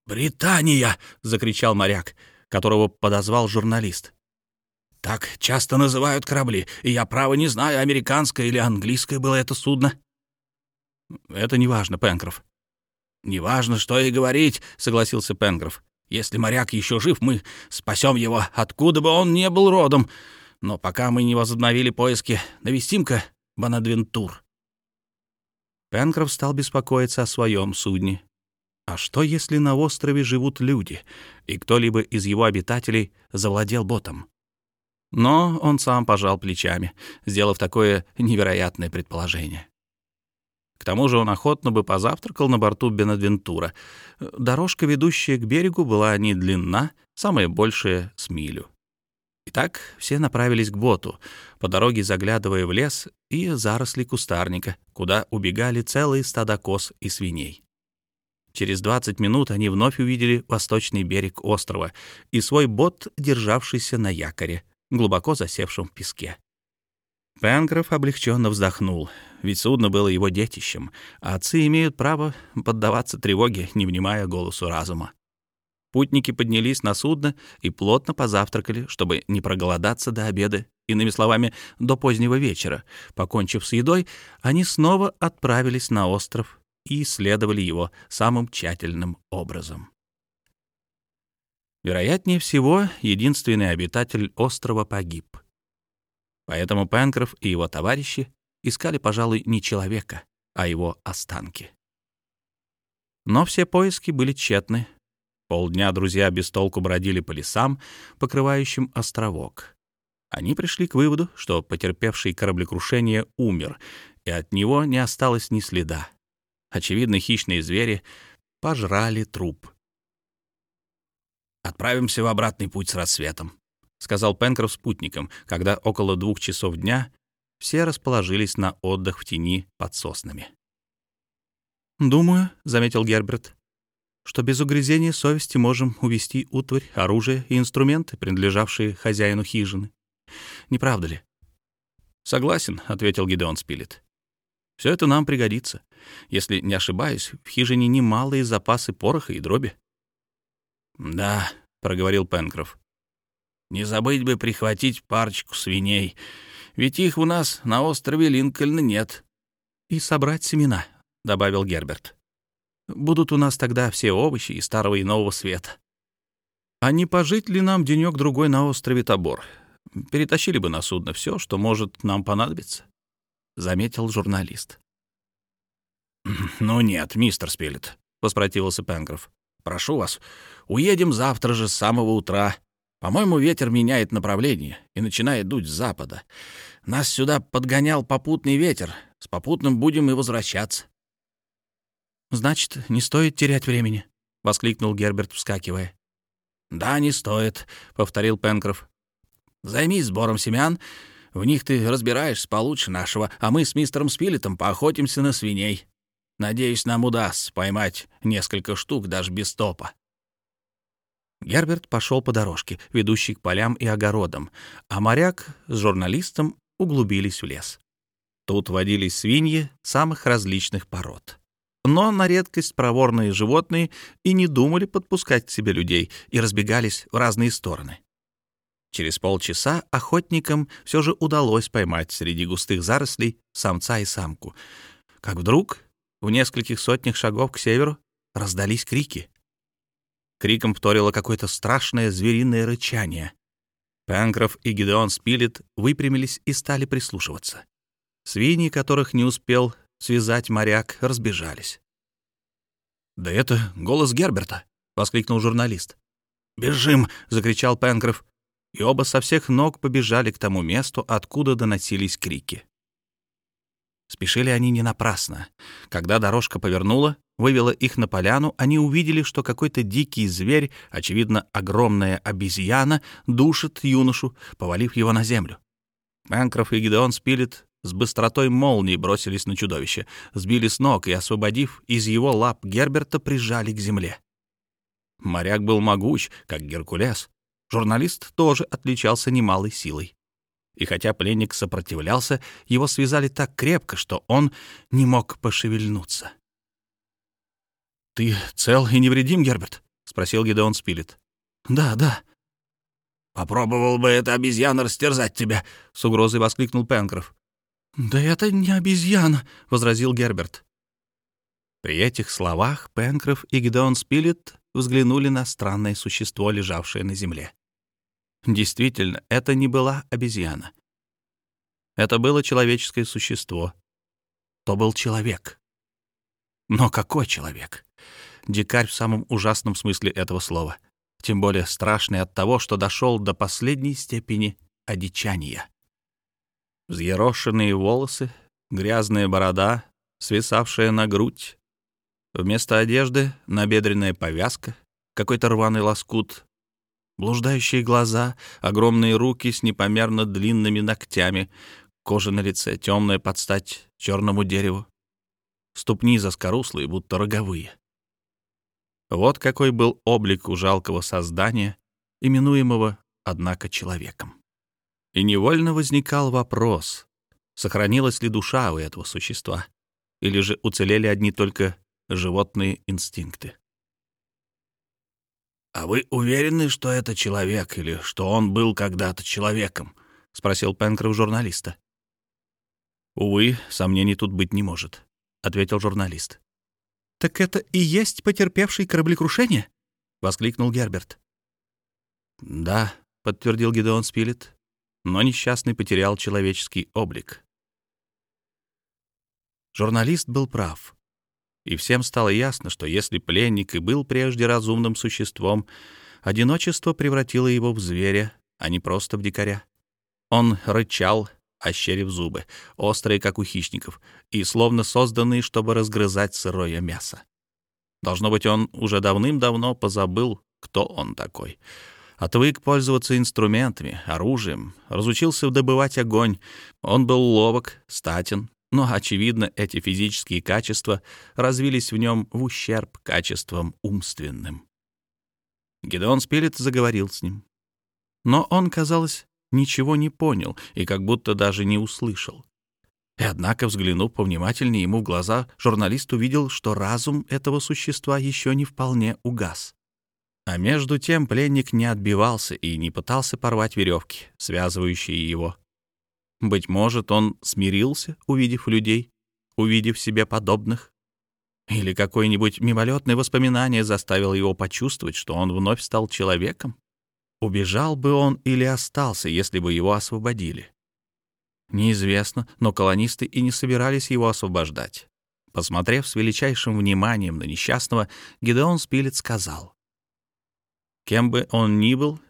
«Британия!» — закричал моряк, которого подозвал журналист. «Так часто называют корабли, и я, право, не знаю, американское или английское было это судно». «Это неважно, Пенкроф». «Неважно, что и говорить», — согласился Пенкроф. «Если моряк еще жив, мы спасем его, откуда бы он не был родом. Но пока мы не возобновили поиски, навестим-ка Бонадвентур». Пенкроф стал беспокоиться о своем судне. А что, если на острове живут люди, и кто-либо из его обитателей завладел ботом? Но он сам пожал плечами, сделав такое невероятное предположение. К тому же он охотно бы позавтракал на борту Бенадвентура. Дорожка, ведущая к берегу, была не длинна, самая большая — с милю. Итак, все направились к боту, по дороге заглядывая в лес и заросли кустарника, куда убегали целые стада коз и свиней. Через 20 минут они вновь увидели восточный берег острова и свой бот, державшийся на якоре, глубоко засевшем в песке. Пенкроф облегченно вздохнул, ведь судно было его детищем, а отцы имеют право поддаваться тревоге, не внимая голосу разума. Путники поднялись на судно и плотно позавтракали, чтобы не проголодаться до обеда, иными словами, до позднего вечера. Покончив с едой, они снова отправились на остров и исследовали его самым тщательным образом. Вероятнее всего, единственный обитатель острова погиб. Поэтому Пенкроф и его товарищи искали, пожалуй, не человека, а его останки. Но все поиски были тщетны, Полдня друзья без толку бродили по лесам, покрывающим островок. Они пришли к выводу, что потерпевший кораблекрушение умер, и от него не осталось ни следа. Очевидно, хищные звери пожрали труп. «Отправимся в обратный путь с рассветом», — сказал Пенкроф спутникам, когда около двух часов дня все расположились на отдых в тени под соснами. «Думаю», — заметил Герберт, что без угрызения совести можем увести утварь, оружие и инструменты, принадлежавшие хозяину хижины. Не правда ли? «Согласен», — ответил Гидеон Спилет. «Все это нам пригодится. Если не ошибаюсь, в хижине немалые запасы пороха и дроби». «Да», — проговорил Пенкроф. «Не забыть бы прихватить парочку свиней, ведь их у нас на острове Линкольна нет». «И собрать семена», — добавил Герберт. «Будут у нас тогда все овощи и старого и нового света». «А не пожить ли нам денек-другой на острове Тобор? Перетащили бы на судно все, что может нам понадобиться», — заметил журналист. «Ну нет, мистер Спилет», — воспротивился Пенкроф. «Прошу вас, уедем завтра же с самого утра. По-моему, ветер меняет направление и начинает дуть с запада. Нас сюда подгонял попутный ветер. С попутным будем и возвращаться». «Значит, не стоит терять времени», — воскликнул Герберт, вскакивая. «Да, не стоит», — повторил Пенкроф. «Займись сбором семян. В них ты разбираешься получше нашего, а мы с мистером Спилетом поохотимся на свиней. Надеюсь, нам удастся поймать несколько штук даже без топа». Герберт пошел по дорожке, ведущей к полям и огородам, а моряк с журналистом углубились в лес. Тут водились свиньи самых различных пород. Но на редкость проворные животные и не думали подпускать к себе людей и разбегались в разные стороны. Через полчаса охотникам все же удалось поймать среди густых зарослей самца и самку. Как вдруг в нескольких сотнях шагов к северу раздались крики. Криком вторило какое-то страшное звериное рычание. Пенкроф и Гидеон Спилет выпрямились и стали прислушиваться. Свиньи, которых не успел связать моряк, разбежались. «Да это голос Герберта!» — воскликнул журналист. «Бежим!» — закричал Пенкроф, и оба со всех ног побежали к тому месту, откуда доносились крики. Спешили они не напрасно. Когда дорожка повернула, вывела их на поляну, они увидели, что какой-то дикий зверь, очевидно, огромная обезьяна, душит юношу, повалив его на землю. Пенкроф и Гидеон Спилет с быстротой молнии бросились на чудовище, сбили с ног и, освободив из его лап Герберта, прижали к земле. Моряк был могуч, как Геркулес. Журналист тоже отличался немалой силой и хотя пленник сопротивлялся, его связали так крепко, что он не мог пошевельнуться. «Ты цел и невредим, Герберт?» — спросил Гедеон Спилет. «Да, да». «Попробовал бы эта обезьяна растерзать тебя!» — с угрозой воскликнул Пенкроф. «Да это не обезьяна!» — возразил Герберт. При этих словах Пенкроф и Гедеон Спилет взглянули на странное существо, лежавшее на земле. Действительно, это не была обезьяна. Это было человеческое существо. То был человек. Но какой человек? Дикарь в самом ужасном смысле этого слова. Тем более страшный от того, что дошел до последней степени одичания. Взъерошенные волосы, грязная борода, свисавшая на грудь. Вместо одежды — набедренная повязка, какой-то рваный лоскут Блуждающие глаза, огромные руки с непомерно длинными ногтями, кожа на лице темная под стать черному дереву, ступни заскоруслые, будто роговые. Вот какой был облик у жалкого создания, именуемого, однако, человеком. И невольно возникал вопрос, сохранилась ли душа у этого существа, или же уцелели одни только животные инстинкты. «А вы уверены, что это человек или что он был когда-то человеком?» — спросил Пенкроф журналиста. «Увы, сомнений тут быть не может», — ответил журналист. «Так это и есть потерпевший кораблекрушение?» — воскликнул Герберт. «Да», — подтвердил Гидеон Спилет, но несчастный потерял человеческий облик. Журналист был прав. И всем стало ясно, что если пленник и был прежде разумным существом, одиночество превратило его в зверя, а не просто в дикаря. Он рычал, ощерив зубы, острые, как у хищников, и словно созданные, чтобы разгрызать сырое мясо. Должно быть, он уже давным-давно позабыл, кто он такой. Отвык пользоваться инструментами, оружием, разучился добывать огонь. Он был ловок, статен, но, очевидно, эти физические качества развились в нем в ущерб качествам умственным. Гедеон Спилет заговорил с ним. Но он, казалось, ничего не понял и как будто даже не услышал. И однако, взглянув повнимательнее ему в глаза, журналист увидел, что разум этого существа еще не вполне угас. А между тем пленник не отбивался и не пытался порвать веревки, связывающие его. Быть может, он смирился, увидев людей, увидев себе подобных? Или какое-нибудь мимолетное воспоминание заставило его почувствовать, что он вновь стал человеком? Убежал бы он или остался, если бы его освободили? Неизвестно, но колонисты и не собирались его освобождать. Посмотрев с величайшим вниманием на несчастного, Гидеон Спилет сказал. «Кем бы он ни был,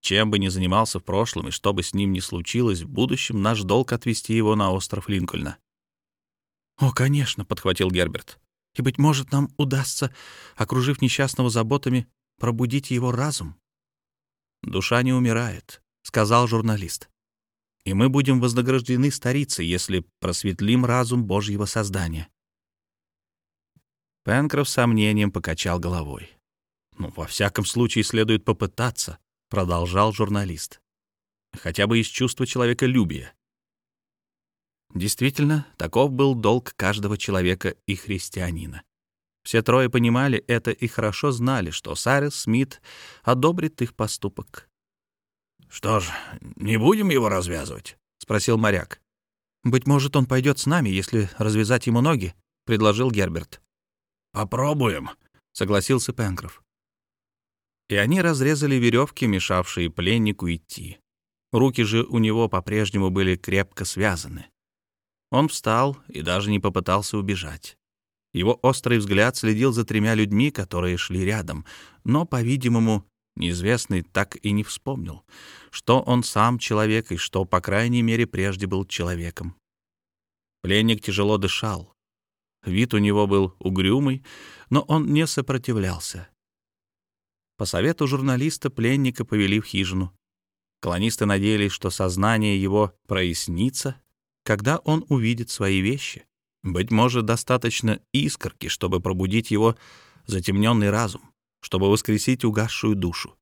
чем бы ни занимался в прошлом и что бы с ним ни случилось в будущем, наш долг отвезти его на остров Линкольна». «О, конечно», — подхватил Герберт. «И, быть может, нам удастся, окружив несчастного заботами, пробудить его разум». «Душа не умирает», — сказал журналист. «И мы будем вознаграждены старицей, если просветлим разум Божьего создания». Пенкроф сомнением покачал головой. «Ну, во всяком случае, следует попытаться», — продолжал журналист. «Хотя бы из чувства человеколюбия». Действительно, таков был долг каждого человека и христианина. Все трое понимали это и хорошо знали, что Сайрес Смит одобрит их поступок. «Что ж, не будем его развязывать?» — спросил моряк. «Быть может, он пойдет с нами, если развязать ему ноги», — предложил Герберт. «Попробуем», — согласился Пенкроф. И они разрезали веревки, мешавшие пленнику идти. Руки же у него по-прежнему были крепко связаны. Он встал и даже не попытался убежать. Его острый взгляд следил за тремя людьми, которые шли рядом, но, по-видимому, неизвестный так и не вспомнил, что он сам человек и что, по крайней мере, прежде был человеком. Пленник тяжело дышал. Вид у него был угрюмый, но он не сопротивлялся. По совету журналиста пленника повели в хижину. Колонисты надеялись, что сознание его прояснится, когда он увидит свои вещи. Быть может, достаточно искорки, чтобы пробудить его затемненный разум, чтобы воскресить угасшую душу.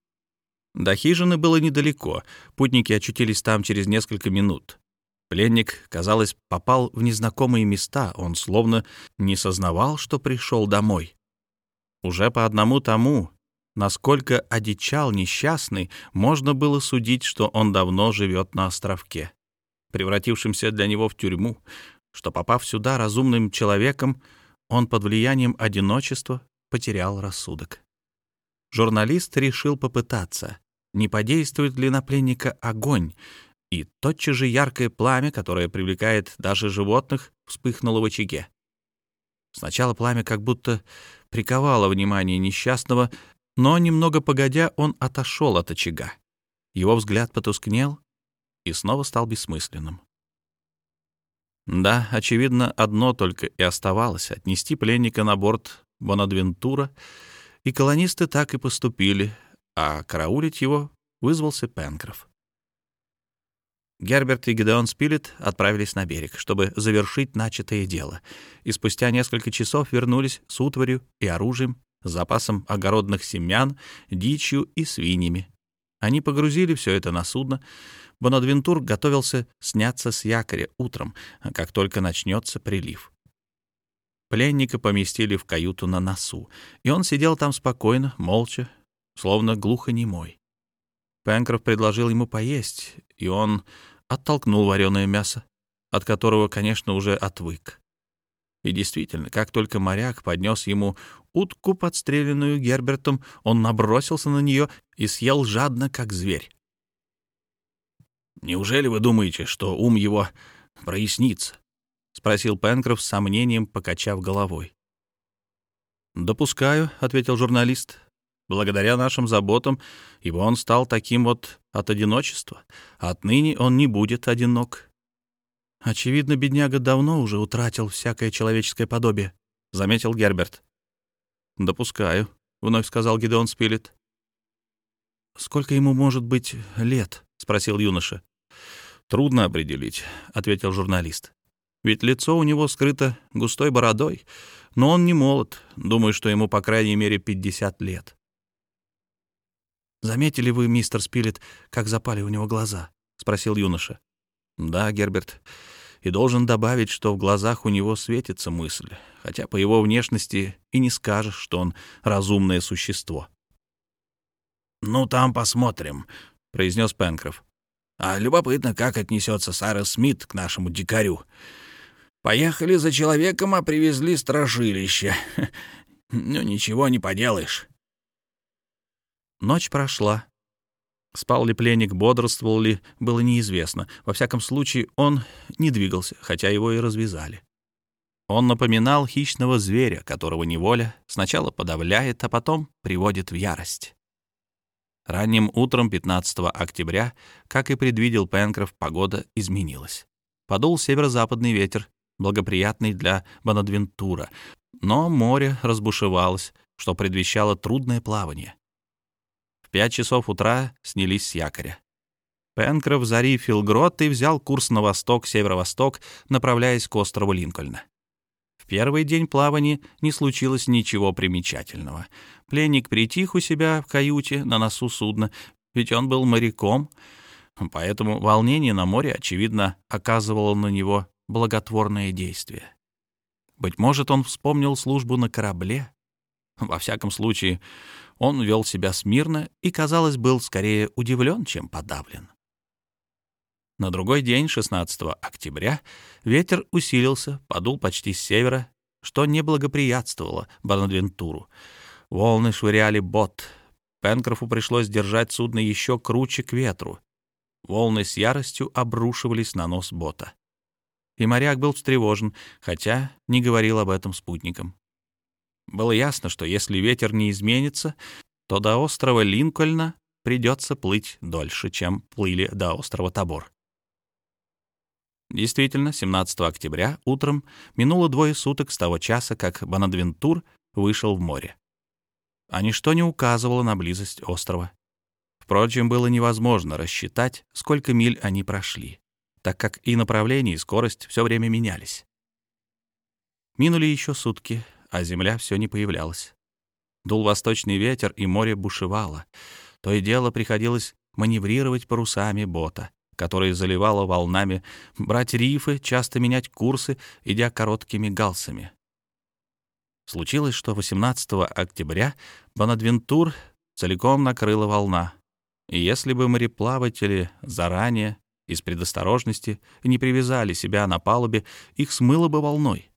До хижины было недалеко, путники очутились там через несколько минут. Пленник, казалось, попал в незнакомые места, он словно не сознавал, что пришел домой. Уже по одному тому, насколько одичал несчастный, можно было судить, что он давно живет на островке, превратившемся для него в тюрьму, что, попав сюда разумным человеком, он под влиянием одиночества потерял рассудок. Журналист решил попытаться, не подействует ли на пленника огонь, и тотчас же яркое пламя, которое привлекает даже животных, вспыхнуло в очаге. Сначала пламя как будто приковало внимание несчастного, но немного погодя он отошел от очага. Его взгляд потускнел и снова стал бессмысленным. Да, очевидно, одно только и оставалось — отнести пленника на борт Бонадвентура, и колонисты так и поступили, а караулить его вызвался Пенкроф. Герберт и Гидеон Спилет отправились на берег, чтобы завершить начатое дело, и спустя несколько часов вернулись с утварью и оружием, запасом огородных семян, дичью и свиньями. Они погрузили все это на судно, Бонадвентур готовился сняться с якоря утром, как только начнется прилив. Пленника поместили в каюту на носу, и он сидел там спокойно, молча, словно глухонемой. Пенкроф предложил ему поесть, и он оттолкнул вареное мясо, от которого, конечно, уже отвык. И действительно, как только моряк поднес ему утку, подстреленную Гербертом, он набросился на нее и съел жадно, как зверь. «Неужели вы думаете, что ум его прояснится?» — спросил Пенкроф с сомнением, покачав головой. «Допускаю», — ответил журналист. «Благодаря нашим заботам, ибо он стал таким вот от одиночества. Отныне он не будет одинок. Очевидно, бедняга давно уже утратил всякое человеческое подобие, — заметил Герберт. «Допускаю», — вновь сказал Гидеон Спилет. «Сколько ему может быть лет?» — спросил юноша. «Трудно определить», — ответил журналист. «Ведь лицо у него скрыто густой бородой, но он не молод. Думаю, что ему по крайней мере 50 лет». «Заметили вы, мистер Спилет, как запали у него глаза?» — спросил юноша. «Да, Герберт. И должен добавить, что в глазах у него светится мысль, хотя по его внешности и не скажешь, что он разумное существо». «Ну, там посмотрим», — произнес Пенкроф. «А любопытно, как отнесется Сара Смит к нашему дикарю. Поехали за человеком, а привезли страшилище. Ну, ничего не поделаешь». Ночь прошла. Спал ли пленник, бодрствовал ли, было неизвестно. Во всяком случае, он не двигался, хотя его и развязали. Он напоминал хищного зверя, которого неволя сначала подавляет, а потом приводит в ярость. Ранним утром 15 октября, как и предвидел Пенкроф, погода изменилась. Подул северо-западный ветер, благоприятный для Бонадвентура, но море разбушевалось, что предвещало трудное плавание. В пять часов утра снялись с якоря. Пенкроф зарифил грот и взял курс на восток-северо-восток, направляясь к острову Линкольна первый день плавания не случилось ничего примечательного. Пленник притих у себя в каюте на носу судна, ведь он был моряком, поэтому волнение на море, очевидно, оказывало на него благотворное действие. Быть может, он вспомнил службу на корабле. Во всяком случае, он вел себя смирно и, казалось, был скорее удивлен, чем подавлен. На другой день, 16 октября, ветер усилился, подул почти с севера, что не благоприятствовало Бонадвентуру. Волны швыряли бот. Пенкрофу пришлось держать судно еще круче к ветру. Волны с яростью обрушивались на нос бота. И моряк был встревожен, хотя не говорил об этом спутникам. Было ясно, что если ветер не изменится, то до острова Линкольна придется плыть дольше, чем плыли до острова Табор. Действительно, 17 октября утром минуло двое суток с того часа, как Бонадвентур вышел в море. А ничто не указывало на близость острова. Впрочем, было невозможно рассчитать, сколько миль они прошли, так как и направление, и скорость все время менялись. Минули еще сутки, а земля все не появлялась. Дул восточный ветер, и море бушевало. То и дело приходилось маневрировать парусами бота, которые заливало волнами, брать рифы, часто менять курсы, идя короткими галсами. Случилось, что 18 октября Бонадвентур целиком накрыла волна, и если бы мореплаватели заранее, из предосторожности, не привязали себя на палубе, их смыло бы волной.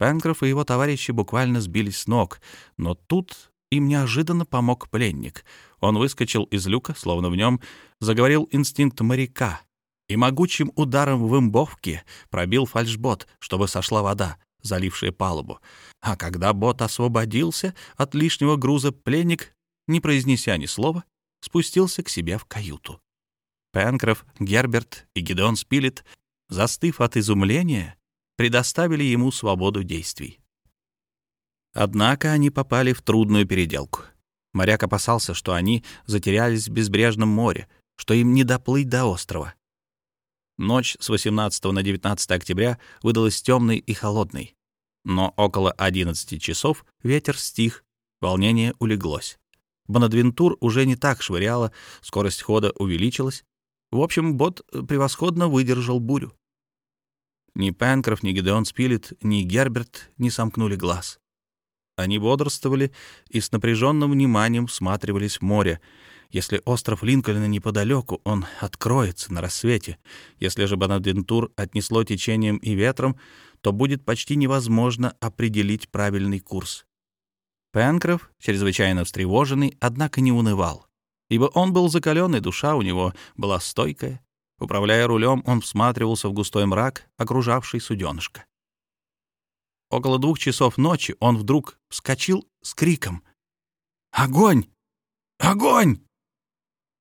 Пенкроф и его товарищи буквально сбились с ног, но тут им неожиданно помог пленник. Он выскочил из люка, словно в нем заговорил инстинкт моряка, и могучим ударом в имбовке пробил фальшбот, чтобы сошла вода, залившая палубу. А когда бот освободился от лишнего груза, пленник, не произнеся ни слова, спустился к себе в каюту. Пенкроф, Герберт и Гидеон Спилет, застыв от изумления, предоставили ему свободу действий. Однако они попали в трудную переделку. Моряк опасался, что они затерялись в безбрежном море, что им не доплыть до острова. Ночь с 18 на 19 октября выдалась темной и холодной. Но около 11 часов ветер стих, волнение улеглось. Бонадвентур уже не так швыряло, скорость хода увеличилась. В общем, бот превосходно выдержал бурю. Ни Пенкроф, ни Гидеон Спилет, ни Герберт не сомкнули глаз. Они бодрствовали и с напряженным вниманием всматривались в море. Если остров Линкольна неподалеку, он откроется на рассвете. Если же Бонадвентур отнесло течением и ветром, то будет почти невозможно определить правильный курс. Пенкроф, чрезвычайно встревоженный, однако не унывал, ибо он был закален, душа у него была стойкая. Управляя рулем, он всматривался в густой мрак, окружавший суденышко. Около двух часов ночи он вдруг вскочил с криком «Огонь! Огонь!»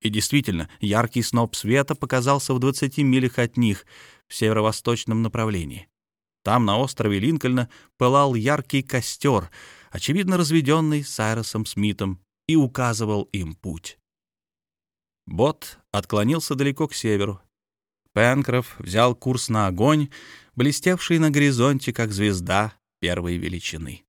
И действительно, яркий сноп света показался в 20 милях от них, в северо-восточном направлении. Там, на острове Линкольна, пылал яркий костер, очевидно разведенный Сайросом Смитом, и указывал им путь. Бот отклонился далеко к северу. Пенкроф взял курс на огонь, блестевший на горизонте, как звезда первой величины.